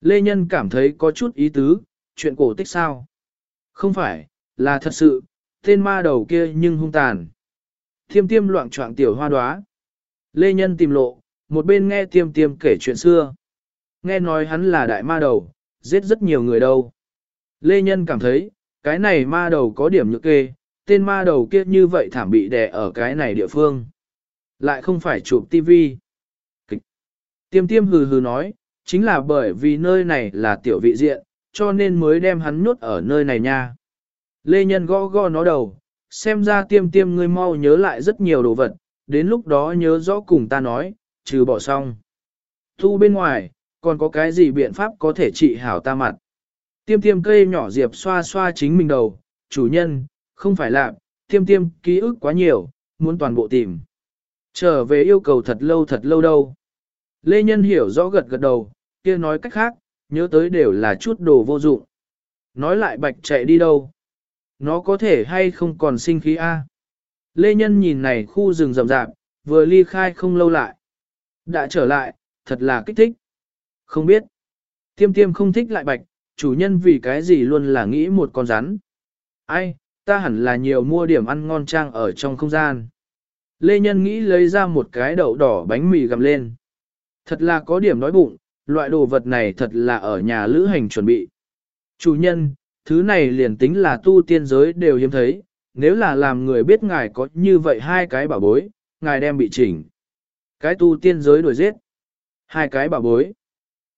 Lê Nhân cảm thấy có chút ý tứ, chuyện cổ tích sao? Không phải, là thật sự, tên ma đầu kia nhưng hung tàn. Tiêm tiêm loạn trọng tiểu hoa đoá. Lê Nhân tìm lộ, một bên nghe tiêm tiêm kể chuyện xưa. Nghe nói hắn là đại ma đầu, giết rất nhiều người đâu. Lê Nhân cảm thấy, cái này ma đầu có điểm nhược kê, tên ma đầu kia như vậy thảm bị đè ở cái này địa phương. Lại không phải chụp tivi. Kịch. Tiêm tiêm hừ hừ nói, chính là bởi vì nơi này là tiểu vị diện, cho nên mới đem hắn nhốt ở nơi này nha. Lê Nhân gõ gõ nó đầu, xem ra tiêm tiêm ngươi mau nhớ lại rất nhiều đồ vật, đến lúc đó nhớ rõ cùng ta nói, trừ bỏ xong. Thu bên ngoài, còn có cái gì biện pháp có thể trị hảo ta mặt. Tiêm tiêm cây nhỏ diệp xoa xoa chính mình đầu, chủ nhân, không phải là, tiêm tiêm ký ức quá nhiều, muốn toàn bộ tìm. Trở về yêu cầu thật lâu thật lâu đâu. Lê Nhân hiểu rõ gật gật đầu, kia nói cách khác, nhớ tới đều là chút đồ vô dụng. Nói lại bạch chạy đi đâu? Nó có thể hay không còn sinh khí A? Lê Nhân nhìn này khu rừng rậm rạp, vừa ly khai không lâu lại. Đã trở lại, thật là kích thích. Không biết. Tiêm tiêm không thích lại bạch, chủ nhân vì cái gì luôn là nghĩ một con rắn. Ai, ta hẳn là nhiều mua điểm ăn ngon trang ở trong không gian. Lê Nhân nghĩ lấy ra một cái đậu đỏ bánh mì gầm lên. Thật là có điểm đói bụng, loại đồ vật này thật là ở nhà lữ hành chuẩn bị. Chủ nhân, thứ này liền tính là tu tiên giới đều hiếm thấy, nếu là làm người biết ngài có như vậy hai cái bảo bối, ngài đem bị chỉnh. Cái tu tiên giới đuổi giết. Hai cái bảo bối.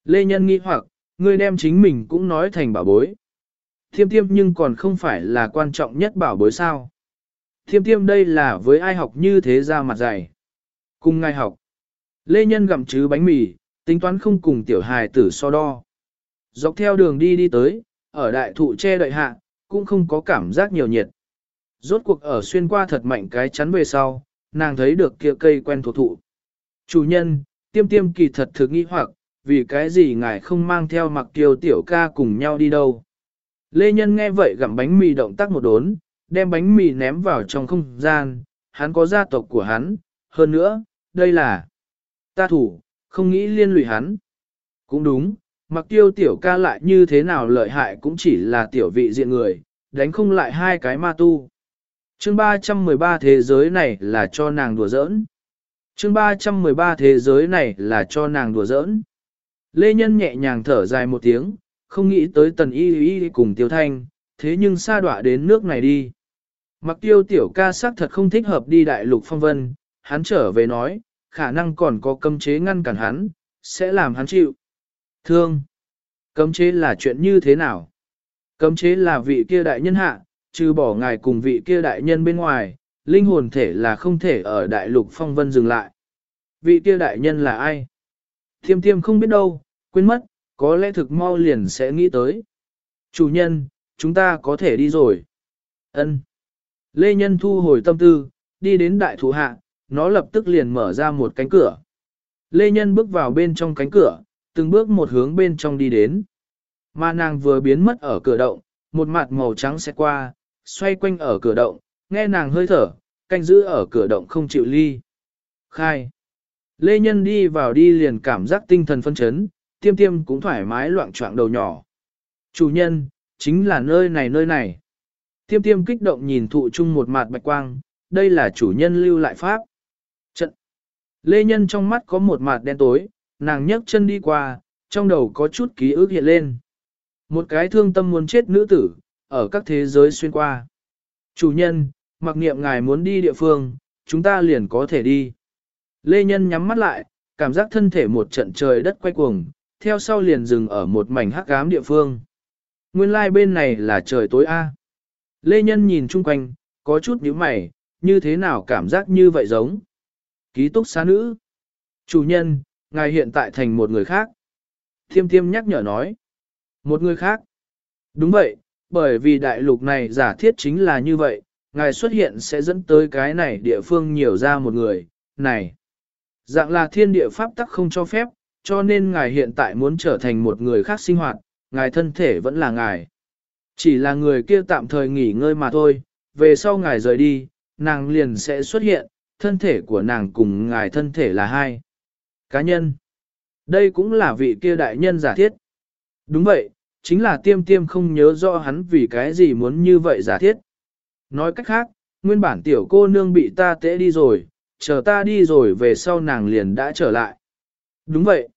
Lê Nhân nghi hoặc, ngươi đem chính mình cũng nói thành bảo bối. Thiêm tiêm nhưng còn không phải là quan trọng nhất bảo bối sao. Thiêm tiêm đây là với ai học như thế ra mặt dày. Cùng ngài học. Lê Nhân gặm chứ bánh mì, tính toán không cùng tiểu hài tử so đo. Dọc theo đường đi đi tới, ở đại thụ che đợi hạ, cũng không có cảm giác nhiều nhiệt. Rốt cuộc ở xuyên qua thật mạnh cái chắn về sau, nàng thấy được kia cây quen thuộc thụ. Chủ nhân, tiêm tiêm kỳ thật thực nghi hoặc, vì cái gì ngài không mang theo mặc kiều tiểu ca cùng nhau đi đâu. Lê Nhân nghe vậy gặm bánh mì động tác một đốn, đem bánh mì ném vào trong không gian, hắn có gia tộc của hắn, hơn nữa, đây là ta thủ, không nghĩ liên lụy hắn. Cũng đúng, mặc tiêu tiểu ca lại như thế nào lợi hại cũng chỉ là tiểu vị diện người, đánh không lại hai cái ma tu. Chương 313 thế giới này là cho nàng đùa giỡn. Chương 313 thế giới này là cho nàng đùa giỡn. Lê Nhân nhẹ nhàng thở dài một tiếng, không nghĩ tới tần y y cùng tiêu thanh, thế nhưng xa đọa đến nước này đi. Mặc tiêu tiểu ca xác thật không thích hợp đi đại lục phong vân, hắn trở về nói, khả năng còn có cấm chế ngăn cản hắn, sẽ làm hắn chịu. Thương, cấm chế là chuyện như thế nào? Cấm chế là vị kia đại nhân hạ, trừ bỏ ngài cùng vị kia đại nhân bên ngoài, linh hồn thể là không thể ở đại lục phong vân dừng lại. Vị kia đại nhân là ai? Thiêm thiêm không biết đâu, quên mất, có lẽ thực mau liền sẽ nghĩ tới. Chủ nhân, chúng ta có thể đi rồi. Ân. Lê Nhân thu hồi tâm tư, đi đến đại thủ hạ, nó lập tức liền mở ra một cánh cửa. Lê Nhân bước vào bên trong cánh cửa, từng bước một hướng bên trong đi đến. Mà nàng vừa biến mất ở cửa động, một mặt màu trắng sẽ qua, xoay quanh ở cửa động, nghe nàng hơi thở, canh giữ ở cửa động không chịu ly. Khai. Lê Nhân đi vào đi liền cảm giác tinh thần phân chấn, tiêm tiêm cũng thoải mái loạn choạng đầu nhỏ. Chủ nhân, chính là nơi này nơi này. Tiêm tiêm kích động nhìn thụ chung một mặt bạch quang, đây là chủ nhân lưu lại pháp. Trận. Lê Nhân trong mắt có một mặt đen tối, nàng nhấc chân đi qua, trong đầu có chút ký ức hiện lên. Một cái thương tâm muốn chết nữ tử, ở các thế giới xuyên qua. Chủ nhân, mặc niệm ngài muốn đi địa phương, chúng ta liền có thể đi. Lê Nhân nhắm mắt lại, cảm giác thân thể một trận trời đất quay cuồng, theo sau liền dừng ở một mảnh hắc ám địa phương. Nguyên lai like bên này là trời tối A. Lê Nhân nhìn chung quanh, có chút nhíu mày, như thế nào cảm giác như vậy giống. Ký túc xá nữ. Chủ nhân, ngài hiện tại thành một người khác. Thiêm thiêm nhắc nhở nói. Một người khác. Đúng vậy, bởi vì đại lục này giả thiết chính là như vậy, ngài xuất hiện sẽ dẫn tới cái này địa phương nhiều ra một người, này. Dạng là thiên địa pháp tắc không cho phép, cho nên ngài hiện tại muốn trở thành một người khác sinh hoạt, ngài thân thể vẫn là ngài. Chỉ là người kia tạm thời nghỉ ngơi mà thôi, về sau ngài rời đi, nàng liền sẽ xuất hiện, thân thể của nàng cùng ngài thân thể là hai. Cá nhân. Đây cũng là vị kia đại nhân giả thiết. Đúng vậy, chính là tiêm tiêm không nhớ rõ hắn vì cái gì muốn như vậy giả thiết. Nói cách khác, nguyên bản tiểu cô nương bị ta tễ đi rồi, chờ ta đi rồi về sau nàng liền đã trở lại. Đúng vậy.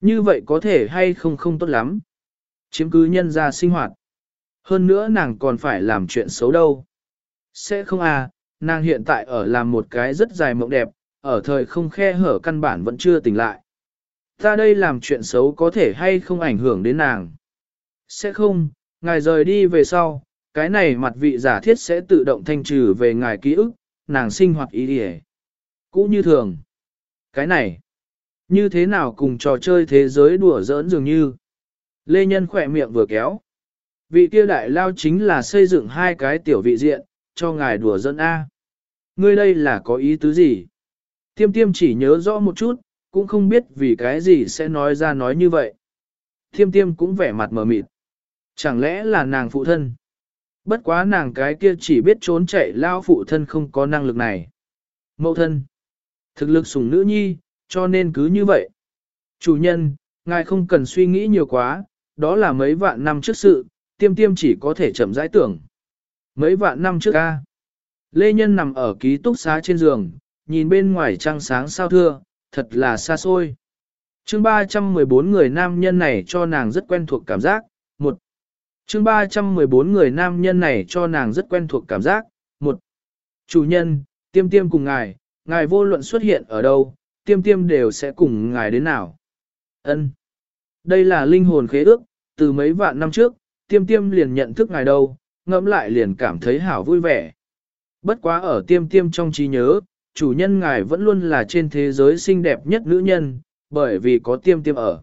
Như vậy có thể hay không không tốt lắm. Chiếm cứ nhân ra sinh hoạt. Hơn nữa nàng còn phải làm chuyện xấu đâu. Sẽ không à, nàng hiện tại ở làm một cái rất dài mộng đẹp, ở thời không khe hở căn bản vẫn chưa tỉnh lại. Ta đây làm chuyện xấu có thể hay không ảnh hưởng đến nàng. Sẽ không, ngài rời đi về sau, cái này mặt vị giả thiết sẽ tự động thanh trừ về ngài ký ức, nàng sinh hoạt ý địa. Cũ như thường. Cái này, như thế nào cùng trò chơi thế giới đùa giỡn dường như. Lê Nhân khỏe miệng vừa kéo. Vị kia đại lao chính là xây dựng hai cái tiểu vị diện, cho ngài đùa giỡn A. Ngươi đây là có ý tứ gì? Tiêm tiêm chỉ nhớ rõ một chút, cũng không biết vì cái gì sẽ nói ra nói như vậy. Tiêm tiêm cũng vẻ mặt mờ mịt. Chẳng lẽ là nàng phụ thân? Bất quá nàng cái kia chỉ biết trốn chạy lao phụ thân không có năng lực này. Mậu thân. Thực lực sủng nữ nhi, cho nên cứ như vậy. Chủ nhân, ngài không cần suy nghĩ nhiều quá, đó là mấy vạn năm trước sự, tiêm tiêm chỉ có thể chậm rãi tưởng. Mấy vạn năm trước a Lê Nhân nằm ở ký túc xá trên giường, nhìn bên ngoài trăng sáng sao thưa, thật là xa xôi. chương 314 người nam nhân này cho nàng rất quen thuộc cảm giác, một. chương 314 người nam nhân này cho nàng rất quen thuộc cảm giác, một. Chủ nhân, tiêm tiêm cùng ngài, ngài vô luận xuất hiện ở đâu, tiêm tiêm đều sẽ cùng ngài đến nào. ân Đây là linh hồn khế ước, từ mấy vạn năm trước, tiêm tiêm liền nhận thức ngài đâu, ngẫm lại liền cảm thấy hảo vui vẻ. Bất quá ở tiêm tiêm trong trí nhớ, chủ nhân ngài vẫn luôn là trên thế giới xinh đẹp nhất nữ nhân, bởi vì có tiêm tiêm ở.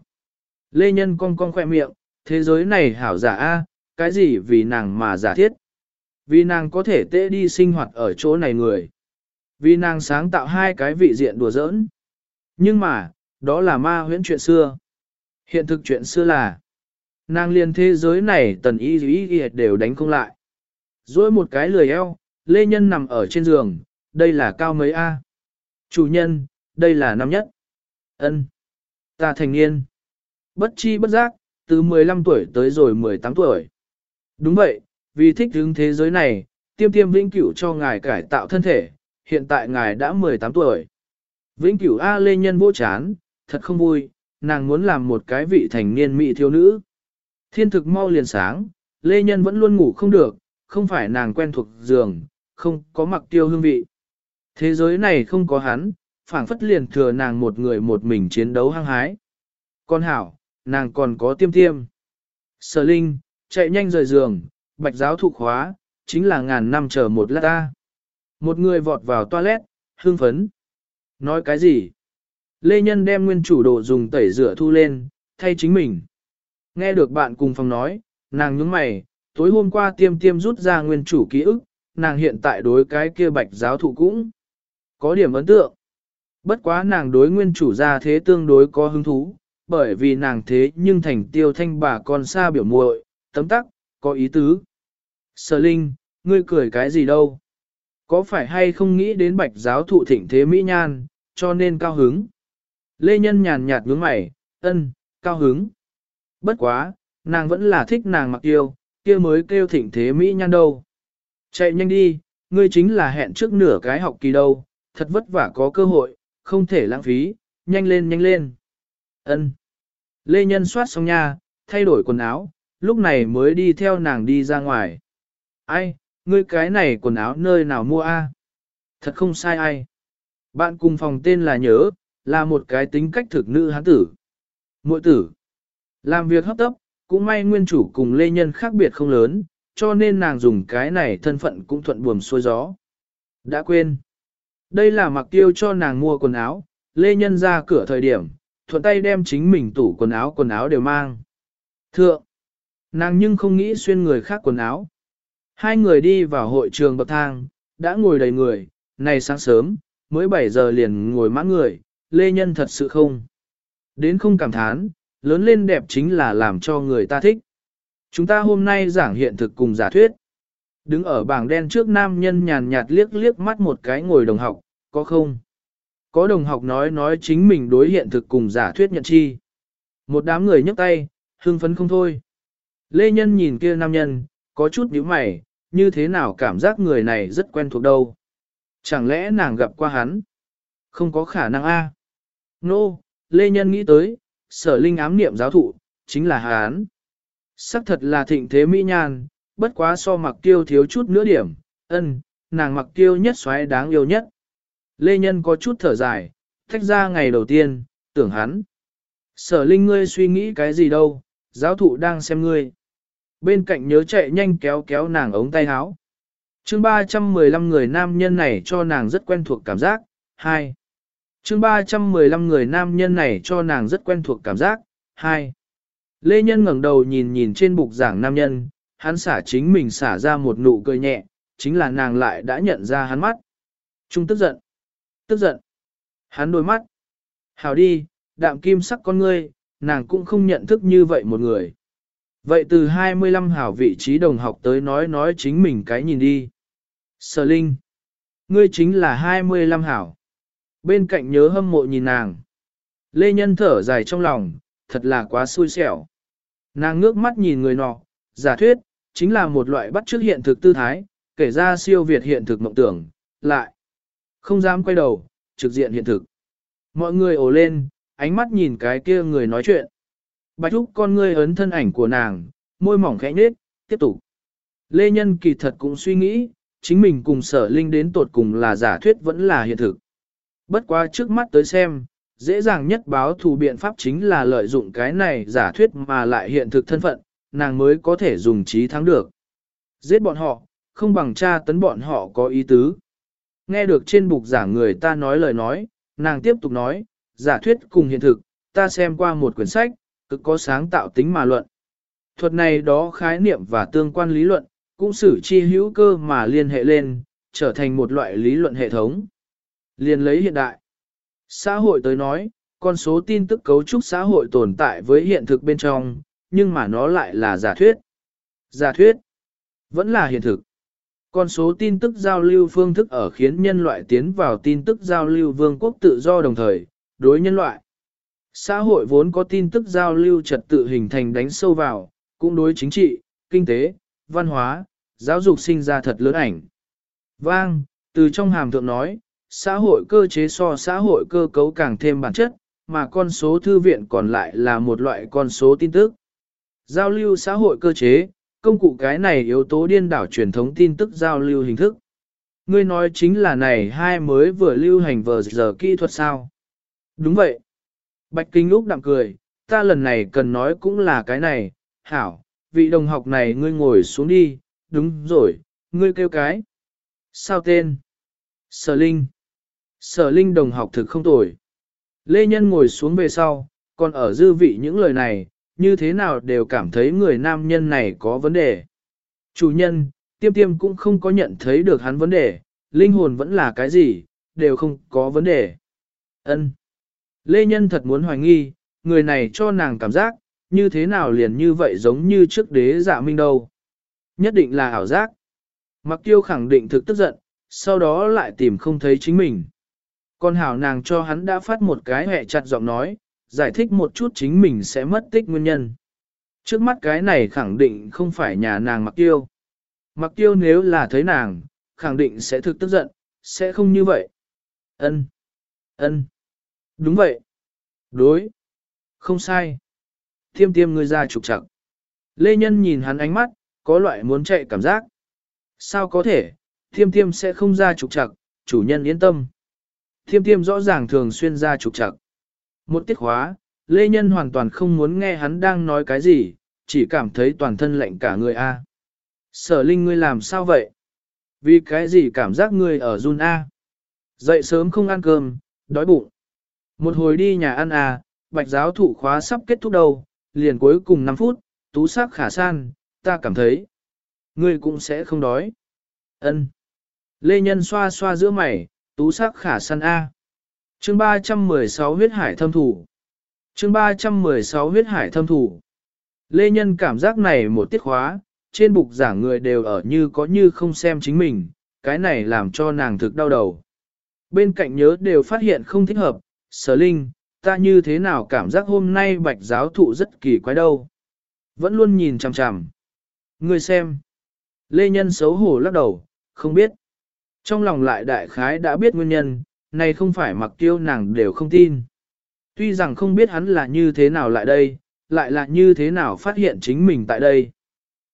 Lê Nhân cong cong khoe miệng, thế giới này hảo giả a, cái gì vì nàng mà giả thiết. Vì nàng có thể tệ đi sinh hoạt ở chỗ này người. Vì nàng sáng tạo hai cái vị diện đùa giỡn. Nhưng mà, đó là ma huyễn chuyện xưa. Hiện thực chuyện xưa là, nàng liền thế giới này tần y ý, y đều đánh không lại. Rồi một cái lười eo, Lê Nhân nằm ở trên giường, đây là cao mấy A. Chủ nhân, đây là năm nhất. ân Ta thành niên. Bất chi bất giác, từ 15 tuổi tới rồi 18 tuổi. Đúng vậy, vì thích hướng thế giới này, tiêm tiêm vĩnh cửu cho ngài cải tạo thân thể, hiện tại ngài đã 18 tuổi. Vĩnh cửu A Lê Nhân vô chán, thật không vui, nàng muốn làm một cái vị thành niên mỹ thiếu nữ. Thiên thực mau liền sáng, Lê Nhân vẫn luôn ngủ không được, không phải nàng quen thuộc giường, không có mặc tiêu hương vị. Thế giới này không có hắn, phảng phất liền thừa nàng một người một mình chiến đấu hăng hái. Con hảo, nàng còn có tiêm tiêm. Sở Linh, chạy nhanh rời giường, bạch giáo thụ khóa, chính là ngàn năm chờ một lát ta. Một người vọt vào toilet, hương phấn. Nói cái gì? Lê Nhân đem nguyên chủ đồ dùng tẩy rửa thu lên, thay chính mình. Nghe được bạn cùng phòng nói, nàng nhướng mày, tối hôm qua tiêm tiêm rút ra nguyên chủ ký ức, nàng hiện tại đối cái kia bạch giáo thụ cũng có điểm ấn tượng. Bất quá nàng đối nguyên chủ ra thế tương đối có hứng thú, bởi vì nàng thế nhưng thành tiêu thanh bà con xa biểu muội, tấm tắc, có ý tứ. Sở Linh, ngươi cười cái gì đâu? Có phải hay không nghĩ đến bạch giáo thụ thịnh thế mỹ nhan, cho nên cao hứng? Lê Nhân nhàn nhạt nhướng mày, ân, cao hứng. Bất quá, nàng vẫn là thích nàng mặc yêu, kia mới kêu thịnh thế mỹ nhan đâu. Chạy nhanh đi, ngươi chính là hẹn trước nửa cái học kỳ đâu, thật vất vả có cơ hội, không thể lãng phí, nhanh lên nhanh lên. Ân. Lê Nhân soát xong nha, thay đổi quần áo, lúc này mới đi theo nàng đi ra ngoài. Ai, ngươi cái này quần áo nơi nào mua a? Thật không sai ai. Bạn cùng phòng tên là Nhớ, là một cái tính cách thực nữ hán tử. Muội tử. Làm việc hấp tấp, cũng may nguyên chủ cùng Lê Nhân khác biệt không lớn, cho nên nàng dùng cái này thân phận cũng thuận buồm xuôi gió. Đã quên. Đây là mặc tiêu cho nàng mua quần áo, Lê Nhân ra cửa thời điểm, thuận tay đem chính mình tủ quần áo quần áo đều mang. Thượng. Nàng nhưng không nghĩ xuyên người khác quần áo. Hai người đi vào hội trường bậc thang, đã ngồi đầy người, này sáng sớm, mới 7 giờ liền ngồi mãn người, Lê Nhân thật sự không. Đến không cảm thán, lớn lên đẹp chính là làm cho người ta thích. Chúng ta hôm nay giảng hiện thực cùng giả thuyết. Đứng ở bảng đen trước nam nhân nhàn nhạt liếc liếc mắt một cái ngồi đồng học, có không? Có đồng học nói nói chính mình đối hiện thực cùng giả thuyết nhận chi. Một đám người nhấc tay, hưng phấn không thôi. Lê Nhân nhìn kia nam nhân, có chút nhíu mày, như thế nào cảm giác người này rất quen thuộc đâu. Chẳng lẽ nàng gặp qua hắn? Không có khả năng a. Nô, no, Lê Nhân nghĩ tới, sở linh ám niệm giáo thụ, chính là hắn. Sắc thật là thịnh thế mỹ nhan, bất quá so mặc tiêu thiếu chút nữa điểm, ân, nàng mặc tiêu nhất xoáy đáng yêu nhất. Lê Nhân có chút thở dài, thách ra ngày đầu tiên, tưởng hắn. Sở Linh ngươi suy nghĩ cái gì đâu, giáo thụ đang xem ngươi. Bên cạnh nhớ chạy nhanh kéo kéo nàng ống tay áo. Chương 315 người nam nhân này cho nàng rất quen thuộc cảm giác, 2. Chương 315 người nam nhân này cho nàng rất quen thuộc cảm giác, 2. Lê Nhân ngẩng đầu nhìn nhìn trên bục giảng nam nhân, hắn xả chính mình xả ra một nụ cười nhẹ, chính là nàng lại đã nhận ra hắn mắt. Trung tức giận. Tức giận. Hắn đôi mắt. Hào đi, đạm kim sắc con ngươi, nàng cũng không nhận thức như vậy một người. Vậy từ 25 hảo vị trí đồng học tới nói nói chính mình cái nhìn đi. Sở Linh. Ngươi chính là 25 hảo. Bên cạnh nhớ hâm mộ nhìn nàng. Lê Nhân thở dài trong lòng, thật là quá xui xẻo. Nàng ngước mắt nhìn người nọ, giả thuyết, chính là một loại bắt chước hiện thực tư thái, kể ra siêu việt hiện thực mộng tưởng, lại. Không dám quay đầu, trực diện hiện thực. Mọi người ồ lên, ánh mắt nhìn cái kia người nói chuyện. Bạch Úc con ngươi ấn thân ảnh của nàng, môi mỏng khẽ nhếch, tiếp tục. Lê Nhân kỳ thật cũng suy nghĩ, chính mình cùng sở linh đến tột cùng là giả thuyết vẫn là hiện thực. Bất quá trước mắt tới xem, dễ dàng nhất báo thù biện pháp chính là lợi dụng cái này giả thuyết mà lại hiện thực thân phận, nàng mới có thể dùng trí thắng được. Giết bọn họ, không bằng tra tấn bọn họ có ý tứ. Nghe được trên bục giả người ta nói lời nói, nàng tiếp tục nói, giả thuyết cùng hiện thực, ta xem qua một quyển sách, cực có sáng tạo tính mà luận. Thuật này đó khái niệm và tương quan lý luận, cũng sử chi hữu cơ mà liên hệ lên, trở thành một loại lý luận hệ thống. Liên lấy hiện đại. Xã hội tới nói, con số tin tức cấu trúc xã hội tồn tại với hiện thực bên trong, nhưng mà nó lại là giả thuyết. Giả thuyết, vẫn là hiện thực. Con số tin tức giao lưu phương thức ở khiến nhân loại tiến vào tin tức giao lưu vương quốc tự do đồng thời, đối nhân loại. Xã hội vốn có tin tức giao lưu trật tự hình thành đánh sâu vào, cũng đối chính trị, kinh tế, văn hóa, giáo dục sinh ra thật lớn ảnh. Vang, từ trong hàm thượng nói, xã hội cơ chế so xã hội cơ cấu càng thêm bản chất, mà con số thư viện còn lại là một loại con số tin tức. Giao lưu xã hội cơ chế, công cụ cái này yếu tố điên đảo truyền thống tin tức giao lưu hình thức. Ngươi nói chính là này hai mới vừa lưu hành vờ giờ kỹ thuật sao? Đúng vậy. Bạch Kinh Úc đạm cười, ta lần này cần nói cũng là cái này, hảo, vị đồng học này ngươi ngồi xuống đi, đúng rồi, ngươi kêu cái. Sao tên? Sở Linh. Sở Linh đồng học thực không tồi. Lê Nhân ngồi xuống về sau, còn ở dư vị những lời này, như thế nào đều cảm thấy người nam nhân này có vấn đề. Chủ nhân, tiêm tiêm cũng không có nhận thấy được hắn vấn đề, linh hồn vẫn là cái gì, đều không có vấn đề. Ân. Lê Nhân thật muốn hoài nghi, người này cho nàng cảm giác, như thế nào liền như vậy giống như trước đế dạ minh đâu. Nhất định là ảo giác. Mặc tiêu khẳng định thực tức giận, sau đó lại tìm không thấy chính mình. Còn hảo nàng cho hắn đã phát một cái hẹ chặt giọng nói, giải thích một chút chính mình sẽ mất tích nguyên nhân. Trước mắt cái này khẳng định không phải nhà nàng mặc tiêu. Mặc tiêu nếu là thấy nàng, khẳng định sẽ thực tức giận, sẽ không như vậy. Ân, ân, Đúng vậy. Đối. Không sai. Tiêm tiêm người ra trục trặc. Lê Nhân nhìn hắn ánh mắt, có loại muốn chạy cảm giác. Sao có thể, tiêm tiêm sẽ không ra trục trặc, chủ nhân yên tâm. Tiêm tiêm rõ ràng thường xuyên ra trục trặc. Một tiết khóa, Lê Nhân hoàn toàn không muốn nghe hắn đang nói cái gì, chỉ cảm thấy toàn thân lạnh cả người A. Sở Linh ngươi làm sao vậy? Vì cái gì cảm giác ngươi ở run A? Dậy sớm không ăn cơm, đói bụng. Một hồi đi nhà ăn à, bạch giáo thụ khóa sắp kết thúc đâu, liền cuối cùng 5 phút, tú sắc khả san, ta cảm thấy. Ngươi cũng sẽ không đói. Ân. Lê Nhân xoa xoa giữa mày, tú sắc khả san A. Chương 316 huyết hải thâm thủ. Chương 316 huyết hải thâm thủ. Lê Nhân cảm giác này một tiết khóa, trên bục giảng người đều ở như có như không xem chính mình, cái này làm cho nàng thực đau đầu. Bên cạnh nhớ đều phát hiện không thích hợp, sở linh, ta như thế nào cảm giác hôm nay bạch giáo thụ rất kỳ quái đâu. Vẫn luôn nhìn chằm chằm. Người xem. Lê Nhân xấu hổ lắc đầu, không biết. Trong lòng lại đại khái đã biết nguyên nhân, này không phải mặc tiêu nàng đều không tin. Tuy rằng không biết hắn là như thế nào lại đây, lại là như thế nào phát hiện chính mình tại đây.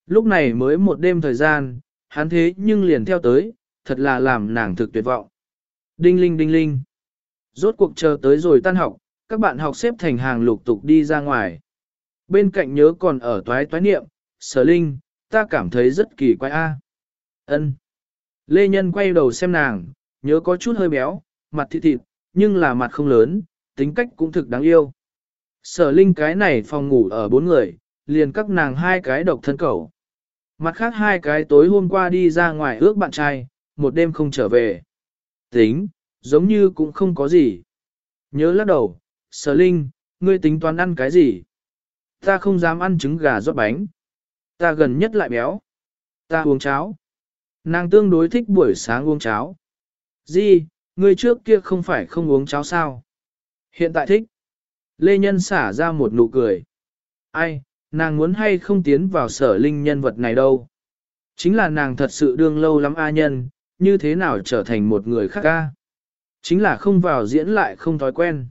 Lúc này mới một đêm thời gian, hắn thế nhưng liền theo tới, thật là làm nàng thực tuyệt vọng. Đinh linh đinh linh. Rốt cuộc chờ tới rồi tan học, các bạn học xếp thành hàng lục tục đi ra ngoài. Bên cạnh nhớ còn ở toái toái niệm, sở linh, ta cảm thấy rất kỳ quái a. Ân. Lê Nhân quay đầu xem nàng, nhớ có chút hơi béo, mặt thịt thịt, nhưng là mặt không lớn, tính cách cũng thực đáng yêu. Sở linh cái này phòng ngủ ở bốn người, liền các nàng hai cái độc thân cầu. Mặt khác hai cái tối hôm qua đi ra ngoài ước bạn trai, một đêm không trở về. Tính, giống như cũng không có gì. Nhớ lắc đầu, sở linh, ngươi tính toán ăn cái gì? Ta không dám ăn trứng gà rót bánh. Ta gần nhất lại béo. Ta uống cháo. Nàng tương đối thích buổi sáng uống cháo. Di, ngươi trước kia không phải không uống cháo sao? Hiện tại thích. Lê Nhân xả ra một nụ cười. Ai, nàng muốn hay không tiến vào sở linh nhân vật này đâu. Chính là nàng thật sự đương lâu lắm a nhân, như thế nào trở thành một người khác a? Chính là không vào diễn lại không thói quen.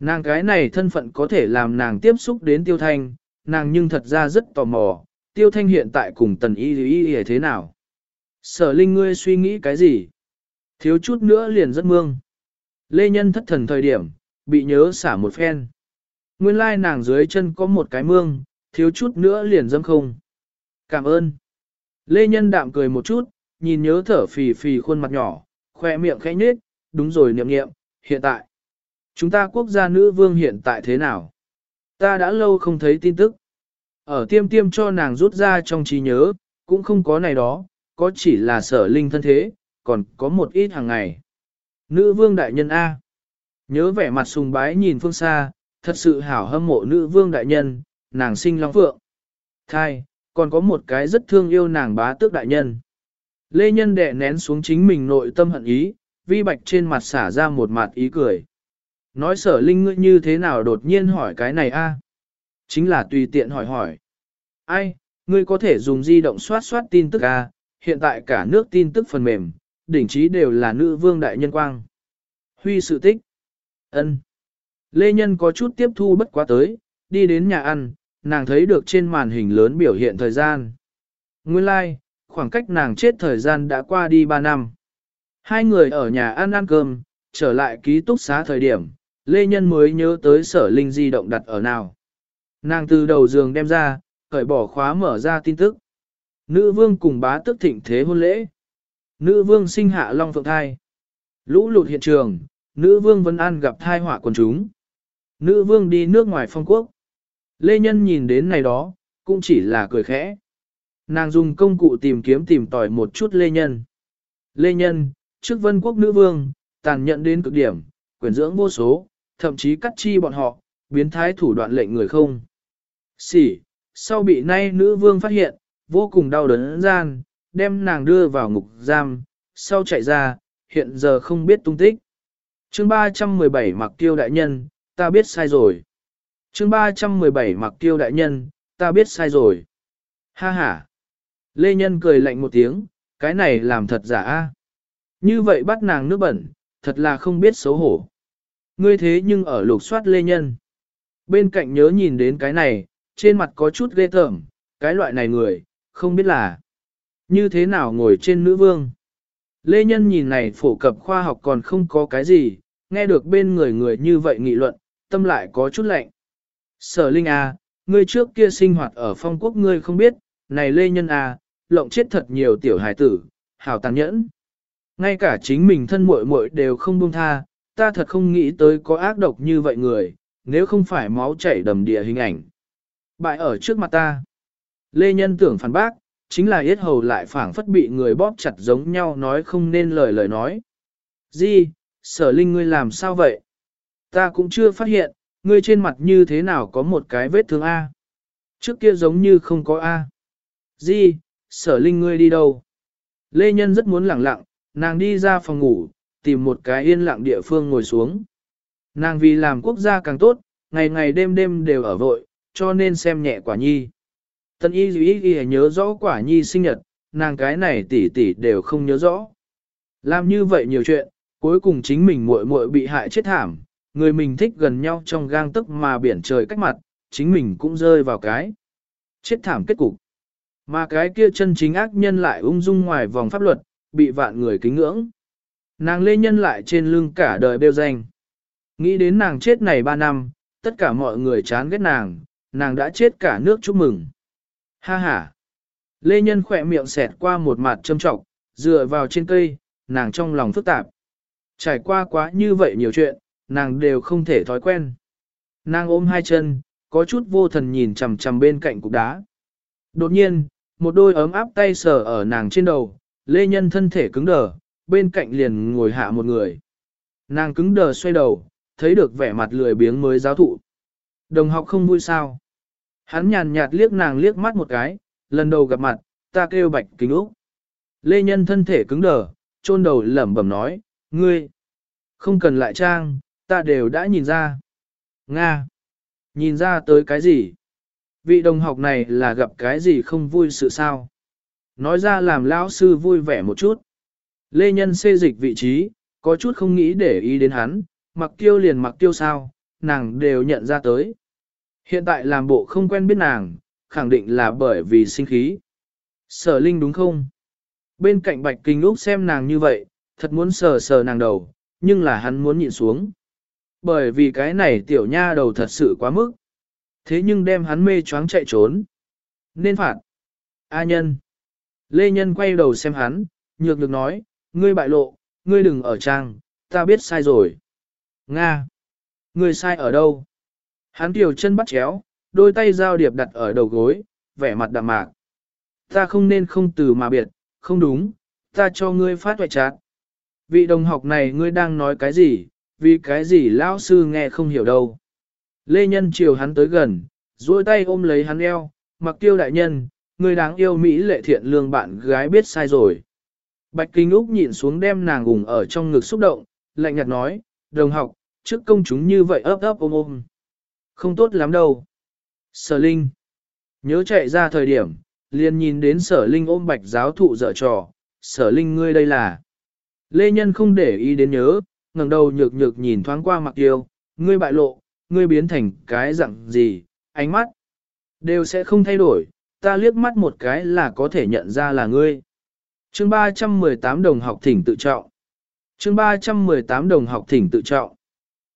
Nàng cái này thân phận có thể làm nàng tiếp xúc đến tiêu thanh, nàng nhưng thật ra rất tò mò, tiêu thanh hiện tại cùng tần y y y thế nào. Sở linh ngươi suy nghĩ cái gì? Thiếu chút nữa liền rất mương. Lê Nhân thất thần thời điểm, bị nhớ xả một phen. Nguyên lai nàng dưới chân có một cái mương, thiếu chút nữa liền dâm không. Cảm ơn. Lê Nhân đạm cười một chút, nhìn nhớ thở phì phì khuôn mặt nhỏ, khoe miệng khẽ nhếch, đúng rồi niệm niệm, hiện tại. Chúng ta quốc gia nữ vương hiện tại thế nào? Ta đã lâu không thấy tin tức. Ở tiêm tiêm cho nàng rút ra trong trí nhớ, cũng không có này đó, có chỉ là sở linh thân thế, còn có một ít hàng ngày. Nữ vương đại nhân A. Nhớ vẻ mặt sùng bái nhìn phương xa, thật sự hảo hâm mộ nữ vương đại nhân, nàng sinh long phượng. Thai, còn có một cái rất thương yêu nàng bá tước đại nhân. Lê Nhân đè nén xuống chính mình nội tâm hận ý, vi bạch trên mặt xả ra một mặt ý cười. Nói sở linh ngươi như thế nào đột nhiên hỏi cái này a? Chính là tùy tiện hỏi hỏi. Ai, ngươi có thể dùng di động soát soát tin tức a, hiện tại cả nước tin tức phần mềm, đỉnh trí đều là nữ vương đại nhân quang. Huy sự tích. ân Lê Nhân có chút tiếp thu bất quá tới, đi đến nhà ăn, nàng thấy được trên màn hình lớn biểu hiện thời gian. Nguyên lai, like, khoảng cách nàng chết thời gian đã qua đi 3 năm. Hai người ở nhà ăn ăn cơm, trở lại ký túc xá thời điểm, Lê Nhân mới nhớ tới sở linh di động đặt ở nào. Nàng từ đầu giường đem ra, cởi bỏ khóa mở ra tin tức. Nữ vương cùng bá tức thịnh thế hôn lễ. Nữ vương sinh hạ long phượng thai. Lũ lụt hiện trường, nữ vương Vân An gặp thai họa quần chúng. Nữ vương đi nước ngoài phong quốc. Lê Nhân nhìn đến này đó, cũng chỉ là cười khẽ. Nàng dùng công cụ tìm kiếm tìm tòi một chút Lê Nhân. Lê Nhân, trước vân quốc nữ vương, tàn nhẫn đến cực điểm, quyền dưỡng vô số, thậm chí cắt chi bọn họ, biến thái thủ đoạn lệnh người không. Xỉ, sau bị nay nữ vương phát hiện, vô cùng đau đớn gian, đem nàng đưa vào ngục giam, sau chạy ra, hiện giờ không biết tung tích. chương 317 mặc tiêu đại nhân, ta biết sai rồi. chương 317 mặc tiêu đại nhân, ta biết sai rồi. Ha ha. Lê Nhân cười lạnh một tiếng, cái này làm thật giả a. Như vậy bắt nàng nước bẩn, thật là không biết xấu hổ. Ngươi thế nhưng ở lục soát Lê Nhân. Bên cạnh nhớ nhìn đến cái này, trên mặt có chút ghê tởm, cái loại này người, không biết là như thế nào ngồi trên nữ vương. Lê Nhân nhìn này phổ cập khoa học còn không có cái gì, nghe được bên người người như vậy nghị luận, tâm lại có chút lạnh. Sở Linh A, à, ngươi trước kia sinh hoạt ở phong quốc ngươi không biết, này Lê Nhân A, à, lộng chết thật nhiều tiểu hài tử, hảo tàn nhẫn. Ngay cả chính mình thân muội muội đều không buông tha, ta thật không nghĩ tới có ác độc như vậy người, nếu không phải máu chảy đầm địa hình ảnh. Bại ở trước mặt ta. Lê Nhân tưởng phản bác, chính là yết hầu lại phảng phất bị người bóp chặt giống nhau nói không nên lời lời nói. Di, sở linh ngươi làm sao vậy? Ta cũng chưa phát hiện, ngươi trên mặt như thế nào có một cái vết thương A. Trước kia giống như không có A. Di, sở linh ngươi đi đâu? Lê Nhân rất muốn lẳng lặng, nàng đi ra phòng ngủ, tìm một cái yên lặng địa phương ngồi xuống. Nàng vì làm quốc gia càng tốt, ngày ngày đêm đêm đều ở vội, cho nên xem nhẹ quả nhi. Tân y dù ý nhớ rõ quả nhi sinh nhật, nàng cái này tỷ tỷ đều không nhớ rõ. Làm như vậy nhiều chuyện, cuối cùng chính mình muội muội bị hại chết thảm, người mình thích gần nhau trong gang tức mà biển trời cách mặt, chính mình cũng rơi vào cái. Chết thảm kết cục. Mà cái kia chân chính ác nhân lại ung dung ngoài vòng pháp luật, bị vạn người kính ngưỡng. Nàng lê nhân lại trên lưng cả đời bêu danh. Nghĩ đến nàng chết này 3 năm, tất cả mọi người chán ghét nàng, nàng đã chết cả nước chúc mừng. Ha ha! Lê Nhân khỏe miệng xẹt qua một mặt châm trọng, dựa vào trên cây, nàng trong lòng phức tạp. Trải qua quá như vậy nhiều chuyện, nàng đều không thể thói quen. Nàng ôm hai chân, có chút vô thần nhìn chằm chằm bên cạnh cục đá. Đột nhiên, một đôi ấm áp tay sờ ở nàng trên đầu, Lê Nhân thân thể cứng đờ, bên cạnh liền ngồi hạ một người. Nàng cứng đờ xoay đầu, thấy được vẻ mặt lười biếng mới giáo thụ. Đồng học không vui sao. Hắn nhàn nhạt liếc nàng liếc mắt một cái, lần đầu gặp mặt, ta kêu bạch kính úc. Lê Nhân thân thể cứng đờ, chôn đầu lẩm bẩm nói, ngươi, không cần lại trang, ta đều đã nhìn ra. Nga, nhìn ra tới cái gì? Vị đồng học này là gặp cái gì không vui sự sao? Nói ra làm lão sư vui vẻ một chút. Lê Nhân xê dịch vị trí, có chút không nghĩ để ý đến hắn, mặc tiêu liền mặc tiêu sao, nàng đều nhận ra tới. Hiện tại làm bộ không quen biết nàng, khẳng định là bởi vì sinh khí. Sở Linh đúng không? Bên cạnh Bạch Kinh Úc xem nàng như vậy, thật muốn sờ sờ nàng đầu, nhưng là hắn muốn nhịn xuống. Bởi vì cái này tiểu nha đầu thật sự quá mức. Thế nhưng đem hắn mê choáng chạy trốn. Nên phạt. A nhân. Lê Nhân quay đầu xem hắn, nhược được nói, ngươi bại lộ, ngươi đừng ở trang, ta biết sai rồi. Nga. Ngươi sai ở đâu? Hắn tiểu chân bắt chéo, đôi tay giao điệp đặt ở đầu gối, vẻ mặt đạm mạc. Ta không nên không từ mà biệt, không đúng, ta cho ngươi phát hoại chát. Vị đồng học này ngươi đang nói cái gì, vì cái gì lão sư nghe không hiểu đâu. Lê Nhân chiều hắn tới gần, duỗi tay ôm lấy hắn eo, mặc tiêu đại nhân, Người đáng yêu Mỹ lệ thiện lương bạn gái biết sai rồi. Bạch Kinh Úc nhìn xuống đem nàng gùng ở trong ngực xúc động, lạnh nhạt nói, đồng học, trước công chúng như vậy ấp ấp ôm ôm. Không tốt lắm đâu. Sở Linh. Nhớ chạy ra thời điểm, liền nhìn đến sở Linh ôm bạch giáo thụ dở trò, sở Linh ngươi đây là. Lê Nhân không để ý đến nhớ, ngẩng đầu nhược nhược nhìn thoáng qua mặc yêu, ngươi bại lộ, ngươi biến thành cái dạng gì, ánh mắt, đều sẽ không thay đổi, ta liếc mắt một cái là có thể nhận ra là ngươi. Chương 318 đồng học thỉnh tự trọng. Chương 318 đồng học thỉnh tự trọng.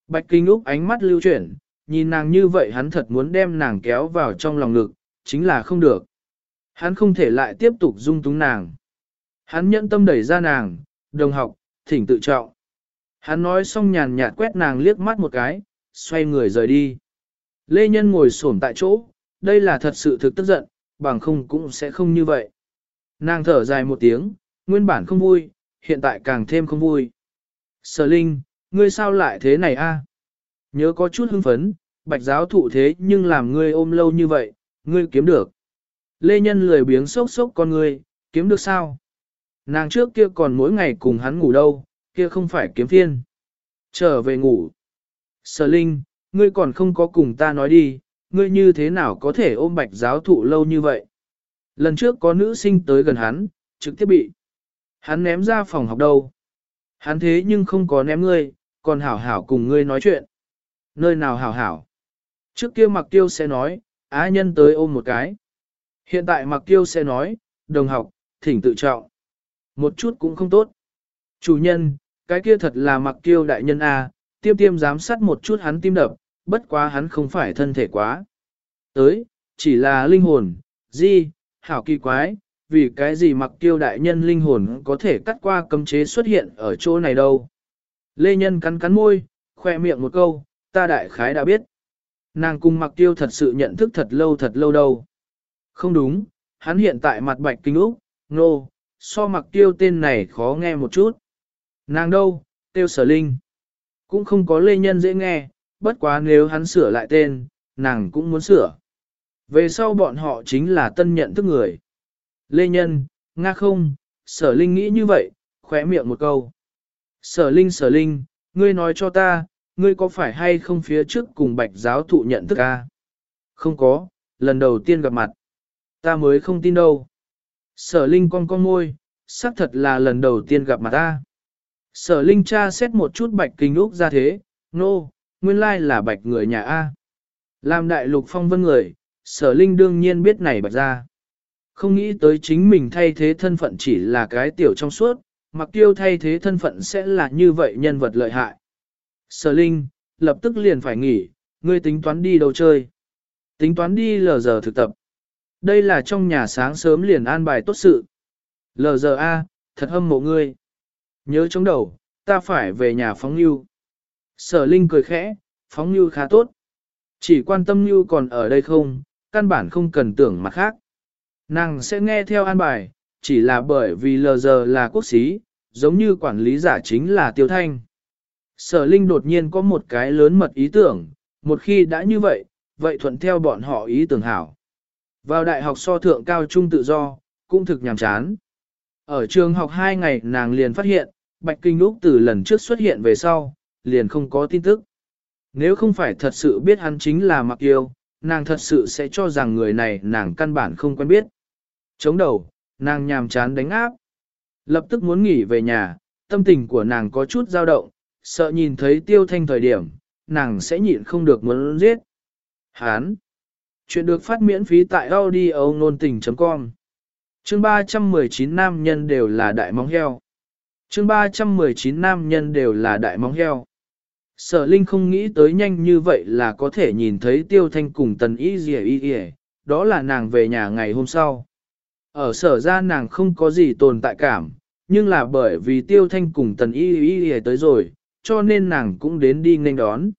Bạch Kinh Úc ánh mắt lưu chuyển, nhìn nàng như vậy hắn thật muốn đem nàng kéo vào trong lòng ngực, chính là không được. Hắn không thể lại tiếp tục dung túng nàng. Hắn nhẫn tâm đẩy ra nàng, đồng học, thỉnh tự trọng. Hắn nói xong nhàn nhạt quét nàng liếc mắt một cái, xoay người rời đi. Lê Nhân ngồi xổm tại chỗ, đây là thật sự thực tức giận, bằng không cũng sẽ không như vậy. Nàng thở dài một tiếng, nguyên bản không vui, hiện tại càng thêm không vui. Sở Linh, ngươi sao lại thế này a? Nhớ có chút hưng phấn, bạch giáo thụ thế nhưng làm ngươi ôm lâu như vậy, ngươi kiếm được. Lê Nhân lười biếng sốc sốc con ngươi, kiếm được sao? Nàng trước kia còn mỗi ngày cùng hắn ngủ đâu, kia không phải kiếm phiên. Trở về ngủ. Sở Linh, ngươi còn không có cùng ta nói đi, ngươi như thế nào có thể ôm bạch giáo thụ lâu như vậy? Lần trước có nữ sinh tới gần hắn, trực tiếp bị. Hắn ném ra phòng học đâu. Hắn thế nhưng không có ném ngươi, còn hảo hảo cùng ngươi nói chuyện. Nơi nào hảo hảo. Trước kia mặc tiêu sẽ nói, á nhân tới ôm một cái. Hiện tại mặc tiêu sẽ nói, đồng học, thỉnh tự trọng. Một chút cũng không tốt. Chủ nhân, cái kia thật là mặc tiêu đại nhân A, tiêm tiêm giám sát một chút hắn tim đập, bất quá hắn không phải thân thể quá. Tới, chỉ là linh hồn, di, hảo kỳ quái, vì cái gì mặc tiêu đại nhân linh hồn có thể cắt qua cấm chế xuất hiện ở chỗ này đâu. Lê Nhân cắn cắn môi, khoe miệng một câu, ta đại khái đã biết. Nàng cùng mặc tiêu thật sự nhận thức thật lâu thật lâu đâu. Không đúng, hắn hiện tại mặt bạch kinh úc, nô, no, so mặc tiêu tên này khó nghe một chút. Nàng đâu, tiêu sở linh. Cũng không có lê nhân dễ nghe, bất quá nếu hắn sửa lại tên, nàng cũng muốn sửa. Về sau bọn họ chính là tân nhận thức người. Lê Nhân, Nga không, sở linh nghĩ như vậy, khóe miệng một câu. Sở linh sở linh, ngươi nói cho ta, ngươi có phải hay không phía trước cùng bạch giáo thụ nhận thức a? Không có, lần đầu tiên gặp mặt. Ta mới không tin đâu. Sở linh con con môi, xác thật là lần đầu tiên gặp mặt ta. Sở linh cha xét một chút bạch kinh úc ra thế, nô, no, nguyên lai là bạch người nhà A. Làm đại lục phong vân người, sở linh đương nhiên biết này bạch ra. Không nghĩ tới chính mình thay thế thân phận chỉ là cái tiểu trong suốt, mặc tiêu thay thế thân phận sẽ là như vậy nhân vật lợi hại. Sở linh, lập tức liền phải nghỉ, ngươi tính toán đi đâu chơi. Tính toán đi lờ giờ thực tập. Đây là trong nhà sáng sớm liền an bài tốt sự. Lờ giờ A, thật hâm mộ ngươi. Nhớ chống đầu, ta phải về nhà phóng lưu. Sở Linh cười khẽ, phóng lưu khá tốt. Chỉ quan tâm lưu còn ở đây không, căn bản không cần tưởng mặt khác. Nàng sẽ nghe theo an bài, chỉ là bởi vì lờ giờ là quốc sĩ, giống như quản lý giả chính là tiêu thanh. Sở Linh đột nhiên có một cái lớn mật ý tưởng, một khi đã như vậy, vậy thuận theo bọn họ ý tưởng hảo. Vào đại học so thượng cao trung tự do, cũng thực nhàm chán. Ở trường học hai ngày nàng liền phát hiện, Bạch Kinh Úc từ lần trước xuất hiện về sau, liền không có tin tức. Nếu không phải thật sự biết hắn chính là Mặc Yêu, nàng thật sự sẽ cho rằng người này nàng căn bản không quen biết. Chống đầu, nàng nhàm chán đánh áp. Lập tức muốn nghỉ về nhà, tâm tình của nàng có chút dao động, sợ nhìn thấy tiêu thanh thời điểm, nàng sẽ nhịn không được muốn giết. Hán! Chuyện được phát miễn phí tại audio nôn tình.com Chương 319 nam nhân đều là đại móng heo. Chương 319 nam nhân đều là đại móng heo. Sở Linh không nghĩ tới nhanh như vậy là có thể nhìn thấy Tiêu Thanh cùng Tần Y Dì Y Y, đó là nàng về nhà ngày hôm sau. Ở sở ra nàng không có gì tồn tại cảm, nhưng là bởi vì Tiêu Thanh cùng Tần Y Y Y tới rồi, cho nên nàng cũng đến đi nghênh đón.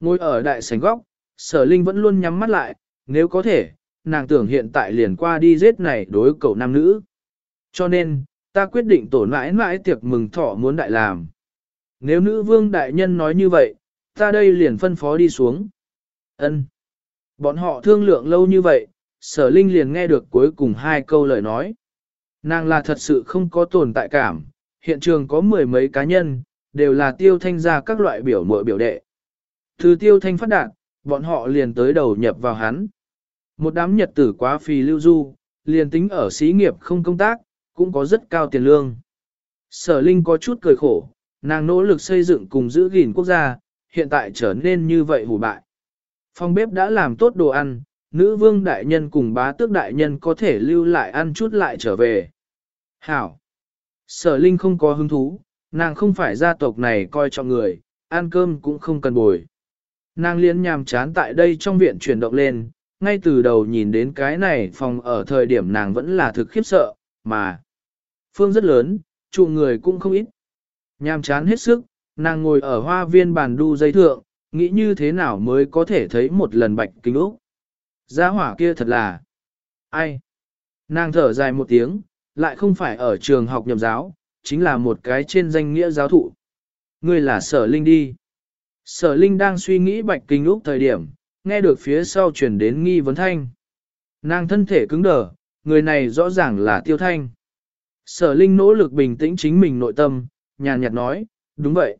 Ngồi ở đại sảnh góc, sở Linh vẫn luôn nhắm mắt lại, nếu có thể, nàng tưởng hiện tại liền qua đi giết này đối cậu nam nữ. Cho nên, ta quyết định tổ mãi mãi tiệc mừng thọ muốn đại làm. Nếu nữ vương đại nhân nói như vậy, ta đây liền phân phó đi xuống. Ân. Bọn họ thương lượng lâu như vậy, sở linh liền nghe được cuối cùng hai câu lời nói. Nàng là thật sự không có tồn tại cảm, hiện trường có mười mấy cá nhân, đều là tiêu thanh ra các loại biểu mội biểu đệ. Từ tiêu thanh phát đạt, bọn họ liền tới đầu nhập vào hắn. Một đám nhật tử quá phì lưu du, liền tính ở xí nghiệp không công tác, cũng có rất cao tiền lương. Sở Linh có chút cười khổ, nàng nỗ lực xây dựng cùng giữ gìn quốc gia, hiện tại trở nên như vậy hủ bại. Phòng bếp đã làm tốt đồ ăn, nữ vương đại nhân cùng bá tước đại nhân có thể lưu lại ăn chút lại trở về. Hảo! Sở Linh không có hứng thú, nàng không phải gia tộc này coi trọng người, ăn cơm cũng không cần bồi. Nàng liên nhàm chán tại đây trong viện chuyển động lên, ngay từ đầu nhìn đến cái này phòng ở thời điểm nàng vẫn là thực khiếp sợ, mà phương rất lớn, trụ người cũng không ít. Nhàm chán hết sức, nàng ngồi ở hoa viên bàn đu dây thượng, nghĩ như thế nào mới có thể thấy một lần bạch kinh úc. Gia hỏa kia thật là... Ai? Nàng thở dài một tiếng, lại không phải ở trường học nhầm giáo, chính là một cái trên danh nghĩa giáo thụ. Ngươi là sở linh đi. Sở linh đang suy nghĩ bạch kinh úc thời điểm, nghe được phía sau chuyển đến nghi vấn thanh. Nàng thân thể cứng đờ, người này rõ ràng là tiêu thanh. Sở Linh nỗ lực bình tĩnh chính mình nội tâm, nhàn nhạt nói, đúng vậy.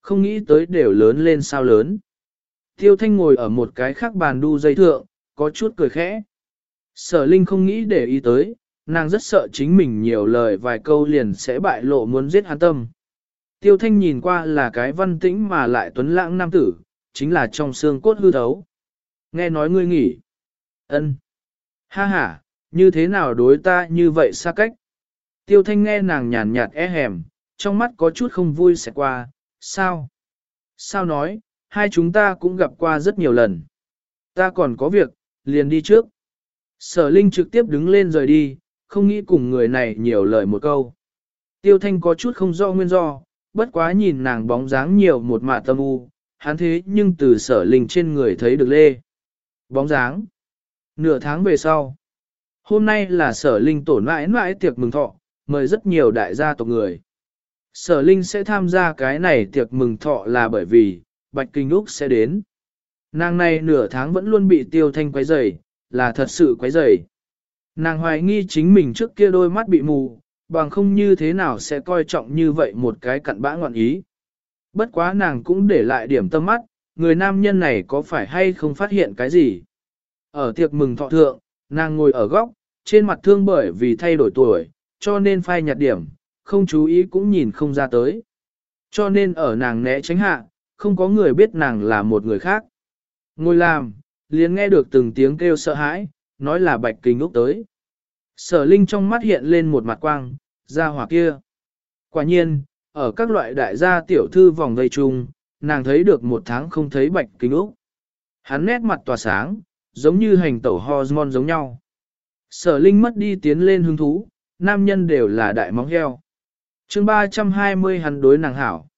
Không nghĩ tới đều lớn lên sao lớn. Tiêu thanh ngồi ở một cái khác bàn đu dây thượng, có chút cười khẽ. Sở Linh không nghĩ để ý tới, nàng rất sợ chính mình nhiều lời vài câu liền sẽ bại lộ muốn giết hắn tâm. Tiêu thanh nhìn qua là cái văn tĩnh mà lại tuấn lãng nam tử, chính là trong xương cốt hư thấu. Nghe nói ngươi nghỉ. ân, Ha ha, như thế nào đối ta như vậy xa cách? Tiêu thanh nghe nàng nhàn nhạt e hèm, trong mắt có chút không vui sẽ qua, sao? Sao nói, hai chúng ta cũng gặp qua rất nhiều lần. Ta còn có việc, liền đi trước. Sở Linh trực tiếp đứng lên rời đi, không nghĩ cùng người này nhiều lời một câu. Tiêu thanh có chút không do nguyên do, bất quá nhìn nàng bóng dáng nhiều một mạ tâm u, hắn thế nhưng từ sở Linh trên người thấy được lê. Bóng dáng. Nửa tháng về sau. Hôm nay là sở Linh tổn mãi mãi tiệc mừng thọ, mời rất nhiều đại gia tộc người. Sở Linh sẽ tham gia cái này tiệc mừng thọ là bởi vì, Bạch Kinh Úc sẽ đến. Nàng này nửa tháng vẫn luôn bị tiêu thanh quấy rầy, là thật sự quấy rầy. Nàng hoài nghi chính mình trước kia đôi mắt bị mù, bằng không như thế nào sẽ coi trọng như vậy một cái cặn bã ngoạn ý. Bất quá nàng cũng để lại điểm tâm mắt, người nam nhân này có phải hay không phát hiện cái gì. Ở tiệc mừng thọ thượng, nàng ngồi ở góc, trên mặt thương bởi vì thay đổi tuổi, cho nên phai nhạt điểm, không chú ý cũng nhìn không ra tới. Cho nên ở nàng né tránh hạ, không có người biết nàng là một người khác. Ngồi làm, liền nghe được từng tiếng kêu sợ hãi, nói là Bạch Kinh Úc tới. Sở Linh trong mắt hiện lên một mặt quang, ra hỏa kia. Quả nhiên, ở các loại đại gia tiểu thư vòng vây chung, nàng thấy được một tháng không thấy Bạch Kinh Úc. Hắn nét mặt tỏa sáng, giống như hành tẩu hormone giống nhau. Sở Linh mất đi tiến lên hứng thú, nam nhân đều là đại móng heo chương 320 hắn đối nàng hảo.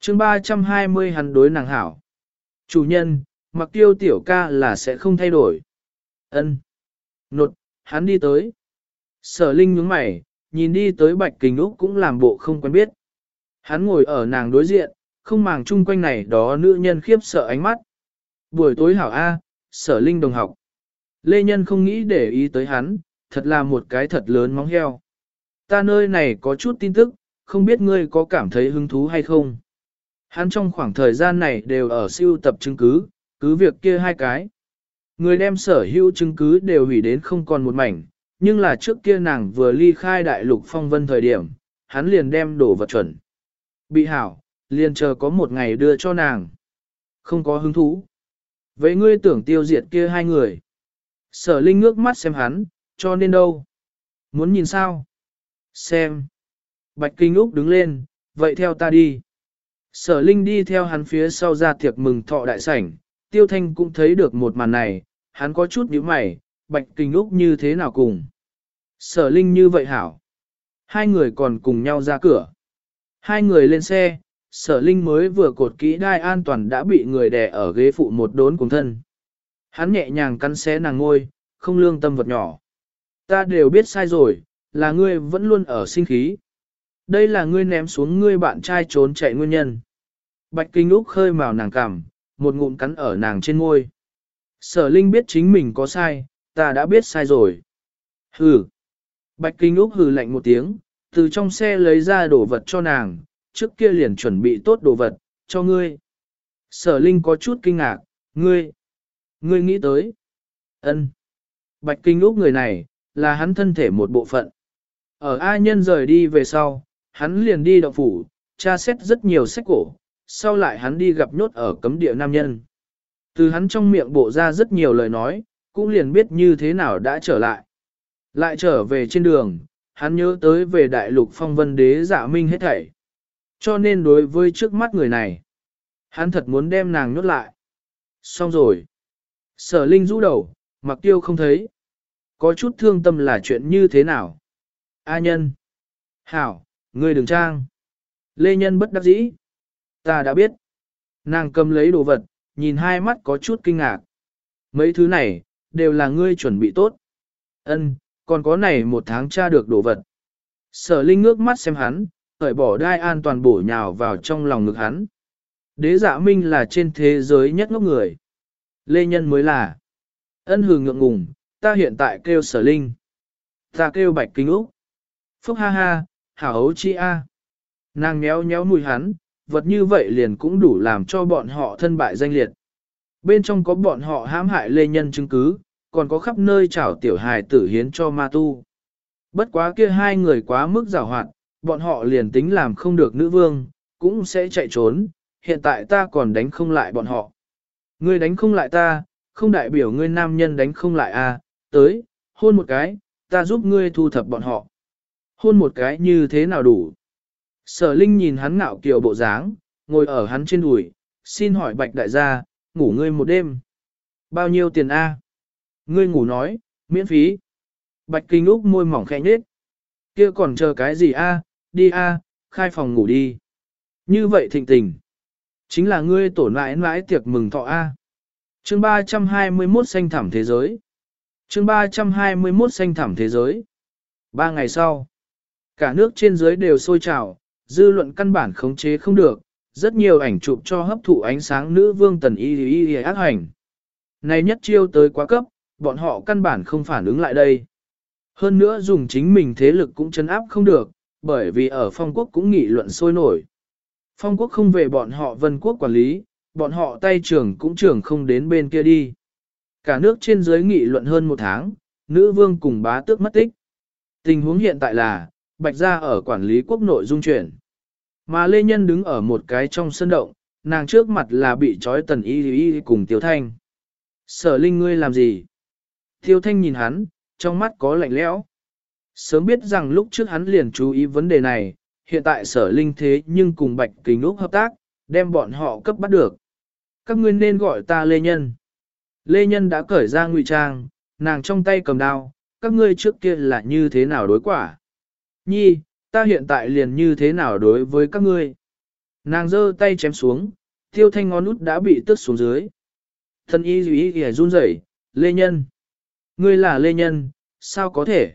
chương 320 hắn đối nàng hảo. Chủ nhân, mặc tiêu tiểu ca là sẽ không thay đổi. ân Nột, hắn đi tới. Sở Linh nhướng mày, nhìn đi tới Bạch Kình Úc cũng làm bộ không quen biết. Hắn ngồi ở nàng đối diện, không màng chung quanh này đó nữ nhân khiếp sợ ánh mắt. Buổi tối hảo A, sở Linh đồng học. Lê Nhân không nghĩ để ý tới hắn, thật là một cái thật lớn móng heo. Ta nơi này có chút tin tức, không biết ngươi có cảm thấy hứng thú hay không. Hắn trong khoảng thời gian này đều ở siêu tập chứng cứ, cứ việc kia hai cái. Người đem sở hữu chứng cứ đều hủy đến không còn một mảnh, nhưng là trước kia nàng vừa ly khai đại lục phong vân thời điểm, hắn liền đem đổ vật chuẩn. Bị hảo, liền chờ có một ngày đưa cho nàng. Không có hứng thú. Vậy ngươi tưởng tiêu diệt kia hai người. Sở Linh ngước mắt xem hắn, cho nên đâu? Muốn nhìn sao? Xem. Bạch Kinh Úc đứng lên, vậy theo ta đi. Sở Linh đi theo hắn phía sau ra tiệc mừng thọ đại sảnh, Tiêu Thanh cũng thấy được một màn này, hắn có chút nhíu mày, Bạch Kinh Úc như thế nào cùng. Sở Linh như vậy hảo. Hai người còn cùng nhau ra cửa. Hai người lên xe, sở Linh mới vừa cột kỹ đai an toàn đã bị người đè ở ghế phụ một đốn cùng thân. Hắn nhẹ nhàng cắn xé nàng ngôi, không lương tâm vật nhỏ. Ta đều biết sai rồi, là ngươi vẫn luôn ở sinh khí. Đây là ngươi ném xuống ngươi bạn trai trốn chạy nguyên nhân. Bạch Kinh Úc khơi màu nàng cằm, một ngụm cắn ở nàng trên môi. Sở Linh biết chính mình có sai, ta đã biết sai rồi. Hừ. Bạch Kinh Úc hừ lạnh một tiếng, từ trong xe lấy ra đồ vật cho nàng, trước kia liền chuẩn bị tốt đồ vật, cho ngươi. Sở Linh có chút kinh ngạc, ngươi, ngươi nghĩ tới. ân Bạch Kinh Úc người này, là hắn thân thể một bộ phận. Ở A nhân rời đi về sau, hắn liền đi động phủ, tra xét rất nhiều sách cổ, sau lại hắn đi gặp nhốt ở cấm địa nam nhân. Từ hắn trong miệng bộ ra rất nhiều lời nói, cũng liền biết như thế nào đã trở lại. Lại trở về trên đường, hắn nhớ tới về đại lục phong vân đế dạ minh hết thảy. Cho nên đối với trước mắt người này, hắn thật muốn đem nàng nhốt lại. Xong rồi. Sở Linh rũ đầu, mặc tiêu không thấy. Có chút thương tâm là chuyện như thế nào? A nhân. Hảo, ngươi đừng trang. Lê nhân bất đắc dĩ. Ta đã biết. Nàng cầm lấy đồ vật, nhìn hai mắt có chút kinh ngạc. Mấy thứ này, đều là ngươi chuẩn bị tốt. Ân, còn có này một tháng tra được đồ vật. Sở Linh ngước mắt xem hắn, khởi bỏ đai an toàn bổ nhào vào trong lòng ngực hắn. Đế dạ minh là trên thế giới nhất ngốc người. Lê Nhân mới là. Ân hừ ngượng ngùng, ta hiện tại kêu sở linh. Ta kêu bạch kinh úc. Phúc ha ha, hảo ấu chi a. Nàng nhéo nhéo mùi hắn, vật như vậy liền cũng đủ làm cho bọn họ thân bại danh liệt. Bên trong có bọn họ hãm hại lê nhân chứng cứ, còn có khắp nơi trảo tiểu hài tử hiến cho ma tu. Bất quá kia hai người quá mức giảo hoạt, bọn họ liền tính làm không được nữ vương, cũng sẽ chạy trốn, hiện tại ta còn đánh không lại bọn họ. Ngươi đánh không lại ta, không đại biểu ngươi nam nhân đánh không lại a, tới, hôn một cái, ta giúp ngươi thu thập bọn họ. Hôn một cái như thế nào đủ? Sở Linh nhìn hắn ngạo kiều bộ dáng, ngồi ở hắn trên đùi, xin hỏi bạch đại gia, ngủ ngươi một đêm. Bao nhiêu tiền a? Ngươi ngủ nói, miễn phí. Bạch Kinh Úc môi mỏng khẽ nhết. Kia còn chờ cái gì a? Đi a, khai phòng ngủ đi. Như vậy thịnh tình. Chính là ngươi tổn mãi mãi tiệc mừng thọ a. Chương 321 xanh thảm thế giới. Chương 321 xanh thảm thế giới. Ba ngày sau, cả nước trên dưới đều sôi trào, dư luận căn bản khống chế không được, rất nhiều ảnh chụp cho hấp thụ ánh sáng nữ vương tần y y y ác hành. Này nhất chiêu tới quá cấp, bọn họ căn bản không phản ứng lại đây. Hơn nữa dùng chính mình thế lực cũng chấn áp không được, bởi vì ở phong quốc cũng nghị luận sôi nổi. Phong quốc không về bọn họ vân quốc quản lý, bọn họ tay trưởng cũng trưởng không đến bên kia đi. Cả nước trên dưới nghị luận hơn một tháng, nữ vương cùng bá tước mất tích. Tình huống hiện tại là, bạch gia ở quản lý quốc nội dung chuyển. Mà Lê Nhân đứng ở một cái trong sân động, nàng trước mặt là bị trói tần y y cùng Tiêu Thanh. Sở Linh ngươi làm gì? Tiêu Thanh nhìn hắn, trong mắt có lạnh lẽo. Sớm biết rằng lúc trước hắn liền chú ý vấn đề này, hiện tại sở linh thế nhưng cùng Bạch Kình Úc hợp tác, đem bọn họ cấp bắt được. Các ngươi nên gọi ta Lê Nhân. Lê Nhân đã cởi ra ngụy trang, nàng trong tay cầm đao, các ngươi trước kia là như thế nào đối quả. Nhi, ta hiện tại liền như thế nào đối với các ngươi. Nàng giơ tay chém xuống, tiêu thanh ngón út đã bị tước xuống dưới. Thân y dù ý run rẩy, Lê Nhân. Ngươi là Lê Nhân, sao có thể?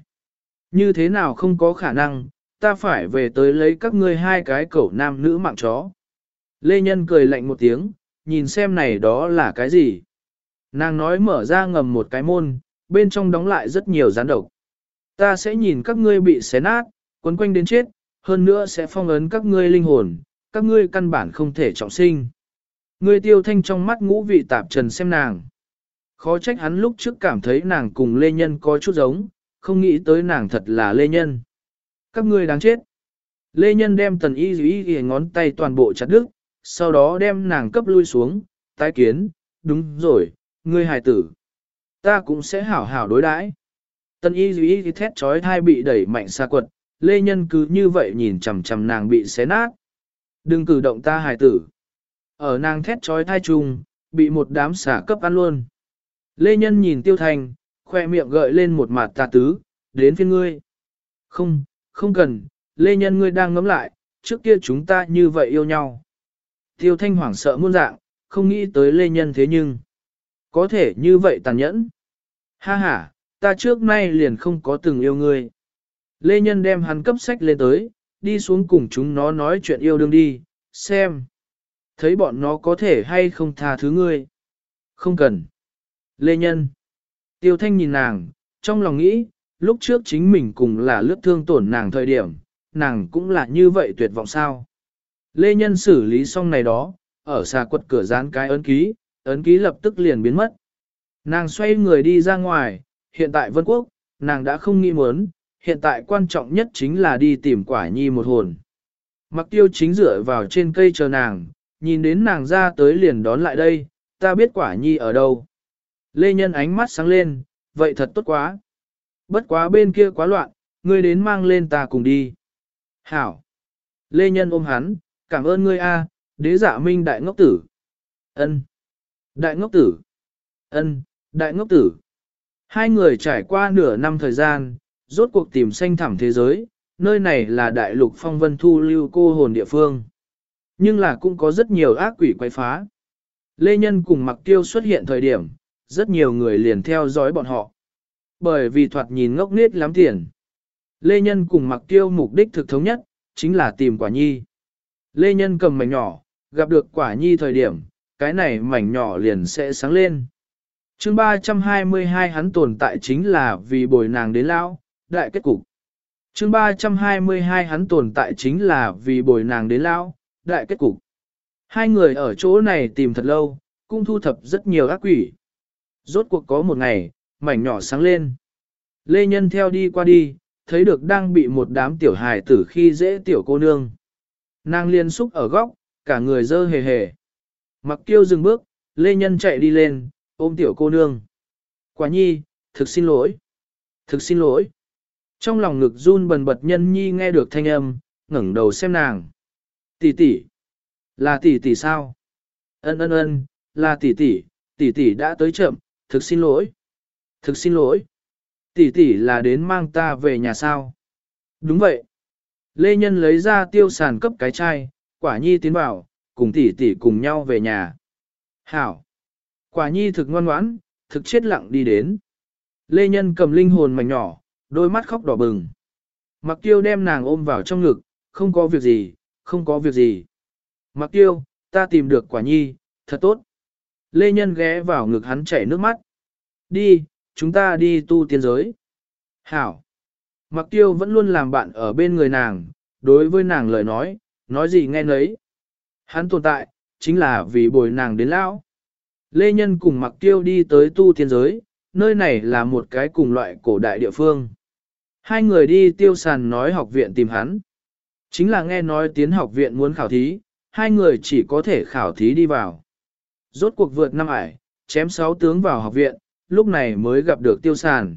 Như thế nào không có khả năng, ta phải về tới lấy các ngươi hai cái cẩu nam nữ mạng chó. Lê Nhân cười lạnh một tiếng, nhìn xem này đó là cái gì. Nàng nói mở ra ngầm một cái môn, bên trong đóng lại rất nhiều gián độc. Ta sẽ nhìn các ngươi bị xé nát, quấn quanh đến chết, hơn nữa sẽ phong ấn các ngươi linh hồn, các ngươi căn bản không thể trọng sinh. Ngươi tiêu thanh trong mắt ngũ vị tạp trần xem nàng. Khó trách hắn lúc trước cảm thấy nàng cùng Lê Nhân có chút giống, không nghĩ tới nàng thật là Lê Nhân. Các ngươi đáng chết. Lê Nhân đem tần y dĩ y ngón tay toàn bộ chặt đứt, sau đó đem nàng cấp lui xuống, tái kiến, đúng rồi, ngươi hài tử. Ta cũng sẽ hảo hảo đối đãi. Tần y dĩ y thét trói thai bị đẩy mạnh xa quật, Lê Nhân cứ như vậy nhìn chằm chằm nàng bị xé nát. Đừng cử động ta hài tử. Ở nàng thét trói thai trùng, bị một đám xả cấp ăn luôn. Lê Nhân nhìn Tiêu Thành, khoe miệng gợi lên một mặt tà tứ, đến phiên ngươi. Không, không cần, Lê Nhân ngươi đang ngấm lại, trước kia chúng ta như vậy yêu nhau. Tiêu Thanh hoảng sợ muôn dạng, không nghĩ tới Lê Nhân thế nhưng, có thể như vậy tàn nhẫn. Ha ha, ta trước nay liền không có từng yêu ngươi. Lê Nhân đem hắn cấp sách lên tới, đi xuống cùng chúng nó nói chuyện yêu đương đi, xem. Thấy bọn nó có thể hay không tha thứ ngươi. Không cần. Lê Nhân. Tiêu Thanh nhìn nàng, trong lòng nghĩ, lúc trước chính mình cùng là lướt thương tổn nàng thời điểm, nàng cũng là như vậy tuyệt vọng sao. Lê Nhân xử lý xong này đó, ở xa quật cửa dán cái ấn ký, ấn ký lập tức liền biến mất. Nàng xoay người đi ra ngoài, hiện tại Vân Quốc, nàng đã không nghĩ muốn, hiện tại quan trọng nhất chính là đi tìm quả nhi một hồn. Mặc tiêu chính dựa vào trên cây chờ nàng, nhìn đến nàng ra tới liền đón lại đây, ta biết quả nhi ở đâu. Lê Nhân ánh mắt sáng lên, vậy thật tốt quá. Bất quá bên kia quá loạn, ngươi đến mang lên ta cùng đi. Hảo. Lê Nhân ôm hắn, cảm ơn ngươi a, đế giả minh đại ngốc tử. Ân. Đại ngốc tử. Ân, đại ngốc tử. Hai người trải qua nửa năm thời gian, rốt cuộc tìm xanh thẳm thế giới, nơi này là đại lục phong vân thu lưu cô hồn địa phương. Nhưng là cũng có rất nhiều ác quỷ quay phá. Lê Nhân cùng Mặc Tiêu xuất hiện thời điểm, rất nhiều người liền theo dõi bọn họ. Bởi vì thoạt nhìn ngốc nết lắm tiền. Lê Nhân cùng Mặc Tiêu mục đích thực thống nhất, chính là tìm quả nhi. Lê Nhân cầm mảnh nhỏ, gặp được quả nhi thời điểm, cái này mảnh nhỏ liền sẽ sáng lên. chương 322 hắn tồn tại chính là vì bồi nàng đến lao, đại kết cục. chương 322 hắn tồn tại chính là vì bồi nàng đến lao, đại kết cục. Hai người ở chỗ này tìm thật lâu, cũng thu thập rất nhiều ác quỷ. Rốt cuộc có một ngày, mảnh nhỏ sáng lên. Lê Nhân theo đi qua đi, thấy được đang bị một đám tiểu hài tử khi dễ tiểu cô nương. Nàng liên xúc ở góc, cả người dơ hề hề. Mặc kiêu dừng bước, Lê Nhân chạy đi lên, ôm tiểu cô nương. Quả nhi, thực xin lỗi. Thực xin lỗi. Trong lòng ngực run bần bật nhân nhi nghe được thanh âm, ngẩng đầu xem nàng. Tỷ tỷ. Là tỷ tỷ sao? Ân ân ân, là tỷ tỷ, tỷ tỷ đã tới chậm, thực xin lỗi. Thực xin lỗi. Tỷ tỷ là đến mang ta về nhà sao? Đúng vậy. Lê Nhân lấy ra tiêu sàn cấp cái chai, quả nhi tiến vào, cùng tỷ tỷ cùng nhau về nhà. Hảo. Quả nhi thực ngoan ngoãn, thực chết lặng đi đến. Lê Nhân cầm linh hồn mảnh nhỏ, đôi mắt khóc đỏ bừng. Mặc tiêu đem nàng ôm vào trong ngực, không có việc gì, không có việc gì. Mặc tiêu, ta tìm được quả nhi, thật tốt. Lê Nhân ghé vào ngực hắn chảy nước mắt. Đi, chúng ta đi tu tiên giới. Hảo. Mặc tiêu vẫn luôn làm bạn ở bên người nàng, đối với nàng lời nói, nói gì nghe nấy. Hắn tồn tại, chính là vì bồi nàng đến lão. Lê Nhân cùng Mặc Tiêu đi tới tu tiên giới, nơi này là một cái cùng loại cổ đại địa phương. Hai người đi tiêu sàn nói học viện tìm hắn. Chính là nghe nói tiến học viện muốn khảo thí, hai người chỉ có thể khảo thí đi vào. Rốt cuộc vượt năm ải, chém sáu tướng vào học viện, lúc này mới gặp được tiêu sản.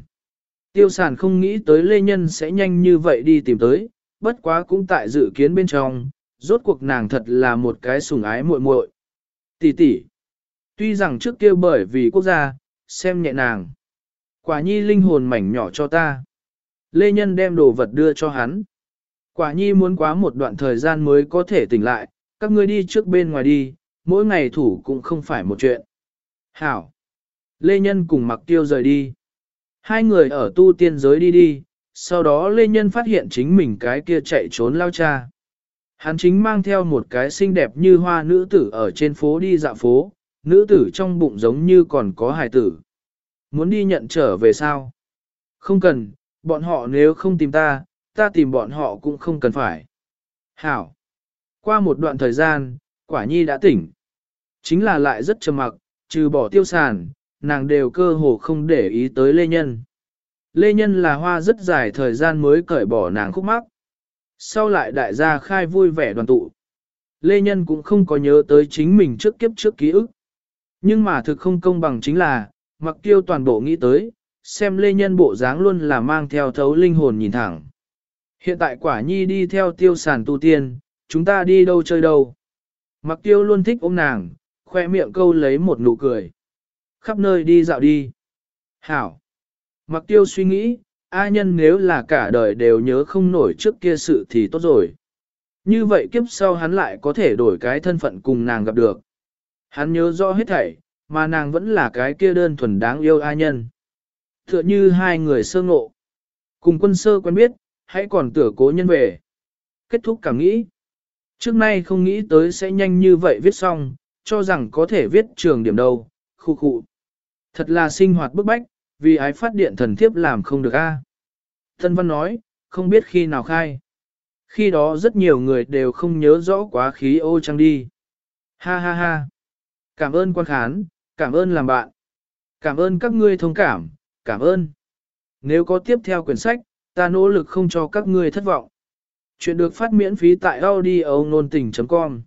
Tiêu sản không nghĩ tới Lê Nhân sẽ nhanh như vậy đi tìm tới, bất quá cũng tại dự kiến bên trong, rốt cuộc nàng thật là một cái sùng ái muội muội. Tỷ tỷ. Tuy rằng trước kia bởi vì quốc gia, xem nhẹ nàng. Quả nhi linh hồn mảnh nhỏ cho ta. Lê Nhân đem đồ vật đưa cho hắn. Quả nhi muốn quá một đoạn thời gian mới có thể tỉnh lại, các ngươi đi trước bên ngoài đi, mỗi ngày thủ cũng không phải một chuyện. Hảo. Lê Nhân cùng mặc tiêu rời đi. Hai người ở tu tiên giới đi đi, sau đó Lê Nhân phát hiện chính mình cái kia chạy trốn lao cha. Hắn chính mang theo một cái xinh đẹp như hoa nữ tử ở trên phố đi dạo phố, nữ tử trong bụng giống như còn có hài tử. Muốn đi nhận trở về sao? Không cần, bọn họ nếu không tìm ta, ta tìm bọn họ cũng không cần phải. Hảo. Qua một đoạn thời gian, quả nhi đã tỉnh. Chính là lại rất trầm mặc, trừ bỏ tiêu sản, nàng đều cơ hồ không để ý tới Lê Nhân. Lê Nhân là hoa rất dài thời gian mới cởi bỏ nàng khúc mắc. Sau lại đại gia khai vui vẻ đoàn tụ. Lê Nhân cũng không có nhớ tới chính mình trước kiếp trước ký ức. Nhưng mà thực không công bằng chính là, mặc tiêu toàn bộ nghĩ tới, xem Lê Nhân bộ dáng luôn là mang theo thấu linh hồn nhìn thẳng. Hiện tại quả nhi đi theo tiêu sản tu tiên, chúng ta đi đâu chơi đâu. Mặc tiêu luôn thích ôm nàng, khoe miệng câu lấy một nụ cười. Khắp nơi đi dạo đi. Hảo. Mặc tiêu suy nghĩ, A nhân nếu là cả đời đều nhớ không nổi trước kia sự thì tốt rồi. Như vậy kiếp sau hắn lại có thể đổi cái thân phận cùng nàng gặp được. Hắn nhớ rõ hết thảy, mà nàng vẫn là cái kia đơn thuần đáng yêu A nhân. Tựa như hai người sơ ngộ. Cùng quân sơ quen biết, hãy còn tưởng cố nhân về. Kết thúc cảm nghĩ. Trước nay không nghĩ tới sẽ nhanh như vậy viết xong, cho rằng có thể viết trường điểm đâu, khu khu. Thật là sinh hoạt bức bách, vì ái phát điện thần thiếp làm không được a. Thân văn nói, không biết khi nào khai. Khi đó rất nhiều người đều không nhớ rõ quá khí ô trăng đi. Ha ha ha. Cảm ơn quan khán, cảm ơn làm bạn. Cảm ơn các ngươi thông cảm, cảm ơn. Nếu có tiếp theo quyển sách, ta nỗ lực không cho các ngươi thất vọng. Chuyện được phát miễn phí tại audio nôn tình.com